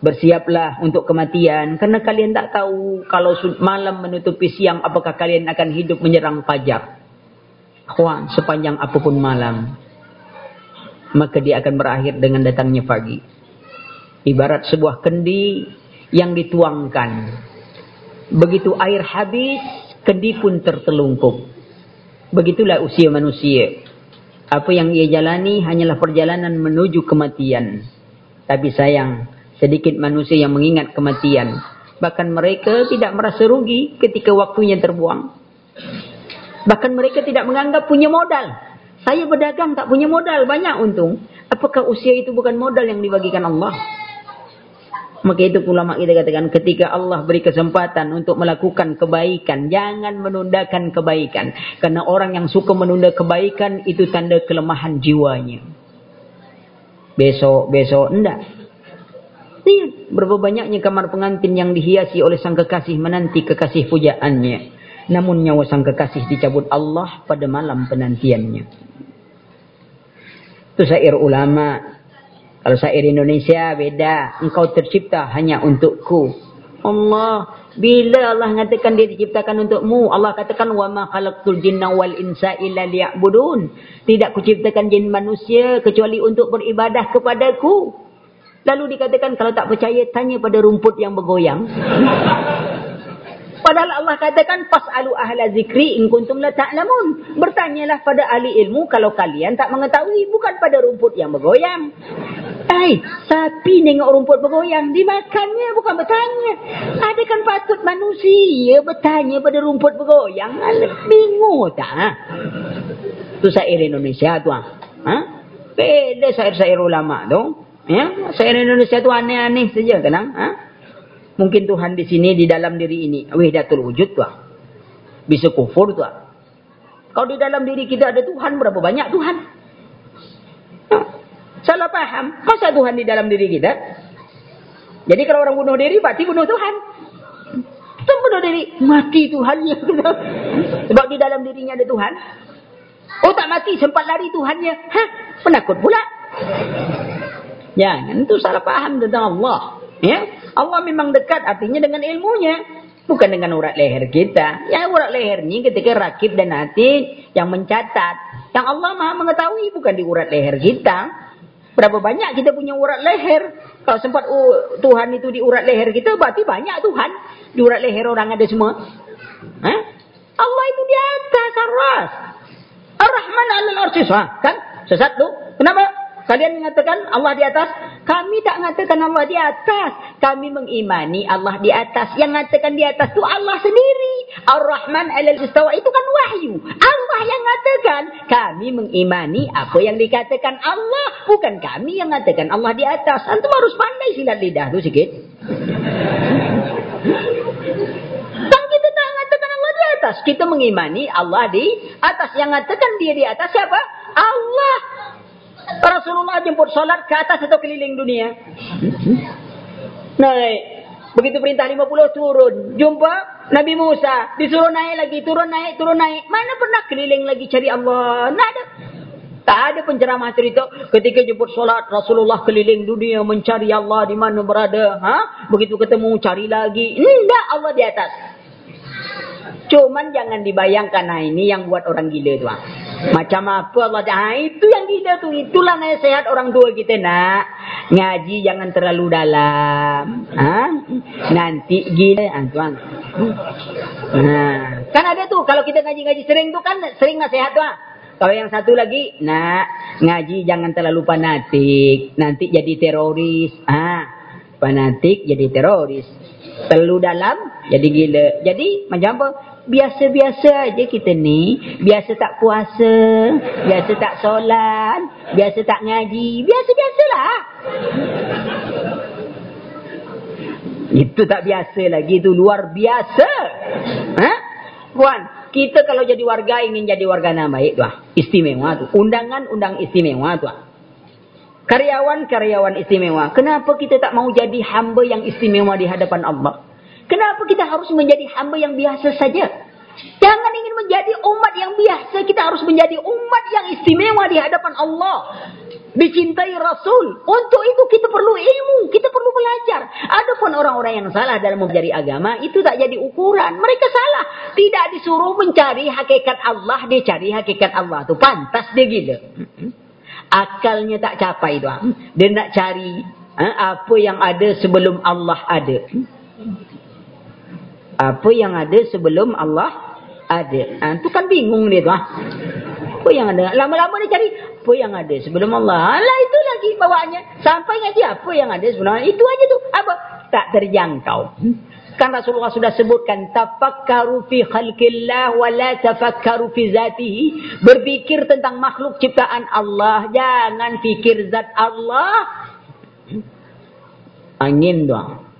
bersiaplah untuk kematian. Karena kalian tak tahu kalau malam menutupi siang apakah kalian akan hidup menyerang fajar kawan sepanjang apapun malam maka dia akan berakhir dengan datangnya pagi. Ibarat sebuah kendi yang dituangkan. Begitu air habis kendi pun tertelungkup. Begitulah usia manusia. Apa yang ia jalani hanyalah perjalanan menuju kematian. Tapi sayang, sedikit manusia yang mengingat kematian. Bahkan mereka tidak merasa rugi ketika waktunya terbuang. Bahkan mereka tidak menganggap punya modal. Saya berdagang tak punya modal, banyak untung. Apakah usia itu bukan modal yang dibagikan Allah? Maka itu ulama kita katakan ketika Allah beri kesempatan untuk melakukan kebaikan. Jangan menundakan kebaikan. Karena orang yang suka menunda kebaikan itu tanda kelemahan jiwanya. Besok, besok, enggak. Lihat berapa banyaknya kamar pengantin yang dihiasi oleh sang kekasih menanti kekasih pujaannya. Namun nyawa sang kekasih dicabut Allah pada malam penantiannya. Itu syair ulama kalau syair Indonesia beda. Engkau tercipta hanya untukku. Allah. Bila Allah mengatakan dia diciptakan untukmu. Allah katakan. Wa ma khalaqtul jinna wal insa illa liya'budun. Tidak kuciptakan jin manusia. Kecuali untuk beribadah kepadaku. Lalu dikatakan kalau tak percaya tanya pada rumput yang bergoyang. Padahal Allah katakan fasalu ahla zikri in kuntum la ta'lamun. Bertanyalah pada ahli ilmu kalau kalian tak mengetahui bukan pada rumput yang bergoyang. Hai, sapi nengok rumput bergoyang dimakannya bukan bertanya. Ada kan patut manusia bertanya pada rumput bergoyang? Bingung tak? Tu syair Indonesia tu ah. Ha? Beda syair-syair ulama tu. Ya, syair Indonesia tu aneh-aneh saja tenang, ha? Mungkin Tuhan di sini di dalam diri ini wahdatul wujud tuh. Bisa kufur tuh. Kalau di dalam diri kita ada Tuhan berapa banyak Tuhan? Salah paham. Masa Tuhan di dalam diri kita? Jadi kalau orang bunuh diri berarti bunuh Tuhan. Itu Bunuh diri. Mati Tuhannya. [laughs] Sebab di dalam dirinya ada Tuhan. Oh tak mati sempat lari Tuhannya. Hah? Penakut pula. Jangan itu salah paham tentang Allah. Ya, Allah memang dekat artinya dengan ilmunya. Bukan dengan urat leher kita. Ya urat leher ini ketika rakib dan hati yang mencatat. Yang Allah maha mengetahui bukan di urat leher kita. Berapa banyak kita punya urat leher. Kalau sempat uh, Tuhan itu di urat leher kita berarti banyak Tuhan. Di urat leher orang ada semua. Ha? Allah itu di atas arras. Ar-Rahman al-Arsis. Ha? Kan? Sesat tu. Kenapa? Kalian mengatakan Allah di atas? Kami tak mengatakan Allah di atas. Kami mengimani Allah di atas. Yang mengatakan di atas itu Allah sendiri. Ar-Rahman al-Istawa itu kan wahyu. Allah yang mengatakan. Kami mengimani apa yang dikatakan Allah. Bukan kami yang mengatakan Allah di atas. Antum harus pandai silat lidah tu sikit. Kita tak mengatakan Allah di atas. Kita mengimani Allah di atas. Yang mengatakan dia di atas siapa? Allah. Rasulullah jemput solat ke atas atau keliling dunia. Naik. Begitu perintah 50 turun. Jumpa Nabi Musa. Disuruh naik lagi. Turun naik, turun naik. Mana pernah keliling lagi cari Allah? Tak ada. Tak ada penceramah cerita. Ketika jemput solat Rasulullah keliling dunia mencari Allah di mana berada. Ha? Begitu ketemu cari lagi. Tidak Allah di atas. Cuman jangan dibayangkan. Nah ini yang buat orang gila tu. Ha? Macam apa Allah dah. Itu yang kita tu. Itulah nasihat orang tua kita nak. Ngaji jangan terlalu dalam. Ha? Nanti gila. Ha, tuan. Ha. Kan ada tu. Kalau kita ngaji-ngaji sering tu kan sering nasihat tu. Ha? Kalau yang satu lagi. Nak. Ngaji jangan terlalu fanatik. Nanti jadi teroris. Ha? Fanatik jadi teroris. Terlalu dalam jadi gila. Jadi macam apa? Biasa-biasa aja kita ni. Biasa tak puasa. Biasa tak solat. Biasa tak ngaji. Biasa-biasalah. Itu tak biasa lagi. Itu luar biasa. Ha? Puan, kita kalau jadi warga ingin jadi warga nama baik. Tuh, istimewa tu. Undangan-undang istimewa tu. Karyawan-karyawan istimewa. Kenapa kita tak mau jadi hamba yang istimewa di hadapan Allah? Kenapa kita harus menjadi hamba yang biasa saja? Jangan ingin menjadi umat yang biasa. Kita harus menjadi umat yang istimewa di hadapan Allah. Dicintai Rasul. Untuk itu kita perlu ilmu. Kita perlu belajar. Adapun orang-orang yang salah dalam mempelajari agama. Itu tak jadi ukuran. Mereka salah. Tidak disuruh mencari hakikat Allah. Dia cari hakikat Allah. Itu pantas dia gila. Akalnya tak capai itu. Dia nak cari ha, apa yang ada sebelum Allah ada apa yang ada sebelum Allah ada. Ha, tu kan bingung dia tu. Ha? Apa yang ada? Lama-lama dia cari apa yang ada sebelum Allah. Alah itu lagi bawaannya. Sampai ngaji apa yang ada sebelum Allah. Itu aja tu. Apa? Tak terjangkau. Kan Rasulullah sudah sebutkan tafakkaru fi khalqillah wa la tafakkaru fi zatihi. Berfikir tentang makhluk ciptaan Allah, jangan fikir zat Allah. Angin doang.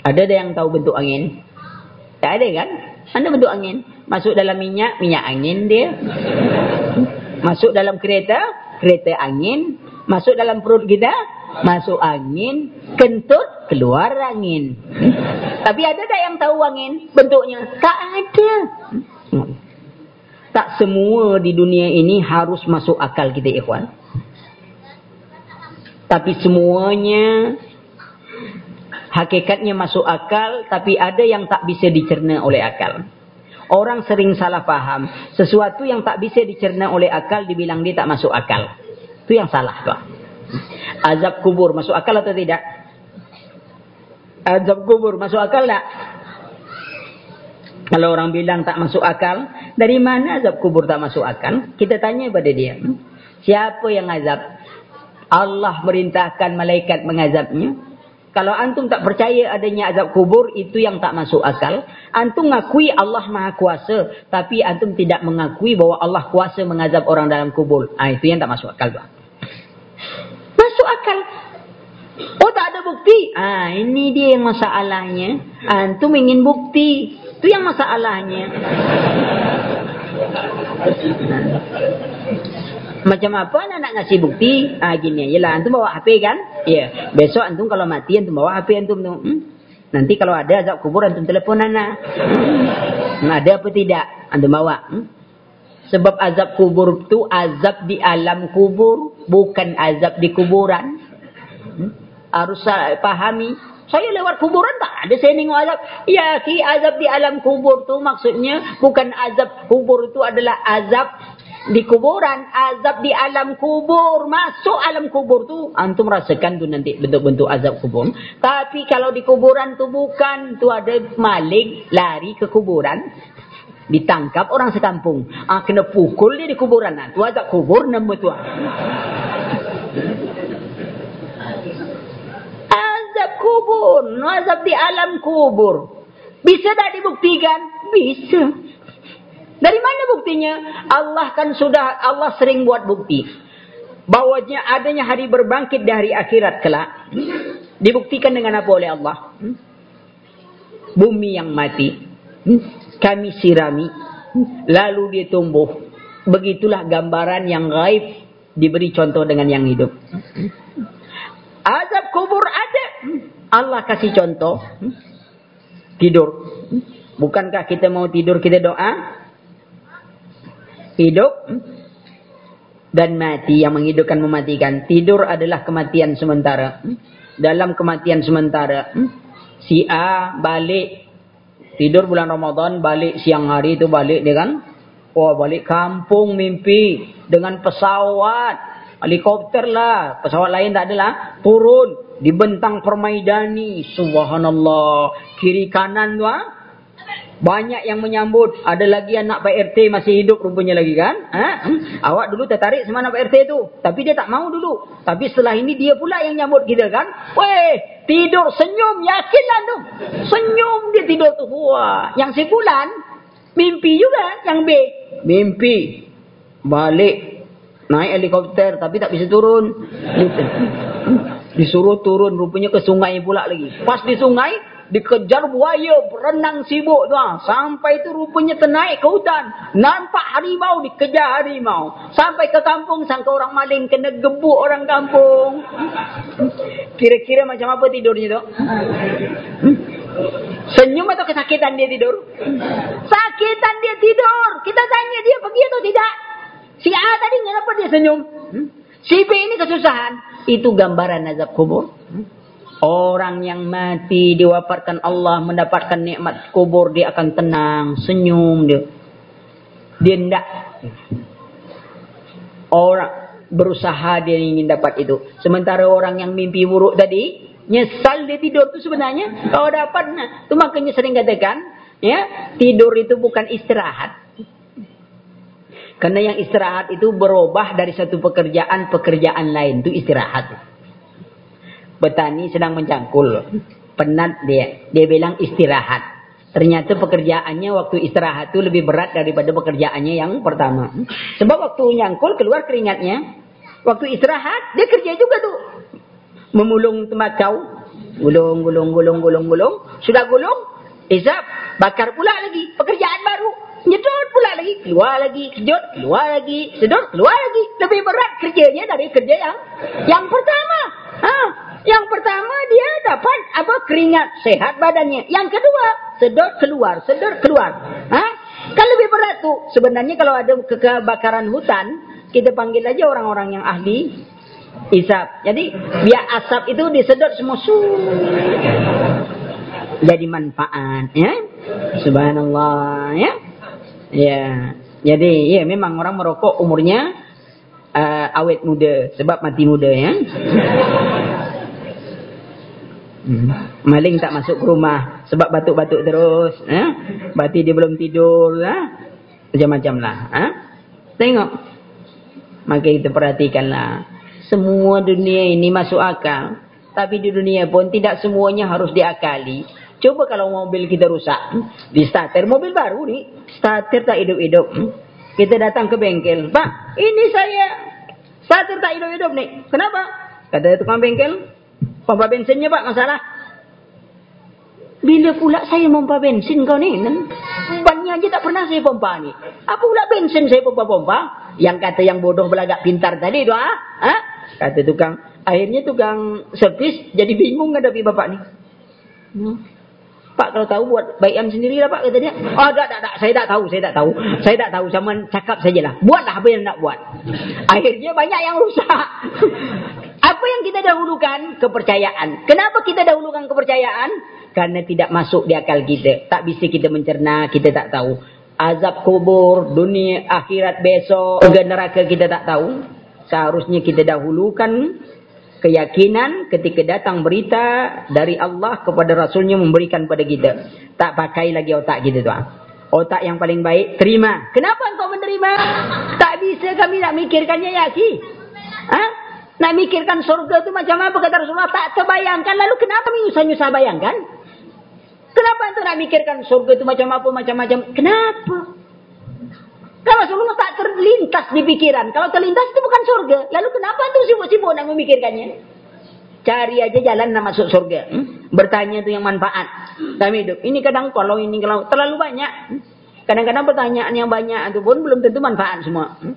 Ada ada yang tahu bentuk angin? Tak ada kan? Mana bentuk angin? Masuk dalam minyak, minyak angin dia. Masuk dalam kereta, kereta angin. Masuk dalam perut kita, masuk angin. Kentut, keluar angin. Tapi ada tak yang tahu angin bentuknya? Tak ada. Tak semua di dunia ini harus masuk akal kita ikhwan. Tapi semuanya hakikatnya masuk akal tapi ada yang tak bisa dicerna oleh akal. Orang sering salah faham. Sesuatu yang tak bisa dicerna oleh akal dibilang dia tak masuk akal. Itu yang salah. Tuh. Azab kubur masuk akal atau tidak? Azab kubur masuk akal tak? Kalau orang bilang tak masuk akal. Dari mana azab kubur tak masuk akal? Kita tanya pada dia. Siapa yang azab? Allah merintahkan malaikat mengazabnya. Kalau antum tak percaya adanya azab kubur, itu yang tak masuk akal. Antum mengakui Allah maha kuasa. Tapi antum tidak mengakui bahawa Allah kuasa mengazab orang dalam kubur. Ah Itu yang tak masuk akal. Bang. Masuk akal. Oh tak ada bukti. Ah Ini dia yang masalahnya. Antum ingin bukti. Itu yang masalahnya. Macam apa anak nak ngasih bukti? Ah gini, yalah antum bawa HP kan? Ya. Besok antum kalau mati antum bawa HP antum tu. Hmm? Nanti kalau ada azab kubur antum telefon Nana. Hmm. Ada apa tidak? Antum bawa. Hmm? Sebab azab kubur itu azab di alam kubur. Bukan azab di kuburan. Hmm? Harus pahami. Saya lewat kuburan tak ada saya tengok azab. Ya ki azab di alam kubur tu maksudnya. Bukan azab kubur itu adalah azab di kuburan, azab di alam kubur, masuk alam kubur tu, antum rasakan tu nanti bentuk-bentuk azab kubur. Tapi kalau di kuburan tu bukan, tu ada maling lari ke kuburan, ditangkap orang sekampung. Ah kena pukul dia di kuburan. Ah, tu azab kubur nama tu. azab kubur, azab di alam kubur. Bisa tak dibuktikan? Bisa. Dari mana buktinya? Allah kan sudah, Allah sering buat bukti. Bahwanya adanya hari berbangkit dari akhirat kelak. Dibuktikan dengan apa oleh Allah? Bumi yang mati. Kami sirami. Lalu dia tumbuh. Begitulah gambaran yang gaib diberi contoh dengan yang hidup. Azab kubur ada. Allah kasih contoh. Tidur. Bukankah kita mau tidur kita doa? Hidup dan mati yang menghidupkan mematikan. Tidur adalah kematian sementara. Dalam kematian sementara, si A balik tidur bulan Ramadan, balik siang hari itu balik dia kan. Oh balik kampung mimpi dengan pesawat. Helikopter lah. Pesawat lain tak adalah. Turun. Dibentang permaidani. Subhanallah. Kiri kanan tu ha? Banyak yang menyambut. Ada lagi anak Pak RT masih hidup rupanya lagi kan. Ha? Awak dulu tertarik sama anak Pak RT tu. Tapi dia tak mau dulu. Tapi setelah ini dia pula yang nyambut kita kan. Weh, tidur senyum. Yakinlah tu. Senyum dia tidur tu. Wah. Yang sebulan, mimpi juga yang B. Mimpi. Balik. Naik helikopter tapi tak bisa turun. [laughs] Disuruh turun rupanya ke sungai pula lagi. Pas di sungai, dikejar buaya berenang sibuk tu ha. sampai tu rupanya ternaik ke hutan. Nampak harimau dikejar harimau. Sampai ke kampung sangka orang maling kena gebuk orang kampung. Kira-kira macam apa tidurnya tu? Senyum atau kesakitan dia tidur? Sakitan dia tidur. Kita tanya dia pergi atau tidak? Si A tadi kenapa dia senyum? Si B ini kesusahan. Itu gambaran azab kubur Orang yang mati diwafatkan Allah mendapatkan nikmat kubur dia akan tenang, senyum dia. Dia tidak orang berusaha dia ingin dapat itu. Sementara orang yang mimpi buruk tadi nyesal dia tidur tu sebenarnya kalau dapat nah, tu makanya sering katakan ya tidur itu bukan istirahat. Karena yang istirahat itu berubah dari satu pekerjaan pekerjaan lain itu istirahat petani sedang mencangkul. Penat dia. Dia bilang istirahat. Ternyata pekerjaannya waktu istirahat itu lebih berat daripada pekerjaannya yang pertama. Sebab waktu nyangkul keluar keringatnya. Waktu istirahat dia kerja juga tuh. Memulung tembakau. Gulung, gulung, gulung, gulung, gulung. Sudah gulung. Isap. Bakar pula lagi. Pekerjaan baru. Nyedot pula lagi. Keluar lagi. Sedot. Keluar lagi. Sedot. Keluar lagi. Lebih berat kerjanya dari kerja yang yang pertama. Ha. Yang pertama dia dapat apa keringat sehat badannya. Yang kedua sedot keluar, sedot keluar. Ha? Kan lebih berat tu. Sebenarnya kalau ada kebakaran hutan, kita panggil aja orang-orang yang ahli isap. Jadi biar asap itu disedot semua su. Jadi manfaat, ya. Subhanallah, ya. Ya. Jadi ya memang orang merokok umurnya uh, awet muda sebab mati muda ya. Hmm. Maling tak masuk ke rumah sebab batuk-batuk terus. Eh? Berarti dia belum tidur. Eh? Macam-macam lah. Eh? Tengok. Maka kita perhatikanlah. Semua dunia ini masuk akal. Tapi di dunia pun tidak semuanya harus diakali. Coba kalau mobil kita rusak. Di starter mobil baru ni. Starter tak hidup-hidup. Kita datang ke bengkel. Pak, ini saya. Starter tak hidup-hidup ni. Kenapa? Kata tukang bengkel. Pompa bensinnya pak masalah. Bila pula saya pompa bensin kau ni? Banyak aja tak pernah saya pompa ni. Apa pula bensin saya pompa-pompa? Yang kata yang bodoh belagak pintar tadi tu ah? ha? Kata tukang. Akhirnya tukang servis jadi bingung ngadapi bapak ni. Hmm. Pak kalau tahu buat bayam sendiri lah Pak kata dia. Oh tak, tak, tak. Saya tak tahu. Saya tak tahu. Saya tak tahu. Cuma cakap sajalah. Buatlah apa yang nak buat. [laughs] Akhirnya banyak yang rusak. [laughs] apa yang kita dahulukan? Kepercayaan. Kenapa kita dahulukan kepercayaan? Karena tidak masuk di akal kita. Tak bisa kita mencerna. Kita tak tahu. Azab kubur, dunia, akhirat besok, neraka kita tak tahu. Seharusnya kita dahulukan keyakinan ketika datang berita dari Allah kepada Rasulnya memberikan pada kita. Tak pakai lagi otak kita tu. Otak yang paling baik, terima. Kenapa engkau menerima? Tak bisa kami nak mikirkannya ya ki. Ha? Nak mikirkan surga tu macam apa kata Rasulullah? Tak terbayangkan. Lalu kenapa nyusah-nyusah bayangkan? Kenapa engkau nak mikirkan surga tu macam apa, macam-macam? Kenapa? Kalau Rasulullah tak terlintas di pikiran. Kalau terlintas itu bukan surga. Lalu kenapa itu sibuk-sibuk nak memikirkannya? Cari aja jalan nak masuk surga. Hmm? Bertanya itu yang manfaat. Kami hidup. Ini kadang kalau ini kalau terlalu banyak. Kadang-kadang pertanyaan yang banyak itu pun belum tentu manfaat semua. Hmm?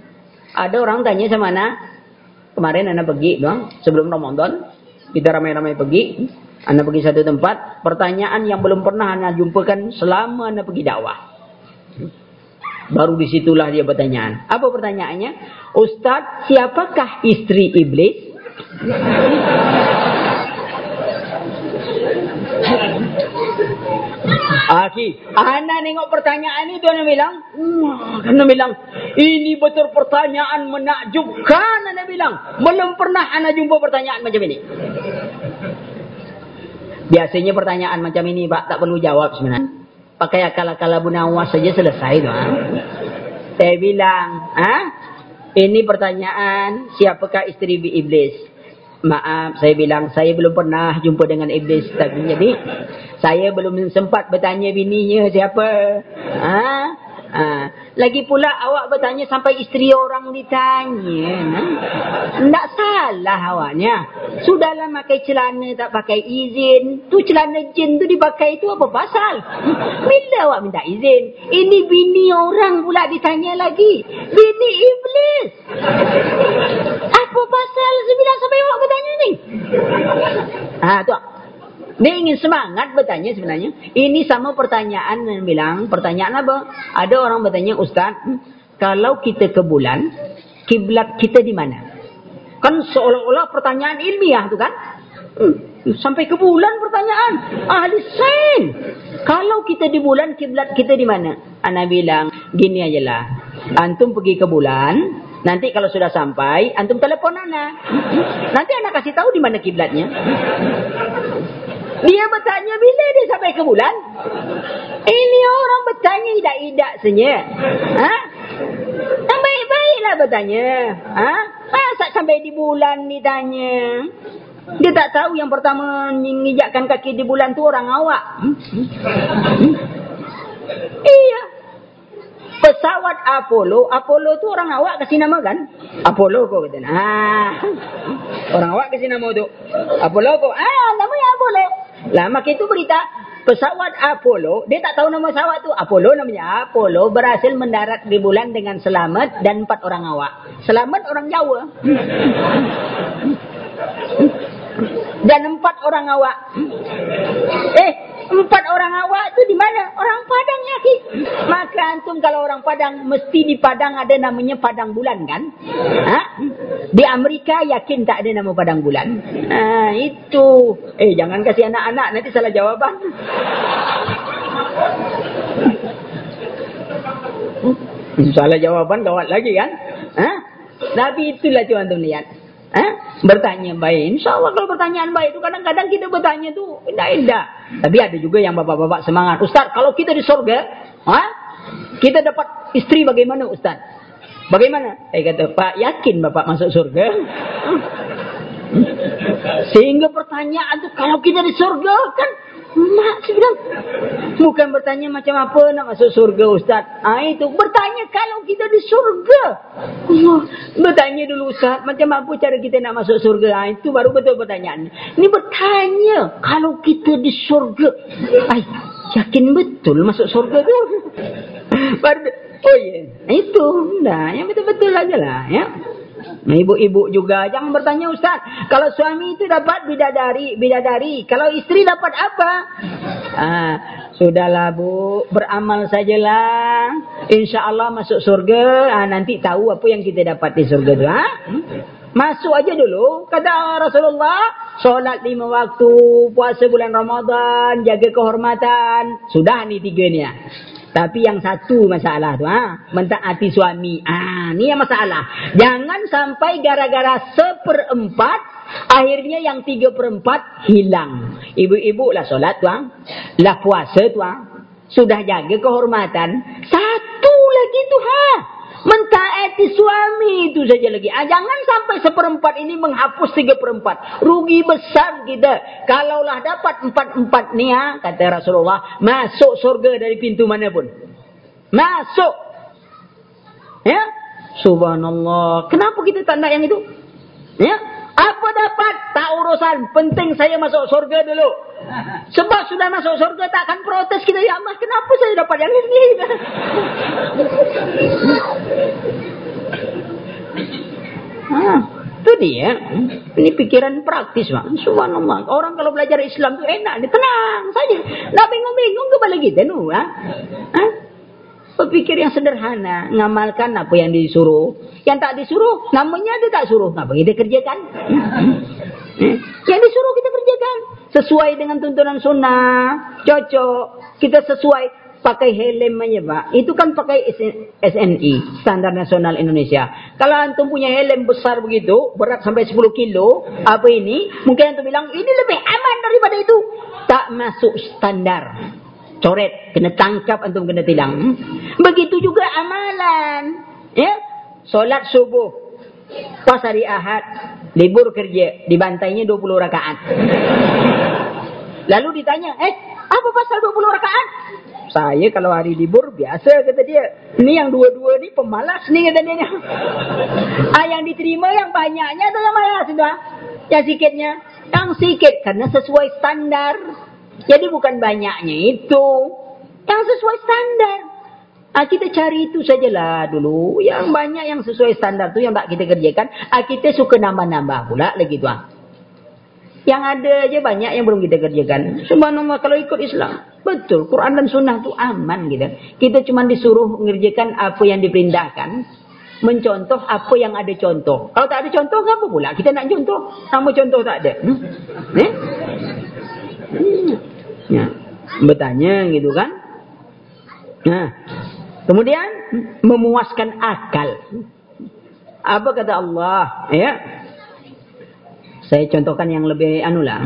Ada orang tanya sama anak. Kemarin anak pergi doang. Sebelum Ramadan. Kita ramai-ramai pergi. Anak pergi satu tempat. Pertanyaan yang belum pernah anak jumpakan selama anak pergi dakwah. Baru disitulah dia pertanyaan. Apa pertanyaannya? Ustaz, siapakah istri iblis? [laughs] Aki, Ana nengok pertanyaan itu Ana bilang, Ana bilang, ini betul pertanyaan menakjubkan Ana bilang. Belum pernah Ana jumpa pertanyaan macam ini. Biasanya pertanyaan macam ini Pak tak perlu jawab sebenarnya pakai akal-akal Abu Nawas saja selesai. Ha? Saya bilang, ha? ini pertanyaan siapakah istri iblis? Maaf, saya bilang saya belum pernah jumpa dengan iblis. Tapi jadi saya belum sempat bertanya bininya siapa. Ha? Ha. Lagi pula awak bertanya sampai isteri orang ditanya. Tak salah awaknya. Sudahlah pakai celana tak pakai izin. Tu celana jin tu dipakai tu apa pasal? Bila awak minta izin? Ini bini orang pula ditanya lagi. Bini iblis. Apa pasal sembilan sampai awak bertanya ni? Ha tu. Dia ingin semangat bertanya sebenarnya. Ini sama pertanyaan yang bilang. Pertanyaan apa? Ada orang bertanya, Ustaz, kalau kita ke bulan, kiblat kita di mana? Kan seolah-olah pertanyaan ilmiah tu kan? Hmm. Sampai ke bulan pertanyaan. Ahli sain. Kalau kita di bulan, kiblat kita di mana? Ana bilang, gini aja lah. Antum pergi ke bulan, nanti kalau sudah sampai, antum telepon Ana. Nanti Ana kasih tahu di mana kiblatnya. Dia bertanya bila dia sampai ke bulan? Ini orang bertanya idak-idak saja. Ha? Yang baik-baiklah bertanya. Ha? Masa sampai di bulan ni tanya? Dia tak tahu yang pertama menginjakkan kaki di bulan tu orang awak. Hmm? Hmm? Iya. Pesawat Apollo, Apollo tu orang awak kasih nama kan? Apollo kau kata. Ha. Orang awak kasih nama tu. Apollo kau. Ah, namanya Apollo. Lah makin tu berita pesawat Apollo, dia tak tahu nama pesawat tu. Apollo namanya. Apollo berhasil mendarat di bulan dengan selamat dan empat orang awak. Selamat orang Jawa. dan empat orang awak. Eh, empat orang awak tu di mana? Orang Padang ya, Ki. Maka antum kalau orang Padang mesti di Padang ada namanya Padang Bulan kan? Ha? Di Amerika yakin tak ada nama Padang Bulan. Ha, itu. Eh, jangan kasih anak-anak nanti salah jawaban. salah jawaban gawat lagi kan? Ha? Tapi itulah cuman tu lihat. Eh? Bertanya baik. Insya Allah kalau pertanyaan baik itu kadang-kadang kita bertanya itu indah-indah. Tapi ada juga yang bapak-bapak semangat. Ustaz, kalau kita di surga, ha? kita dapat istri bagaimana Ustaz? Bagaimana? Saya kata, Pak yakin bapak masuk surga? [laughs] Sehingga pertanyaan itu kalau kita di surga kan Mak saya bilang, bukan bertanya macam apa nak masuk surga Ustaz. Ah itu bertanya kalau kita di surga. Allah, bertanya dulu Ustaz, macam apa cara kita nak masuk surga? Ah itu baru betul pertanyaan. Ini bertanya kalau kita di surga. Ay, yakin betul masuk surga tu? [laughs] baru, oh ya, yeah. itu. Nah, yang betul-betul aja lah ya. Ibu-ibu juga jangan bertanya ustaz. Kalau suami itu dapat bidadari, bidadari. Kalau istri dapat apa? Ah, sudahlah bu, beramal sajalah. Insya Allah masuk surga. Ah, nanti tahu apa yang kita dapat di surga itu. Ah? Masuk aja dulu. Kata Rasulullah, solat lima waktu, puasa bulan Ramadan, jaga kehormatan. Sudah nih tiga ni. Ah. Tapi yang satu masalah tu, ha? mentaati suami. Ah, ni yang masalah. Jangan sampai gara-gara seperempat, akhirnya yang tiga perempat hilang. Ibu-ibu lah solat tu, ha? lah puasa tu, ha? sudah jaga kehormatan. Satu lagi tu, ha? Mentaati suami itu saja lagi. Ah, jangan sampai seperempat ini menghapus tiga perempat. Rugi besar kita. Kalaulah dapat empat-empat ni, ha, kata Rasulullah, masuk surga dari pintu mana pun. Masuk. Ya? Subhanallah. Kenapa kita tak nak yang itu? Ya? Apa dapat? Tak urusan. Penting saya masuk surga dulu. [laughs] Sebab sudah masuk surga tak akan protes kita. Ya Allah, kenapa saya dapat yang ini? ha, [laughs] itu dia. Ini pikiran praktis. Pak. Subhanallah. Orang kalau belajar Islam itu enak. Dia tenang saja. Tak bingung-bingung kembali kita. Nu, ha? Ha? Berpikir yang sederhana. Ngamalkan apa yang disuruh. Yang tak disuruh, namanya dia tak suruh. Kenapa kita kerjakan? [laughs] Yang disuruh kita kerjakan. Sesuai dengan tuntunan sunnah. Cocok. Kita sesuai. Pakai helm aja pak. Itu kan pakai SNI. Standar Nasional Indonesia. Kalau antum punya helm besar begitu. Berat sampai 10 kilo. Apa ini? Mungkin antum bilang. Ini lebih aman daripada itu. Tak masuk standar coret, kena tangkap antum kena tilang. Begitu juga amalan. Ya? Solat subuh. Pas hari Ahad, libur kerja, dibantainya 20 rakaat. [laughs] Lalu ditanya, "Eh, apa pasal 20 rakaat?" Saya kalau hari libur biasa kata dia. Ini yang dua-dua ni pemalas ni kata dia. [laughs] ah yang diterima yang banyaknya atau yang malas itu ah? Yang sikitnya, yang sikit karena sesuai standar. Jadi bukan banyaknya itu. Yang sesuai standar. Ah, kita cari itu sajalah dulu. Yang banyak yang sesuai standar tu yang tak kita kerjakan. Ah, kita suka nambah-nambah pula lagi tu. Ah. Yang ada aja banyak yang belum kita kerjakan. Subhanallah kalau ikut Islam. Betul. Quran dan sunnah tu aman gitu. Kita cuma disuruh mengerjakan apa yang diperintahkan. Mencontoh apa yang ada contoh. Kalau tak ada contoh, apa pula? Kita nak contoh. Sama contoh tak ada. Hmm? Eh? Ya. Bertanya gitu kan. Nah. Kemudian memuaskan akal. Apa kata Allah? Ya. Saya contohkan yang lebih anulah.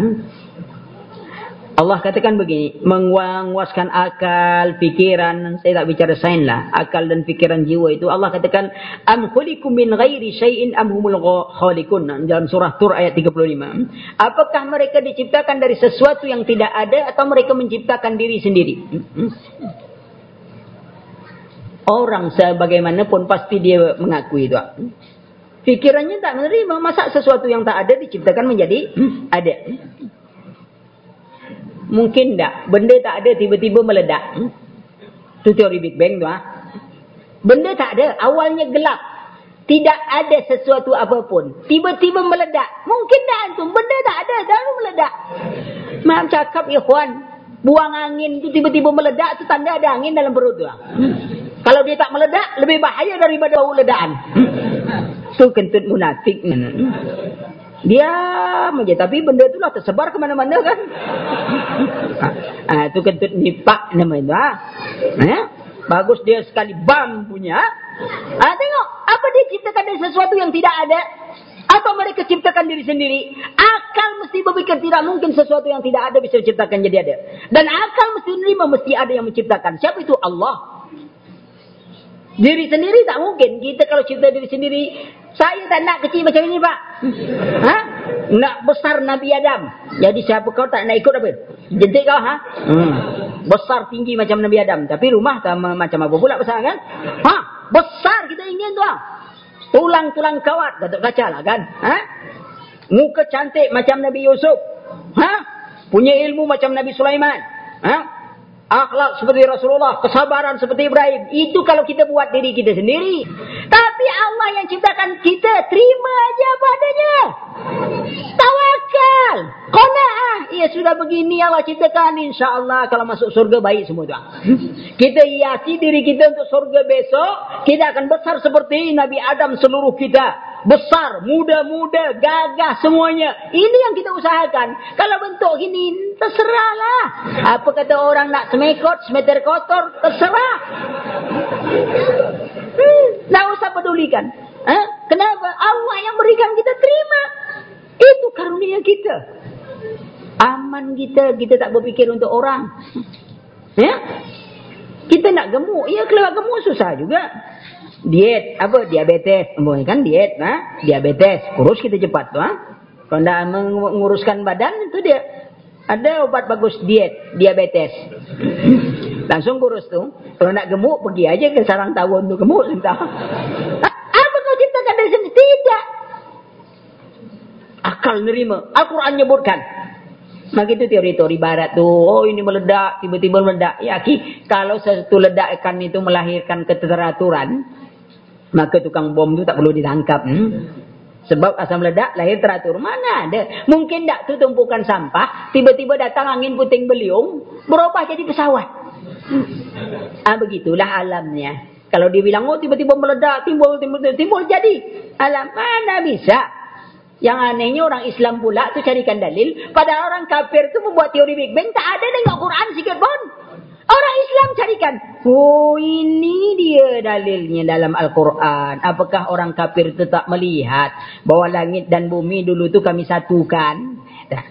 Allah katakan begini, menguaskan akal, pikiran, saya tak bicara sains lah, akal dan pikiran jiwa itu Allah katakan am khuliqu min ghairi syai'in am humul khaliqun dalam surah Tur ayat 35. Apakah mereka diciptakan dari sesuatu yang tidak ada atau mereka menciptakan diri sendiri? Orang sebagaimanapun pasti dia mengakui itu. Pikirannya tak menerima masa sesuatu yang tak ada diciptakan menjadi ada. Mungkin tak. Benda tak ada tiba-tiba meledak. Itu teori Big Bang tu. Ha? Benda tak ada. Awalnya gelap. Tidak ada sesuatu apapun. Tiba-tiba meledak. Mungkin tak tu. Benda tak ada. Lalu meledak. Maaf cakap ikhwan. Buang angin tu tiba-tiba meledak. Itu tanda ada angin dalam perut tu. Ha? Kalau dia tak meledak. Lebih bahaya daripada bau ledaan. Itu kentut munafik. Diam aja. Tapi benda tu lah tersebar ke mana-mana kan. [laughs] ha, itu kentut nipak nama itu. Ha? Ha? Bagus dia sekali bam punya. Ha, tengok. Apa dia ciptakan dari sesuatu yang tidak ada. Atau mereka ciptakan diri sendiri. Akal mesti berpikir tidak mungkin sesuatu yang tidak ada bisa diciptakan jadi ada. Dan akal mesti menerima mesti ada yang menciptakan. Siapa itu? Allah. Diri sendiri tak mungkin. Kita kalau cipta diri sendiri. Saya tak nak kecil macam ini pak. Ha? Nak besar Nabi Adam. Jadi siapa kau tak nak ikut apa? Jentik kau ha? Hmm. Besar tinggi macam Nabi Adam. Tapi rumah tak macam apa pula besar kan? Ha? Besar kita ingin tu ha? Tulang-tulang kawat. Datuk kaca lah kan? Ha? Muka cantik macam Nabi Yusuf. Ha? Punya ilmu macam Nabi Sulaiman. Ha? Akhlak seperti Rasulullah, kesabaran seperti Ibrahim. Itu kalau kita buat diri kita sendiri. Tapi Allah yang ciptakan kita, terima aja padanya. Tawakal. Qanaah. Ya sudah begini Allah ciptakan. InsyaAllah kalau masuk surga baik semua tuan. Kita hiasi diri kita untuk surga besok. Kita akan besar seperti Nabi Adam seluruh kita besar, muda-muda, gagah semuanya. Ini yang kita usahakan. Kalau bentuk ini, terserahlah. Apa kata orang nak semekot, semeter kotor, terserah. Hmm, tak usah pedulikan. Eh? Kenapa? Allah yang berikan kita terima. Itu karunia kita. Aman kita, kita tak berfikir untuk orang. [laughs] Ya? Kita nak gemuk, ya keluar gemuk susah juga diet. Apa? Diabetes. Mungkin kan diet nah diabetes. Kurus kita cepat ha? kalau tidak menguruskan badan itu dia. Ada obat bagus diet. Diabetes. [clears throat] Langsung kurus tuh kalau nak gemuk pergi aja ke sarang tawon tuh gemuk [laughs] entah. Apa kau ciptakan dari sini? Tidak. Akal nerima. Al-Quran nyebutkan. Maka itu teori-teori barat tu. Oh ini meledak, tiba-tiba meledak. Ya kalau sesuatu ledakan itu melahirkan keteraturan, maka tukang bom tu tak perlu ditangkap. Hmm? Sebab asam meledak lahir teratur. Mana ada? Mungkin tak tu tumpukan sampah. Tiba-tiba datang angin puting beliung. Berubah jadi pesawat. Hmm. Ah, begitulah alamnya. Kalau dia bilang, oh tiba-tiba meledak, timbul, timbul, timbul, jadi. Alam mana bisa? Yang anehnya orang Islam pula tu carikan dalil. Pada orang kafir tu membuat teori Big Bang. Tak ada tengok Quran sikit pun. Orang Islam carikan. Oh ini dia dalilnya dalam Al-Quran. Apakah orang kafir itu tak melihat. Bahawa langit dan bumi dulu tu kami satukan. Dah.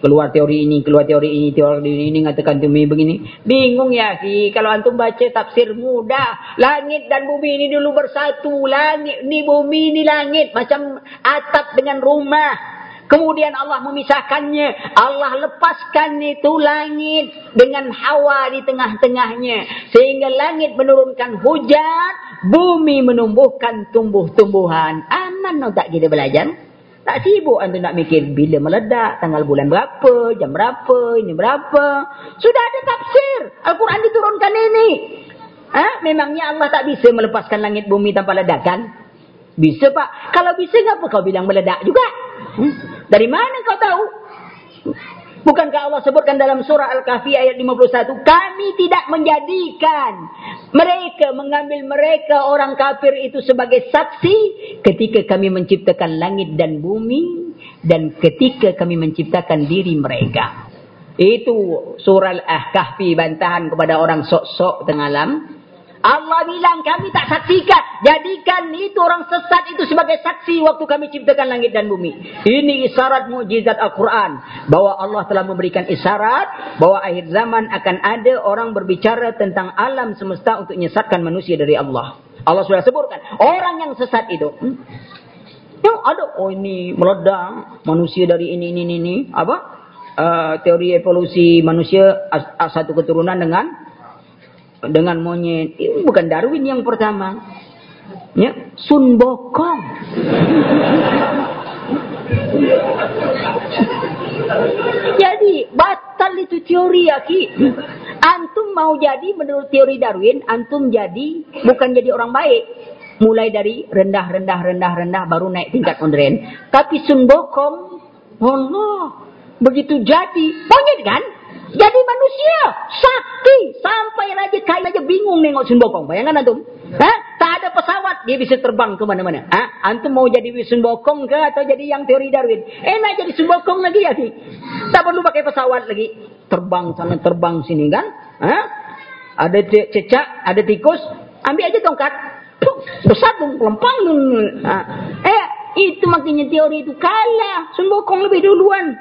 Keluar teori ini, keluar teori ini, teori ini, mengatakan bumi begini. Bingung ya si. Kalau antum baca tafsir mudah. Langit dan bumi ini dulu bersatu. Langit ni bumi ni langit. Macam atap dengan rumah. Kemudian Allah memisahkannya. Allah lepaskan itu langit dengan hawa di tengah-tengahnya. Sehingga langit menurunkan hujan. Bumi menumbuhkan tumbuh-tumbuhan. Aman tak kita belajar? Tak sibuk anda nak mikir bila meledak, tanggal bulan berapa, jam berapa, ini berapa. Sudah ada tafsir. Al-Quran diturunkan ini. Ha? Memangnya Allah tak bisa melepaskan langit bumi tanpa ledakan? Bisa pak. Kalau bisa, kenapa kau bilang meledak juga? Hmm? Dari mana kau tahu? Bukankah Allah sebutkan dalam surah Al-Kahfi ayat 51. Kami tidak menjadikan mereka, mengambil mereka orang kafir itu sebagai saksi. Ketika kami menciptakan langit dan bumi. Dan ketika kami menciptakan diri mereka. Itu surah Al-Kahfi bantahan kepada orang sok-sok tengah alam. Allah bilang kami tak saksikan. Jadikan itu orang sesat itu sebagai saksi waktu kami ciptakan langit dan bumi. Ini isyarat mujizat Al-Quran. Bahawa Allah telah memberikan isyarat. Bahawa akhir zaman akan ada orang berbicara tentang alam semesta untuk menyesatkan manusia dari Allah. Allah sudah sebutkan. Orang yang sesat itu. Hmm? Yang ada. Oh ini meledak. Manusia dari ini, ini, ini. Apa? Uh, teori evolusi manusia satu keturunan dengan dengan monyet. Itu bukan Darwin yang pertama. Ya, Sun Bokong. [laughs] jadi batal itu teori ya. Antum mau jadi menurut teori Darwin, antum jadi bukan jadi orang baik. Mulai dari rendah, rendah, rendah, rendah, baru naik tingkat modern. Tapi Sun Bokong, Allah, begitu jadi, monyet kan? Jadi manusia. Sakti. Sampai raja kaya aja bingung nengok Sun Bokong. Bayangkan antum. Ha? Tak ada pesawat. Dia bisa terbang ke mana-mana. Ha? Antum mau jadi Sun Bokong ke atau jadi yang teori Darwin? Enak jadi Sun Bokong lagi ya. Sih? Tak perlu pakai pesawat lagi. Terbang sana terbang sini kan. Ha? Ada cecak. Ada tikus. Ambil aja tongkat. Puh, besar pun. Lempang. Ha? Eh, itu makanya teori itu kalah. Sun Bokong lebih duluan.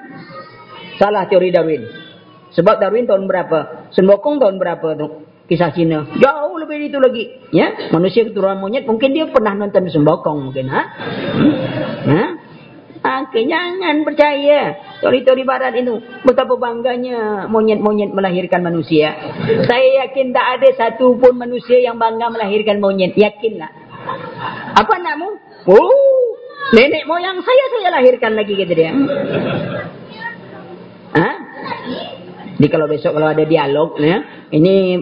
Salah teori Darwin. Sebab Darwin tahun berapa? Sembokong tahun berapa tu? Kisah Cina. Jauh lebih itu lagi. Ya, Manusia keturunan monyet mungkin dia pernah nonton Sembokong mungkin. Ha? Ha? Okay, jangan percaya. Teori-teori barat itu. Betapa bangganya monyet-monyet melahirkan manusia. Saya yakin tak ada satu pun manusia yang bangga melahirkan monyet. Yakinlah. Apa nakmu? Oh, nenek moyang saya saya lahirkan lagi kata dia. Ha? Jadi kalau besok kalau ada dialog, ya, ini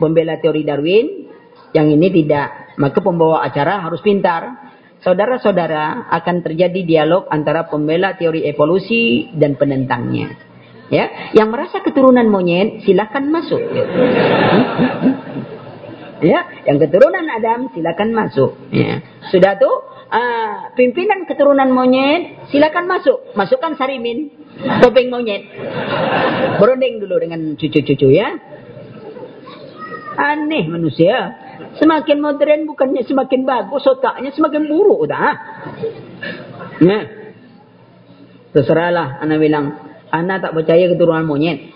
pembela teori Darwin, yang ini tidak maka pembawa acara harus pintar. Saudara-saudara akan terjadi dialog antara pembela teori evolusi dan penentangnya. Ya, yang merasa keturunan monyet silakan masuk. Ya, yang keturunan Adam silakan masuk. Ya. Sudah tu, uh, pimpinan keturunan monyet silakan masuk. Masukkan sarimin, topeng monyet. Berunding dulu dengan cucu-cucu ya. Aneh manusia. Semakin modern bukannya semakin bagus otaknya semakin buruk dah. Ya. Terserahlah anak bilang, anak tak percaya keturunan monyet.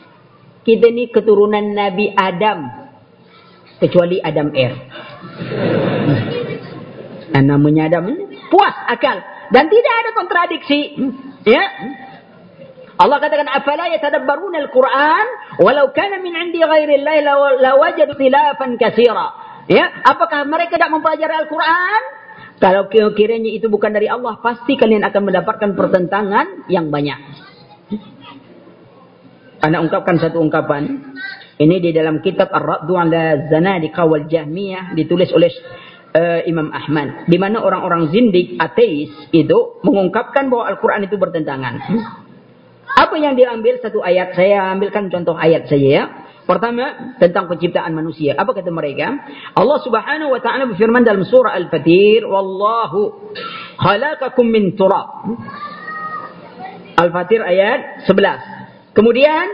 Kita ni keturunan Nabi Adam. Kecuali Adam Air. Dan namanya puas akal dan tidak ada kontradiksi. Ya. Allah katakan afala yatadabbarun al-Quran walau kana min 'indi ghairi Allah lawajadu khilafan katsira. Ya, apakah mereka tidak mempelajari Al-Quran? Kalau kiranya itu bukan dari Allah, pasti kalian akan mendapatkan pertentangan yang banyak. Anda ungkapkan satu ungkapan. Ini di dalam kitab Ar-Raddu ala Zanadiqa wal Jahmiyah ditulis oleh uh, Imam Ahmad. Di mana orang-orang zindik, ateis itu mengungkapkan bahwa Al-Quran itu bertentangan. Apa yang diambil satu ayat? Saya ambilkan contoh ayat saja ya. Pertama tentang penciptaan manusia. Apa kata mereka? Allah Subhanahu wa taala berfirman dalam surah Al-Fatir, "Wallahu khalaqakum min turab." Al-Fatir ayat 11. Kemudian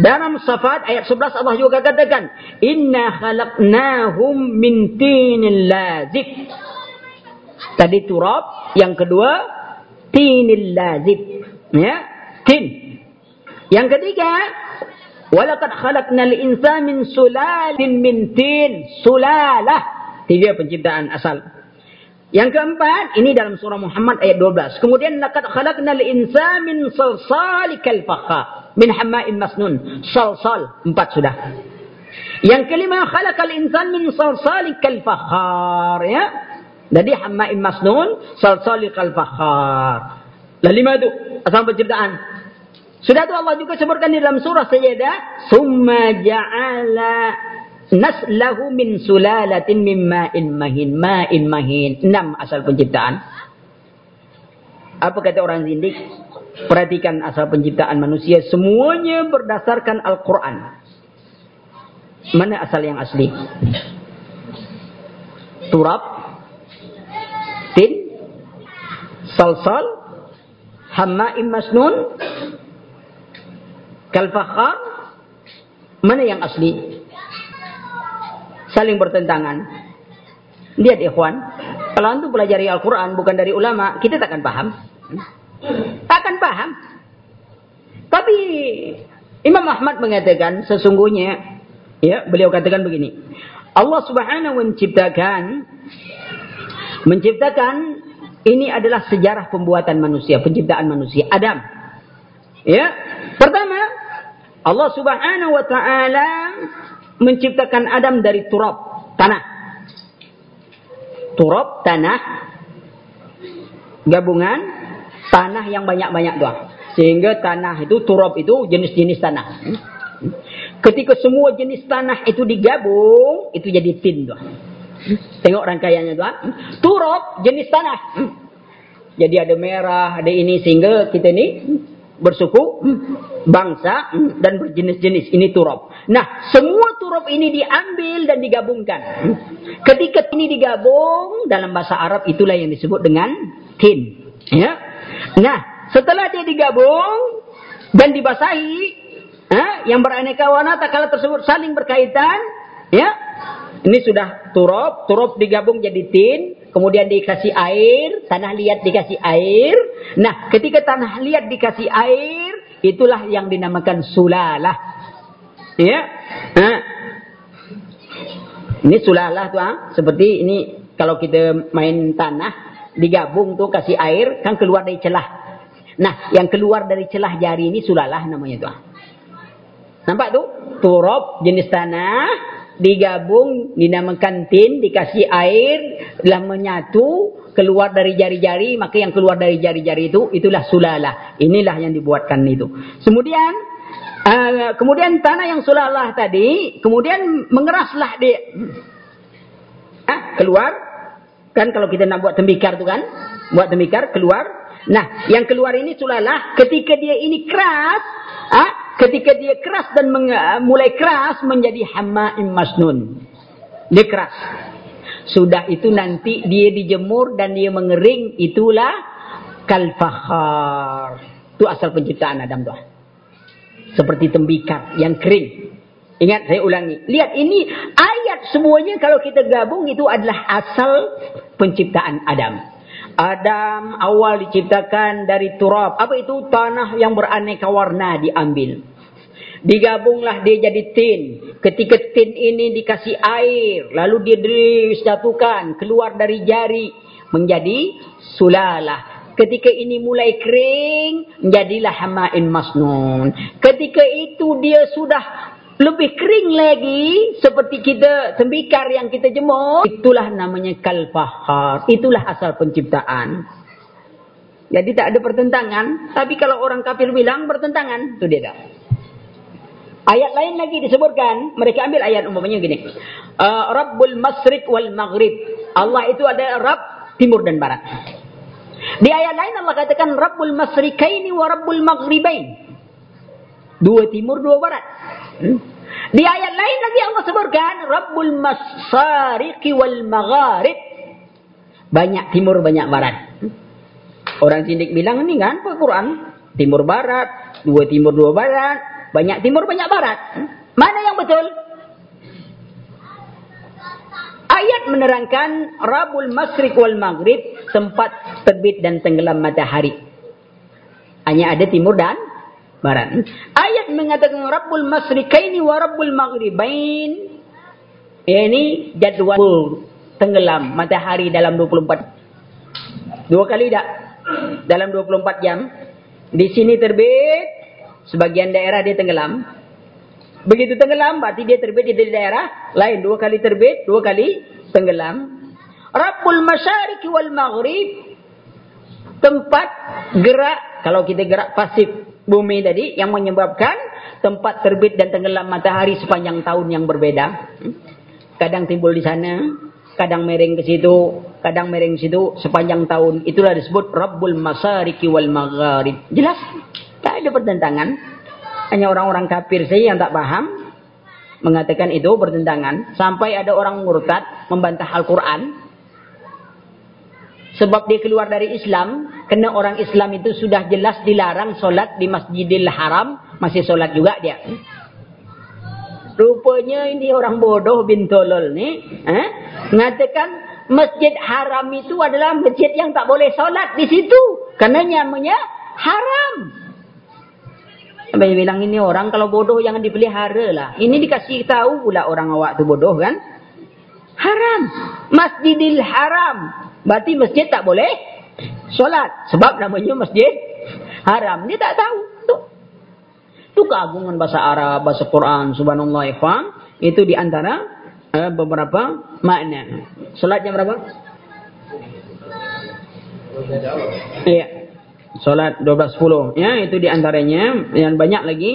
dalam Safat ayat 11 Allah juga katakan, "Inna khalaqnahum min tinil lazib." Tadi turab, yang kedua tinil lazib. Ya, tin. Yang ketiga Walaqad khalaqnal insana min sulalin min tin. Sulalah. Tiga penciptaan asal. Yang keempat, ini dalam surah Muhammad ayat 12. Kemudian laqad khalaqnal insana min salsalikal fakha. Min hamma'in masnun. Salsal. Empat sudah. Yang kelima, khalaqal insan min salsalikal fakhar. Ya. Jadi hamma'in masnun, salsalikal fakhar. Lalu lima itu asal penciptaan. Sudah tu Allah juga sebutkan di dalam surah Sayyidah, "Summa ja'ala naslahu min sulalatin min ma'in mahin, ma'in mahin." Enam asal penciptaan. Apa kata orang zindik? Perhatikan asal penciptaan manusia semuanya berdasarkan Al-Quran. Mana asal yang asli? Turab, tin, salsal, hamma'im masnun, Kal-fakhar mana yang asli? Saling bertentangan. Lihat ikhwan, kalau antum pelajari Al-Quran bukan dari ulama, kita takkan paham. Takkan paham. Tapi Imam Ahmad mengatakan sesungguhnya, ya beliau katakan begini. Allah subhanahu menciptakan, menciptakan ini adalah sejarah pembuatan manusia, penciptaan manusia. Adam. Ya, pertama Allah subhanahu wa ta'ala menciptakan Adam dari turab, tanah. Turab, tanah, gabungan, tanah yang banyak-banyak doang. Sehingga tanah itu, turab itu jenis-jenis tanah. Ketika semua jenis tanah itu digabung, itu jadi tin doang. Tengok rangkaiannya doang. Turab, jenis tanah. Jadi ada merah, ada ini, sehingga kita ni bersuku bangsa dan berjenis-jenis ini turab. Nah, semua turab ini diambil dan digabungkan. Ketika ini digabung dalam bahasa Arab itulah yang disebut dengan tin. Ya. Nah, setelah dia digabung dan dibasahi, ha, yang beraneka warna tak kala tersebut saling berkaitan, ya. Ini sudah turab, turab digabung jadi tin, kemudian dikasih air, tanah liat dikasih air. Nah, ketika tanah liat dikasih air, itulah yang dinamakan sulalah. Ya. Nah. Ini sulalah tuh, ah. seperti ini kalau kita main tanah digabung tuh kasih air kan keluar dari celah. Nah, yang keluar dari celah jari ini sulalah namanya tuh. Ah. Nampak tuh? Turab jenis tanah digabung dinamakan tin dikasih air telah menyatu keluar dari jari-jari maka yang keluar dari jari-jari itu itulah sulalah inilah yang dibuatkan itu kemudian uh, kemudian tanah yang sulalah tadi kemudian mengeraslah dia ah, keluar Kan kalau kita nak buat tembikar tu kan. Buat tembikar, keluar. Nah, yang keluar ini sulalah ketika dia ini keras. Ah, ketika dia keras dan mulai keras menjadi hamma'im masnun. Dia keras. Sudah itu nanti dia dijemur dan dia mengering. Itulah kalfahar. Itu asal penciptaan Adam tu. Seperti tembikar yang kering. Ingat saya ulangi. Lihat ini ayat semuanya kalau kita gabung itu adalah asal penciptaan Adam. Adam awal diciptakan dari turab. Apa itu? Tanah yang beraneka warna diambil. Digabunglah dia jadi tin. Ketika tin ini dikasih air. Lalu dia dijatuhkan. Keluar dari jari. Menjadi sulalah. Ketika ini mulai kering. Menjadilah hama'in masnun. Ketika itu dia sudah lebih kering lagi seperti kita tembikar yang kita jemur. Itulah namanya kalfahar. Itulah asal penciptaan. Jadi tak ada pertentangan. Tapi kalau orang kafir bilang pertentangan itu dia dah ayat lain lagi disebutkan. Mereka ambil ayat umumnya gini. Uh, Rabbul Masrik wal Maghrib. Allah itu ada Rabb timur dan barat. Di ayat lain Allah katakan Rabbul Masrikaini wa Rabbul Maghribain. Dua timur dua barat hmm? Di ayat lain lagi Allah sebutkan Rabbul Masariqi wal Magharib. Banyak timur banyak barat. Orang sindik bilang ini kan Al-Quran. Timur barat, dua timur dua barat, banyak timur banyak barat. Mana yang betul? Ayat menerangkan Rabbul Masriq wal Maghrib tempat terbit dan tenggelam matahari. Hanya ada timur dan barat. Ayat mengatakan Rabbul Masrikaini wa Rabbul Maghribain. Ini jadual tenggelam matahari dalam 24. Dua kali tak? Dalam 24 jam. Di sini terbit. Sebagian daerah dia tenggelam. Begitu tenggelam berarti dia terbit di daerah lain. Dua kali terbit, dua kali tenggelam. Rabbul Masyariki wal Maghrib. Tempat gerak. Kalau kita gerak pasif bumi tadi yang menyebabkan tempat terbit dan tenggelam matahari sepanjang tahun yang berbeda. Kadang timbul di sana, kadang mereng ke situ, kadang mereng ke situ sepanjang tahun. Itulah disebut Rabbul Masariki wal Magharib. Jelas? Tak ada pertentangan. Hanya orang-orang kafir saja yang tak paham mengatakan itu pertentangan. Sampai ada orang murtad membantah Al-Quran. Sebab dia keluar dari Islam. Kena orang Islam itu sudah jelas dilarang solat di Masjidil Haram. Masih solat juga dia. Rupanya ini orang bodoh bin Tolol ni. Eh? Mengatakan Masjid Haram itu adalah masjid yang tak boleh solat di situ. Kerana namanya haram. Sampai bilang ini orang kalau bodoh jangan dipelihara lah. Ini dikasih tahu pula orang awak tu bodoh kan. Haram. Masjidil Haram. Berarti masjid tak boleh solat. Sebab namanya masjid haram. Dia tak tahu. Itu, itu keagungan bahasa Arab, bahasa Quran. Subhanallah ya Itu di antara uh, beberapa makna. Solat jam berapa? Iya. Solat 12.10. Ya, itu di antaranya. Yang banyak lagi.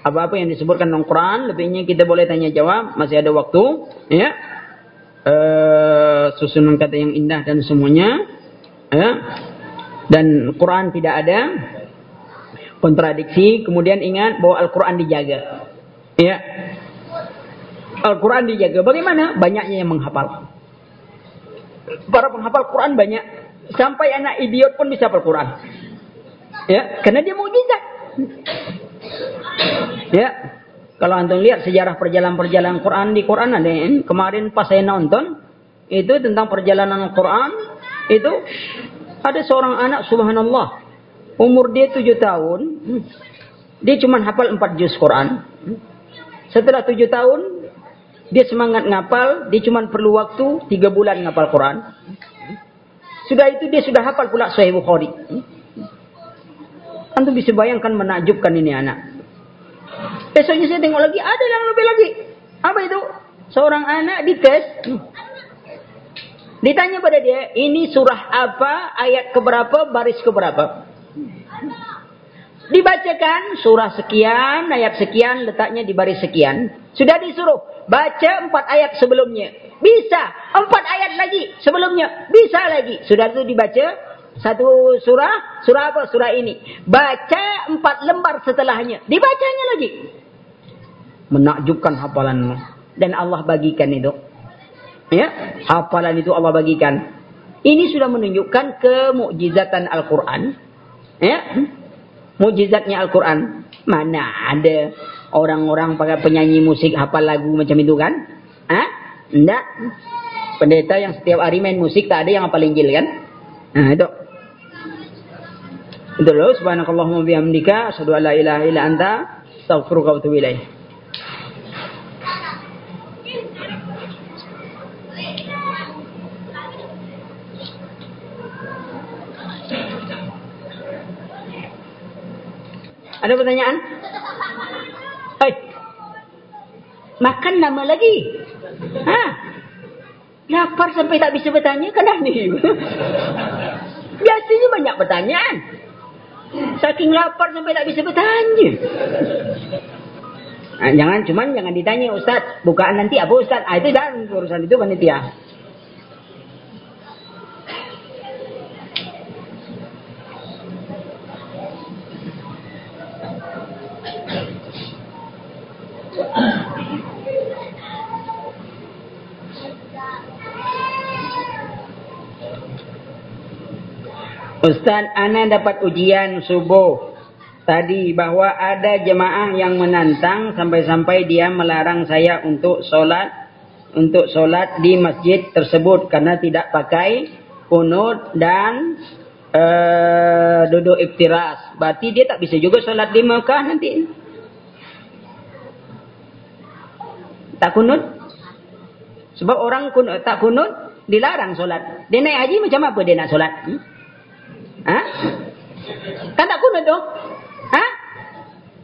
Apa-apa yang disebutkan dalam Quran. Lebihnya kita boleh tanya jawab. Masih ada waktu. Ya. Eh, susunan kata yang indah dan semuanya ya. dan Quran tidak ada kontradiksi. Kemudian ingat bahwa Al-Quran dijaga ya. Al-Quran dijaga. Bagaimana? Banyaknya yang menghafal. Para penghafal Quran banyak. Sampai anak idiot pun bisa hafal Quran ya. Karena dia mukjizat ya kalau antum lihat sejarah perjalanan-perjalanan Quran di Quran ada yang kemarin pas saya nonton itu tentang perjalanan Quran itu ada seorang anak subhanallah umur dia tujuh tahun dia cuma hafal empat juz Quran. Setelah tujuh tahun dia semangat ngapal dia cuma perlu waktu tiga bulan ngapal Quran. Sudah itu dia sudah hafal pula Sahih Bukhari. Antum bisa bayangkan menakjubkan ini anak Besoknya saya tengok lagi, ada yang lebih lagi. Apa itu? Seorang anak dites. Ditanya pada dia, ini surah apa, ayat keberapa, baris keberapa. Dibacakan surah sekian, ayat sekian, letaknya di baris sekian. Sudah disuruh, baca empat ayat sebelumnya. Bisa. Empat ayat lagi sebelumnya. Bisa lagi. Sudah itu dibaca. Satu surah. Surah apa? Surah ini. Baca empat lembar setelahnya. Dibacanya lagi. Menakjubkan hafalanmu. Dan Allah bagikan itu. Ya, Hafalan itu Allah bagikan. Ini sudah menunjukkan kemukjizatan Al-Quran. Ya, Mukjizatnya Al-Quran. Mana ada orang-orang pakai penyanyi musik hafal lagu macam itu kan? Hah? Tidak. Pendeta yang setiap hari main musik tak ada yang hafal Injil kan? Nah itu. Itu loh. Subhanakallahumma bihamdika. Asyadu ala ilaha ila anta. Astaghfiruka wa atubu ilaih. Ada pertanyaan? Hei. Makan lama lagi. Ha? Lapar sampai tak bisa bertanya kan ni. [laughs] Biasanya banyak pertanyaan. Saking lapar sampai tak bisa bertanya. Ha, jangan cuman jangan ditanya ustaz, bukaan nanti apa ustaz? Ah itu dah urusan itu panitia. Ustaz, Ana dapat ujian subuh tadi bahawa ada jemaah yang menantang sampai-sampai dia melarang saya untuk solat untuk solat di masjid tersebut karena tidak pakai kunut dan uh, duduk iftiras. Berarti dia tak bisa juga solat di Mekah nanti. Tak kunut? Sebab orang kunut, tak kunut dilarang solat. Dia naik haji macam apa dia nak solat? Hmm? Ha? Kan tak kunut tu? Ha?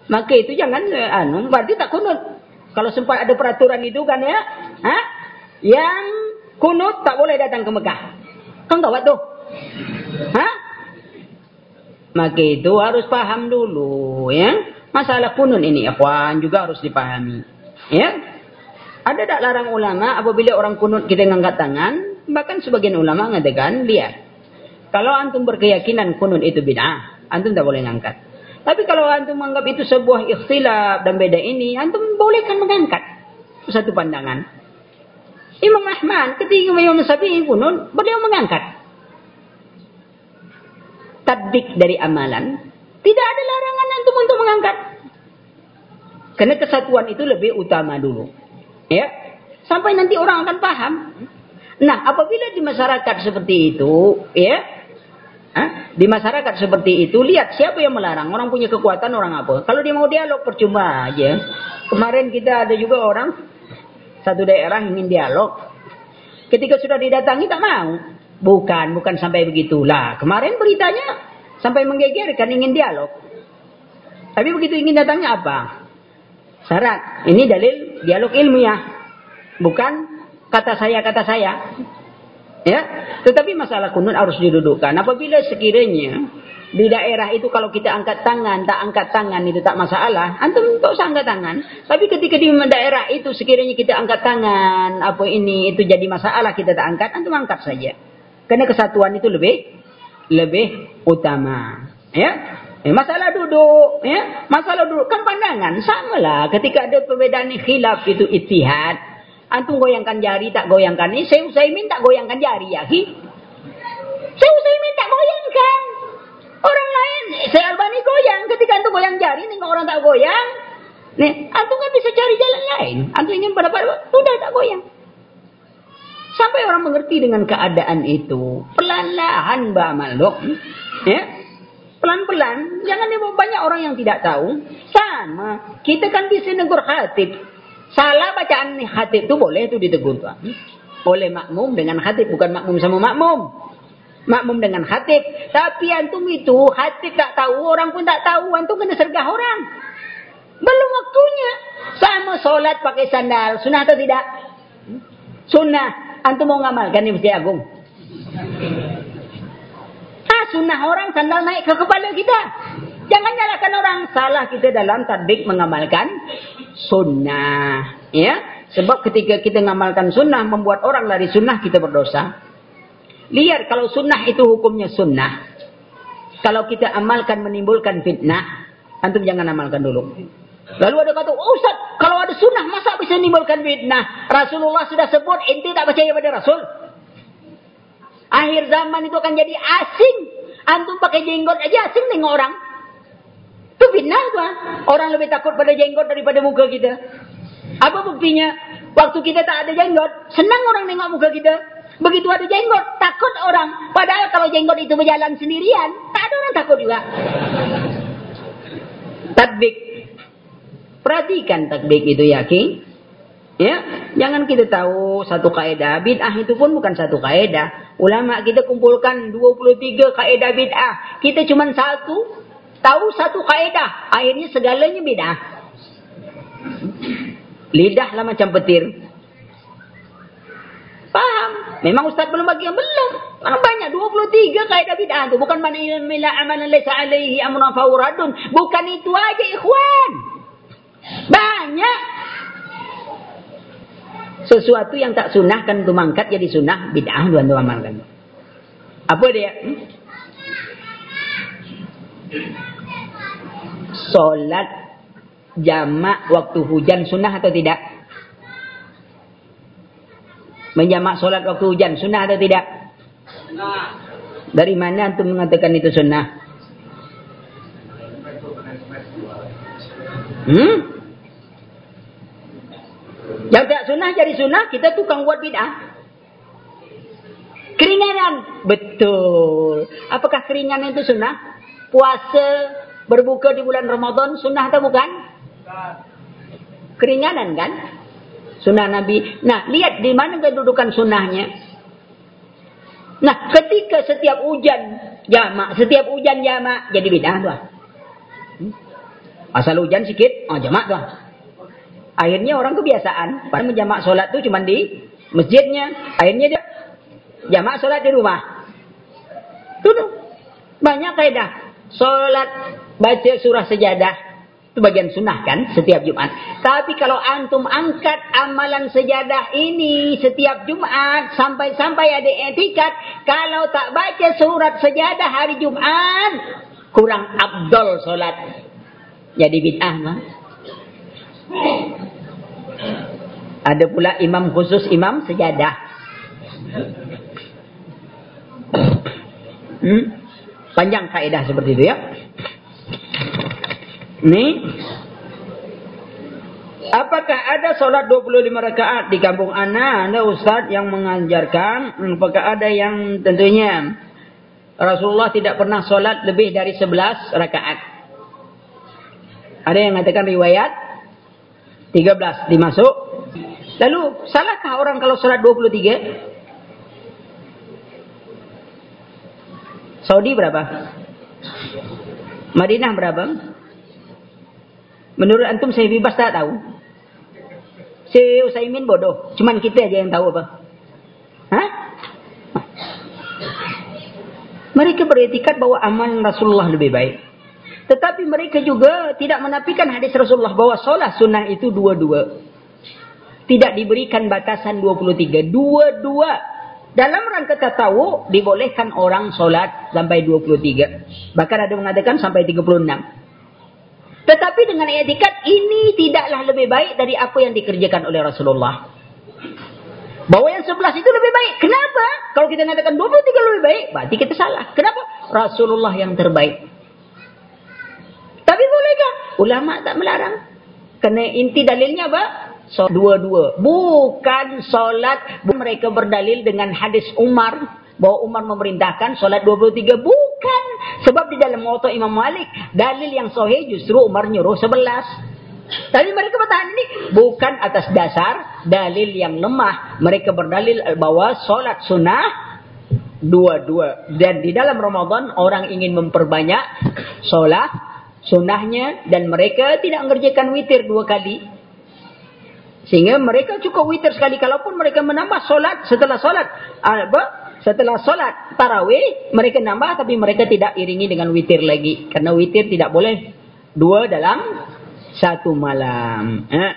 Maka itu jangan anu, berarti tak kunut. Kalau sempat ada peraturan itu kan ya? Ha? Yang kunut tak boleh datang ke Mekah. Kan kawat tu? Ha? Maka itu harus paham dulu ya. Masalah kunut ini akhwan juga harus dipahami. Ya? Ada tak larang ulama apabila orang kunut kita ngangkat tangan? Bahkan sebagian ulama mengatakan lihat. Kalau antum berkeyakinan kunut itu bid'ah, antum tak boleh mengangkat. Tapi kalau antum menganggap itu sebuah ikhtilaf dan beda ini, antum bolehkan mengangkat. Satu pandangan. Imam Ahmad ketika Imam Syafi'i kunut, beliau mengangkat. Tadbik dari amalan, tidak ada larangan antum untuk mengangkat. Karena kesatuan itu lebih utama dulu. Ya, sampai nanti orang akan paham. Nah, apabila di masyarakat seperti itu, ya, di masyarakat seperti itu, lihat siapa yang melarang. Orang punya kekuatan, orang apa. Kalau dia mau dialog, percuma aja. Kemarin kita ada juga orang, satu daerah ingin dialog. Ketika sudah didatangi, tak mau. Bukan, bukan sampai begitulah. Kemarin beritanya, sampai menggegerkan ingin dialog. Tapi begitu ingin datangnya apa? Syarat. Ini dalil dialog ilmiah. Bukan kata saya, kata saya. Ya, tetapi masalah kunut harus didudukkan. Apabila sekiranya di daerah itu kalau kita angkat tangan, tak angkat tangan itu tak masalah. Antum tak usah angkat tangan. Tapi ketika di daerah itu sekiranya kita angkat tangan, apa ini itu jadi masalah kita tak angkat, antum angkat saja. Karena kesatuan itu lebih lebih utama. Ya, Eh, masalah duduk, ya, masalah duduk kan pandangan sama lah. Ketika ada perbedaan khilaf itu itihad, Antum goyangkan jari tak goyangkan ini. Saya Usaimin tak goyangkan jari ya. Hi? Saya Usaimin tak goyangkan. Orang lain. Saya Albani goyang. Ketika antum goyang jari. Tengok orang tak goyang. Nih, antum kan bisa cari jalan lain. Antum ingin pada pada. Sudah tak goyang. Sampai orang mengerti dengan keadaan itu. Pelan-lahan beramal. Ya. Pelan-pelan. Jangan dia banyak orang yang tidak tahu. Sama. Kita kan bisa negur khatib. Salah bacaan khatib itu boleh itu ditegur tuan. Oleh makmum dengan khatib. Bukan makmum sama makmum. Makmum dengan khatib. Tapi antum itu khatib tak tahu. Orang pun tak tahu. Antum kena sergah orang. Belum waktunya. Sama solat pakai sandal. Sunnah atau tidak? Sunnah. Antum mau ngamalkan ni Masjid Agung. Ah, sunnah orang sandal naik ke kepala kita. Jangan nyalakan orang. Salah kita dalam tadbik mengamalkan sunnah. Ya. Sebab ketika kita ngamalkan sunnah, membuat orang lari sunnah, kita berdosa. Lihat kalau sunnah itu hukumnya sunnah. Kalau kita amalkan menimbulkan fitnah, antum jangan amalkan dulu. Lalu ada kata, oh Ustaz, kalau ada sunnah, masa bisa menimbulkan fitnah? Rasulullah sudah sebut, ente tak percaya pada Rasul. Akhir zaman itu akan jadi asing. Antum pakai jenggot aja asing tengok orang. Itu fitnah tuan. Orang lebih takut pada jenggot daripada muka kita. Apa buktinya? Waktu kita tak ada jenggot, senang orang tengok muka kita. Begitu ada jenggot, takut orang. Padahal kalau jenggot itu berjalan sendirian, tak ada orang takut juga. Tadbik. Perhatikan tadbik itu yakin. Ya, jangan kita tahu satu kaidah bid'ah itu pun bukan satu kaidah. Ulama kita kumpulkan 23 kaidah bid'ah. Kita cuma satu tahu satu kaidah, akhirnya segalanya bid'ah. Lidahlah macam petir. Paham? Memang ustaz belum bagi yang belum. Karena banyak 23 kaidah bid'ah tu. Bukan mana mila amalan laysa alaihi amrun fawradun. Bukan itu aja ikhwan. Banyak sesuatu yang tak sunnah kan itu mangkat jadi sunnah bid'ah tuan tuan amalkan. Apa dia? Hmm? Solat jamak waktu hujan sunnah atau tidak? Menjamak solat waktu hujan sunnah atau tidak? Dari mana antum mengatakan itu sunnah? Hmm? Yang tak sunnah jadi sunnah, kita tukang buat bid'ah. Keringanan. Betul. Apakah keringanan itu sunnah? Puasa, berbuka di bulan Ramadan, sunnah atau bukan? Keringanan kan? Sunnah Nabi. Nah, lihat di mana kedudukan sunnahnya. Nah, ketika setiap hujan jamak, setiap hujan jamak, jadi bid'ah tuan. Hmm? Asal hujan sikit, oh jamak tuan. Akhirnya orang kebiasaan. Pada menjamak solat tu cuma di masjidnya. Akhirnya dia jamak solat di rumah. Itu banyak kaidah. Solat baca surah sejadah. Itu bagian sunnah kan setiap Jumat. Tapi kalau antum angkat amalan sejadah ini setiap Jumat. Sampai-sampai ada etikat. Kalau tak baca surat sejadah hari Jumat. Kurang abdol solat. Jadi bid'ah mah. Ada pula imam khusus imam sejadah. Hmm? Panjang kaedah seperti itu ya. Ini. Apakah ada solat 25 rakaat di kampung Ana? Ada ustaz yang mengajarkan. Apakah ada yang tentunya Rasulullah tidak pernah solat lebih dari 11 rakaat. Ada yang mengatakan riwayat 13 dimasuk. Lalu salahkah orang kalau sholat 23? Saudi berapa? Madinah berapa? Menurut antum saya bebas tak tahu. Si Usaimin bodoh. Cuman kita aja yang tahu apa. Hah? Mereka beretikat bahwa amal Rasulullah lebih baik. Tetapi mereka juga tidak menafikan hadis Rasulullah bahwa solat sunnah itu dua-dua. Tidak diberikan batasan 23. Dua-dua. Dalam rangka tahu dibolehkan orang solat sampai 23. Bahkan ada mengatakan sampai 36. Tetapi dengan etikat ini tidaklah lebih baik dari apa yang dikerjakan oleh Rasulullah. Bahwa yang 11 itu lebih baik. Kenapa? Kalau kita mengatakan 23 lebih baik, berarti kita salah. Kenapa? Rasulullah yang terbaik. Tapi bolehkah? Ulama tak melarang. Kena inti dalilnya apa? So, dua-dua. Bukan solat. Mereka berdalil dengan hadis Umar. Bahawa Umar memerintahkan solat 23. Bukan. Sebab di dalam moto Imam Malik. Dalil yang sahih justru Umar nyuruh 11. Tapi mereka bertahan ini. Bukan atas dasar dalil yang lemah. Mereka berdalil bahawa solat sunnah. Dua-dua. Dan di dalam Ramadan orang ingin memperbanyak solat sunnahnya dan mereka tidak mengerjakan witir dua kali. Sehingga mereka cukup witir sekali. Kalaupun mereka menambah solat setelah solat. Apa? Setelah solat tarawih. Mereka nambah tapi mereka tidak iringi dengan witir lagi. Karena witir tidak boleh dua dalam satu malam. Eh.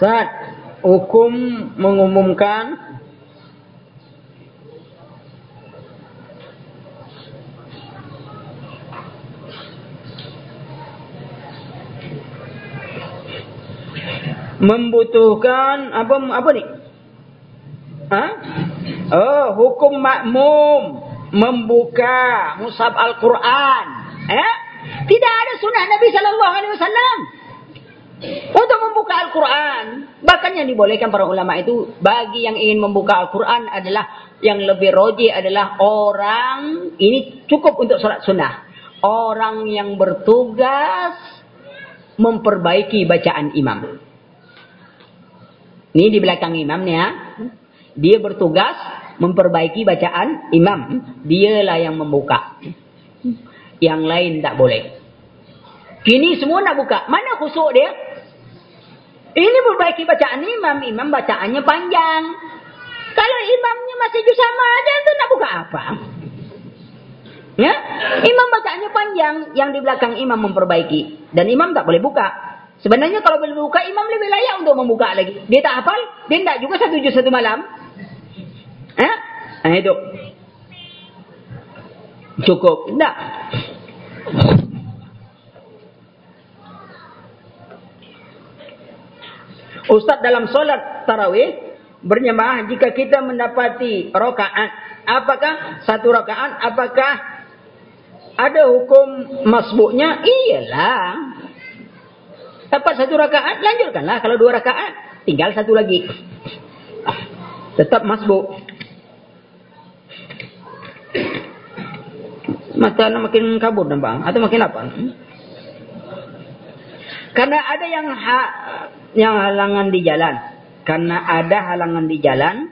Saat hukum mengumumkan membutuhkan apa apa ni? Ha? Oh, hukum makmum membuka mushaf Al-Quran. Eh? Tidak ada sunnah Nabi sallallahu alaihi wasallam untuk membuka Al-Quran. Bahkan yang dibolehkan para ulama itu bagi yang ingin membuka Al-Quran adalah yang lebih roji adalah orang ini cukup untuk sholat sunnah. Orang yang bertugas memperbaiki bacaan imam. Ini di belakang imam ni ya. Dia bertugas memperbaiki bacaan imam. Dialah yang membuka. Yang lain tak boleh. Kini semua nak buka. Mana khusuk dia? Ini perbaiki bacaan imam. Imam bacaannya panjang. Kalau imamnya masih sama aja, itu nak buka apa? Ya? Imam bacaannya panjang. Yang di belakang imam memperbaiki. Dan imam tak boleh buka. Sebenarnya kalau boleh buka, imam lebih layak untuk membuka lagi. Dia tak hafal, dia tak juga satu juz satu malam. Ya? Nah itu. Cukup. Tak. Ustaz dalam solat tarawih berjemaah jika kita mendapati rakaat apakah satu rakaat apakah ada hukum masbuknya iyalah dapat satu rakaat lanjutkanlah kalau dua rakaat tinggal satu lagi tetap masbuk mata makin kabur nampak atau makin apa karena ada yang ha, yang halangan di jalan. Karena ada halangan di jalan,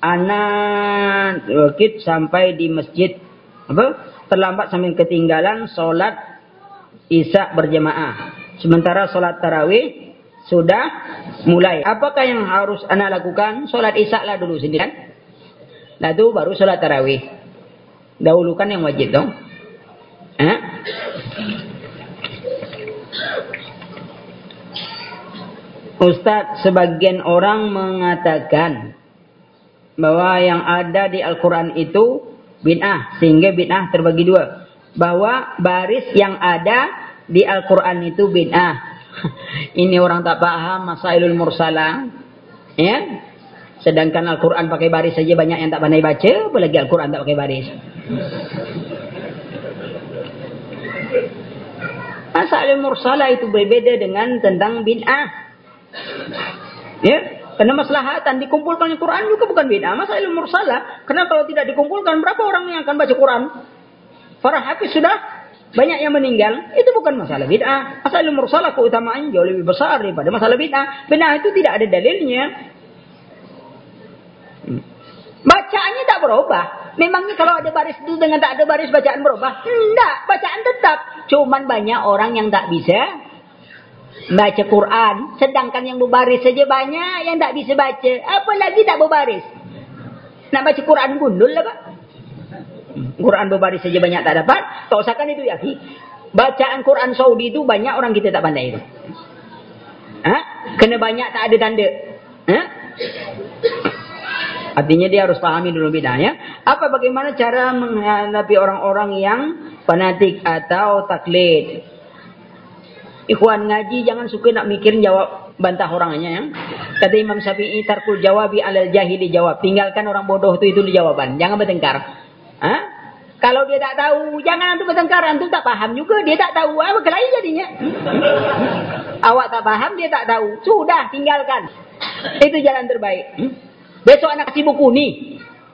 anak wakit sampai di masjid apa? terlambat sampai ketinggalan solat isya berjemaah. Sementara solat tarawih sudah mulai. Apakah yang harus anak lakukan? Solat isya lah dulu sendiri kan? Lalu baru solat tarawih. Dahulukan yang wajib dong. Eh? Ustaz, sebagian orang mengatakan bahwa yang ada di Al-Quran itu bid'ah. Sehingga bid'ah terbagi dua. Bahwa baris yang ada di Al-Quran itu bid'ah. [laughs] Ini orang tak paham masailul mursala. Ya? Sedangkan Al-Quran pakai baris saja banyak yang tak pandai baca. Apalagi Al-Quran tak pakai baris. Masailul mursala itu berbeda dengan tentang bid'ah. Ya, karena maslahatan dikumpulkan Al-Quran juga bukan beda. Masa ilmu mursalah, karena kalau tidak dikumpulkan, berapa orang yang akan baca Quran? Para hafiz sudah banyak yang meninggal. Itu bukan masalah bid'ah. Masalah mursalah keutamaan jauh lebih besar daripada masalah bid'ah. Bid'ah itu tidak ada dalilnya. Hmm. Bacaannya tak berubah. Memangnya kalau ada baris itu dengan tak ada baris bacaan berubah? Tidak. Bacaan tetap. Cuman banyak orang yang tak bisa baca Quran. Sedangkan yang berbaris saja banyak yang tak bisa baca. Apa lagi tak berbaris? Nak baca Quran gundul lah pak. Quran berbaris saja banyak tak dapat. Tak usahkan itu ya. Bacaan Quran Saudi itu banyak orang kita tak pandai itu. Ha? Kena banyak tak ada tanda. Ha? Artinya dia harus pahami dulu bidanya. Apa bagaimana cara menghadapi orang-orang yang fanatik atau taklid? Ikhwan ngaji jangan suka nak mikirin jawab bantah orangnya ya. Kata Imam Syafi'i tarkul jawabi alal jahili jawab. Tinggalkan orang bodoh itu itu jawaban. Jangan bertengkar. Ha? Kalau dia tak tahu, jangan antum bertengkar. Antum tak paham juga. Dia tak tahu. Apa kelahi jadinya? Awak tak paham, dia tak tahu. Sudah, tinggalkan. Itu jalan terbaik. Hmm? Besok anak kasih buku ni.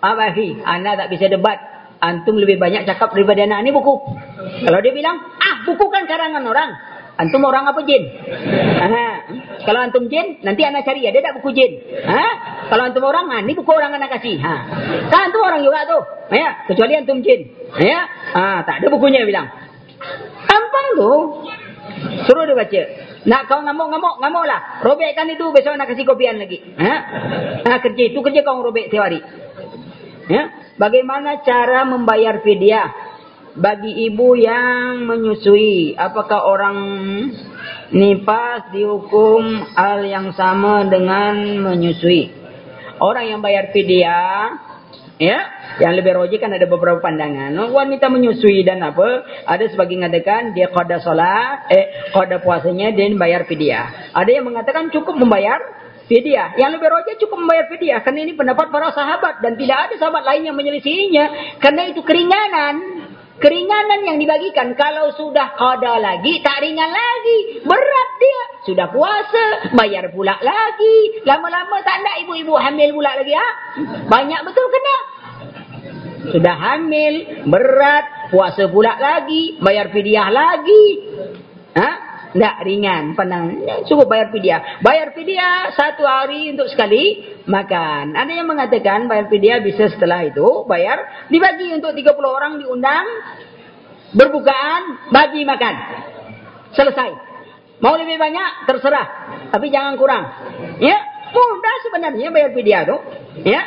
Apa sih? Anak tak bisa debat. Antum lebih banyak cakap daripada anak ni buku. Kalau dia bilang, ah buku kan karangan orang. Antum orang apa jin? Aha. Kalau antum jin, nanti anak cari ada tak buku jin? Ha? Kalau antum orang, ha, ni buku orang anak kasih. Ha. Kan antum orang juga tu. Ya, kecuali antum jin. Ya. Ha, tak ada bukunya bilang. Gampang tu. Suruh dia baca. Nak kau ngamuk-ngamuk, ngamuklah. Robekkan itu besok nak kasih kopian lagi. Ha? Ha, kerja itu kerja kau robek tiap hari. Ya. Bagaimana cara membayar fidyah? Bagi ibu yang menyusui apakah orang nifas dihukum hal yang sama dengan menyusui. Orang yang bayar fidyah ya, yang lebih roji kan ada beberapa pandangan. Wanita menyusui dan apa? Ada sebagian mengatakan dia qada solat, eh qada puasanya dan bayar fidyah. Ada yang mengatakan cukup membayar fidyah. Yang lebih roji cukup membayar fidyah karena ini pendapat para sahabat dan tidak ada sahabat lain yang menyelisihinya karena itu keringanan. Keringanan yang dibagikan kalau sudah qada lagi tak ringan lagi. Berat dia. Sudah puasa, bayar pula lagi. Lama-lama tak nak ibu-ibu hamil pula lagi ha? Banyak betul kena. Sudah hamil, berat, puasa pula lagi, bayar fidyah lagi. Ha? Tak ringan, pandang. Ya, cukup bayar fidyah. Bayar fidyah satu hari untuk sekali makan. Ada yang mengatakan bayar fidyah bisa setelah itu bayar. Dibagi untuk 30 orang diundang. Berbukaan, bagi makan. Selesai. Mau lebih banyak, terserah. Tapi jangan kurang. Ya, mudah sebenarnya bayar fidyah itu. Ya,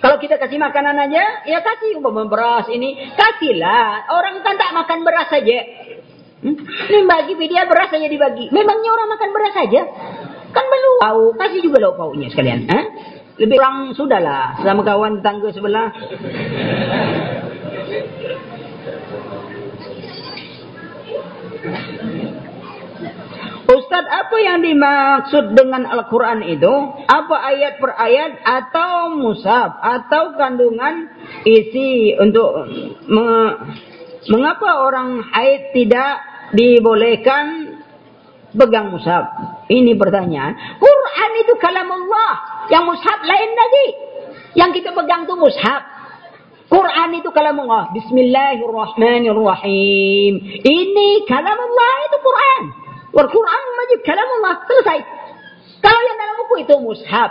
kalau kita kasih makanan aja, ya kasih beras ini, kasihlah. Orang kan tak makan beras saja. Hmm? Ini bagi dia beras saja dibagi. Memangnya orang makan beras saja? Kan belum. Tahu, kasih juga lauk pauknya sekalian. Eh? Lebih kurang sudahlah sama kawan tangga sebelah. Ustaz, apa yang dimaksud dengan Al-Quran itu? Apa ayat per ayat atau musab atau kandungan isi untuk me mengapa orang haid tidak dibolehkan pegang mushaf? Ini pertanyaan. Quran itu kalam Allah. Yang mushaf lain lagi. Yang kita pegang itu mushaf. Quran itu kalam Allah. Bismillahirrahmanirrahim. Ini kalam Allah itu Quran. Wal Quran majid kalam Allah. Selesai. Kalau yang dalam buku itu mushaf.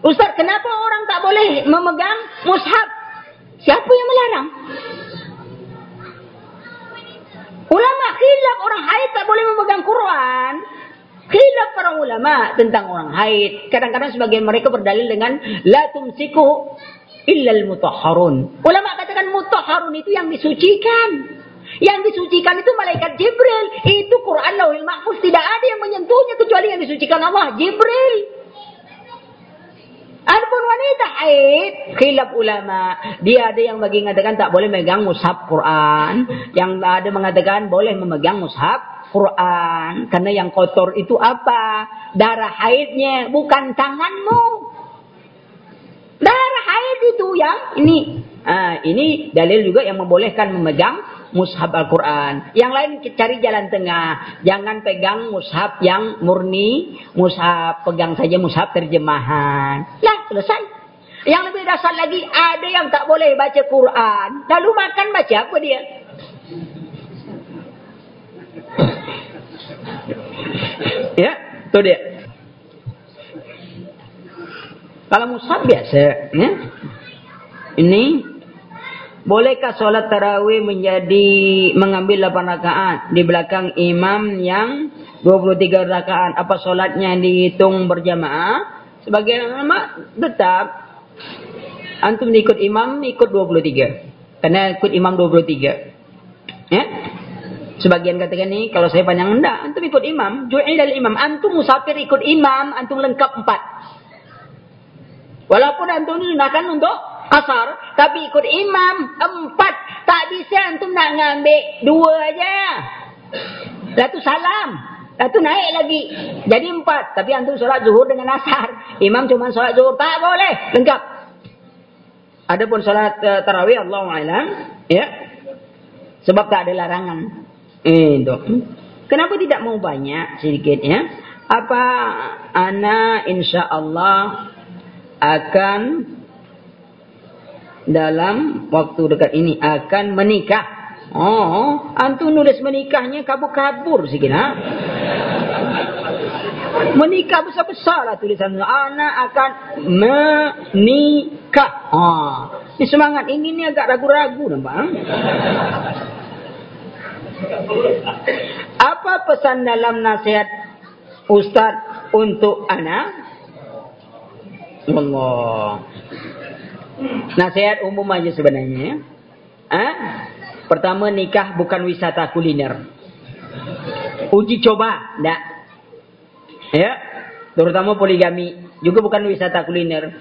Ustaz, kenapa orang tak boleh memegang mushaf? Siapa yang melarang? Ulama khilaf orang haid tak boleh memegang Quran. Khilaf para ulama tentang orang haid. Kadang-kadang sebagian mereka berdalil dengan la tumsiku illa al-mutahharun. Ulama katakan mutahharun itu yang disucikan. Yang disucikan itu malaikat Jibril. Itu Quran Lauhil Mahfuz tidak ada yang menyentuhnya kecuali yang disucikan Allah, Jibril. Adapun wanita haid, khilaf ulama. Dia ada yang bagi mengatakan tak boleh megang mushaf Quran. Yang ada mengatakan boleh memegang mushaf Quran. Karena yang kotor itu apa? Darah haidnya, bukan tanganmu. Darah haid itu yang ini. Ah, ini dalil juga yang membolehkan memegang mushaf Al-Quran. Yang lain cari jalan tengah. Jangan pegang mushaf yang murni. Mushaf, pegang saja mushaf terjemahan. Lah, selesai. Yang lebih dasar lagi, ada yang tak boleh baca Quran. Lalu makan baca apa dia? [coughs] ya, itu dia. Kalau mushaf biasa, ya. Ini Bolehkah solat tarawih menjadi mengambil 8 rakaat di belakang imam yang 23 rakaat? Apa solatnya dihitung berjamaah? Sebagai ulama tetap antum ikut imam ikut 23. Karena ikut imam 23. Ya? Sebagian katakan ni kalau saya panjang enggak, antum ikut imam, ju'il dari imam, antum musafir ikut imam, antum lengkap empat. Walaupun antum digunakan untuk asar. Tapi ikut imam empat. Tak bisa antum nak ngambil dua aja. Satu salam. Satu naik lagi. Jadi empat. Tapi antum solat zuhur dengan asar. Imam cuma solat zuhur. Tak boleh. Lengkap. Adapun solat uh, tarawih Allah alam. Ya. Sebab tak ada larangan. Itu kenapa tidak mau banyak sedikit ya? Apa ana insyaallah akan dalam waktu dekat ini akan menikah. Oh, antum nulis menikahnya kabur-kabur sikit ha. Menikah besar-besar lah tulisan anak akan menikah. Oh, ini semangat ingin ni agak ragu-ragu nampak. Ha? Apa pesan dalam nasihat Ustaz untuk anak? Allah. Nasihat umum aja sebenarnya. Ha? Pertama nikah bukan wisata kuliner. Uji coba, tak? Ya, terutama poligami. Juga bukan wisata kuliner.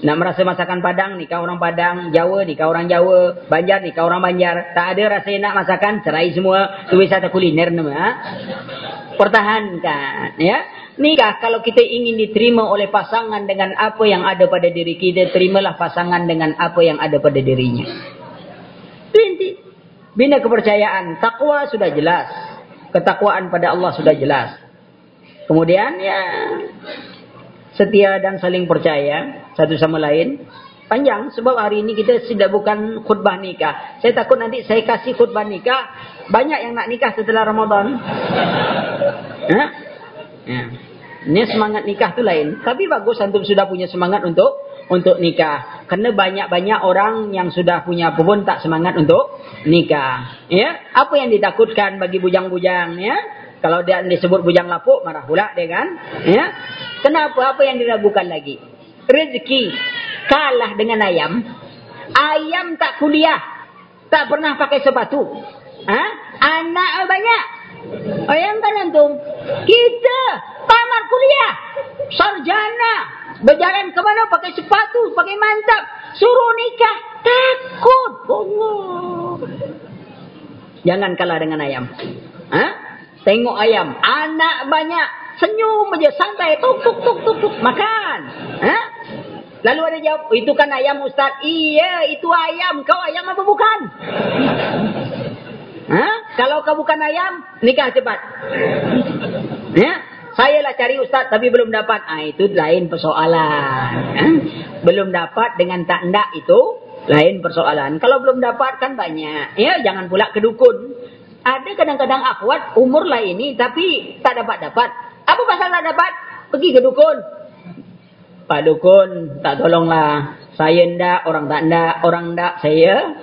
Nak merasa masakan Padang, nikah orang Padang. Jawa, nikah orang Jawa. Banjar, nikah orang Banjar. Tak ada rasa nak masakan, cerai semua. Itu wisata kuliner nama. Ha? Pertahankan. Ya. Nikah, kalau kita ingin diterima oleh pasangan dengan apa yang ada pada diri kita, terimalah pasangan dengan apa yang ada pada dirinya. Itu inti. Bina kepercayaan. Takwa sudah jelas. Ketakwaan pada Allah sudah jelas. Kemudian, ya setia dan saling percaya satu sama lain. Panjang sebab hari ini kita sudah bukan khutbah nikah. Saya takut nanti saya kasih khutbah nikah. Banyak yang nak nikah setelah Ramadan. Ha? [laughs] Ya. Ini semangat nikah tu lain. Tapi bagus antum sudah punya semangat untuk untuk nikah. Karena banyak-banyak orang yang sudah punya pun tak semangat untuk nikah. Ya, Apa yang ditakutkan bagi bujang-bujang? Ya, Kalau dia disebut bujang lapuk, marah pula dia kan? Ya. Kenapa? Apa yang diragukan lagi? Rezeki kalah dengan ayam. Ayam tak kuliah. Tak pernah pakai sepatu. Ha? Anak banyak. Ayam kan antum? Kita tamat kuliah. Sarjana. Berjalan ke mana pakai sepatu, pakai mantap. Suruh nikah. Takut. Jangan kalah dengan ayam. Ha? Tengok ayam. Anak banyak. Senyum aja santai. Tuk tuk tuk tuk tuk. Makan. Ha? Lalu ada jawab, itu kan ayam Ustaz. Iya, itu ayam. Kau ayam apa bukan? Ha? Kalau kau bukan ayam, nikah cepat. Ya? Saya lah cari Ustaz tapi belum dapat. Ah itu lain persoalan. Ha? Belum dapat dengan tak ndak itu lain persoalan. Kalau belum dapat kan banyak. Ya, jangan pula kedukun. Ada kadang-kadang akhwat umur lah ini tapi tak dapat-dapat. Apa pasal tak dapat? Pergi ke dukun. Pak dukun, tak tolonglah. Saya ndak, orang tak ndak, orang ndak, saya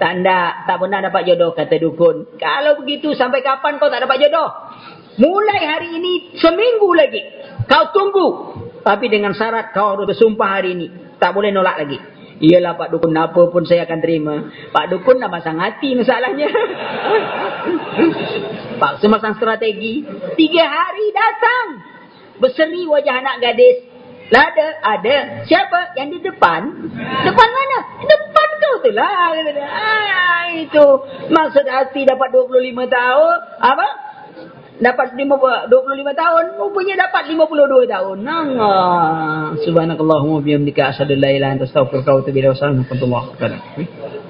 tak ndak. Tak pernah dapat jodoh, kata dukun. Kalau begitu, sampai kapan kau tak dapat jodoh? Mulai hari ini, seminggu lagi. Kau tunggu. Tapi dengan syarat kau harus bersumpah hari ini. Tak boleh nolak lagi. Iyalah Pak Dukun, apa pun saya akan terima. Pak Dukun dah masang hati masalahnya. [laughs] Pak semasang strategi. Tiga hari datang. Berseri wajah anak gadis. Lah ada. Siapa? Yang di depan. Depan mana? Depan kau tu lah. Ah, itu. Maksud hati dapat 25 tahun. Apa? Dapat 25 tahun. Rupanya dapat 52 tahun. Nangah. Subhanakallahumma bihamdika asyadu la ilaha anta astaghfiruka wa atubu ilaik. Wassalamualaikum warahmatullahi wabarakatuh.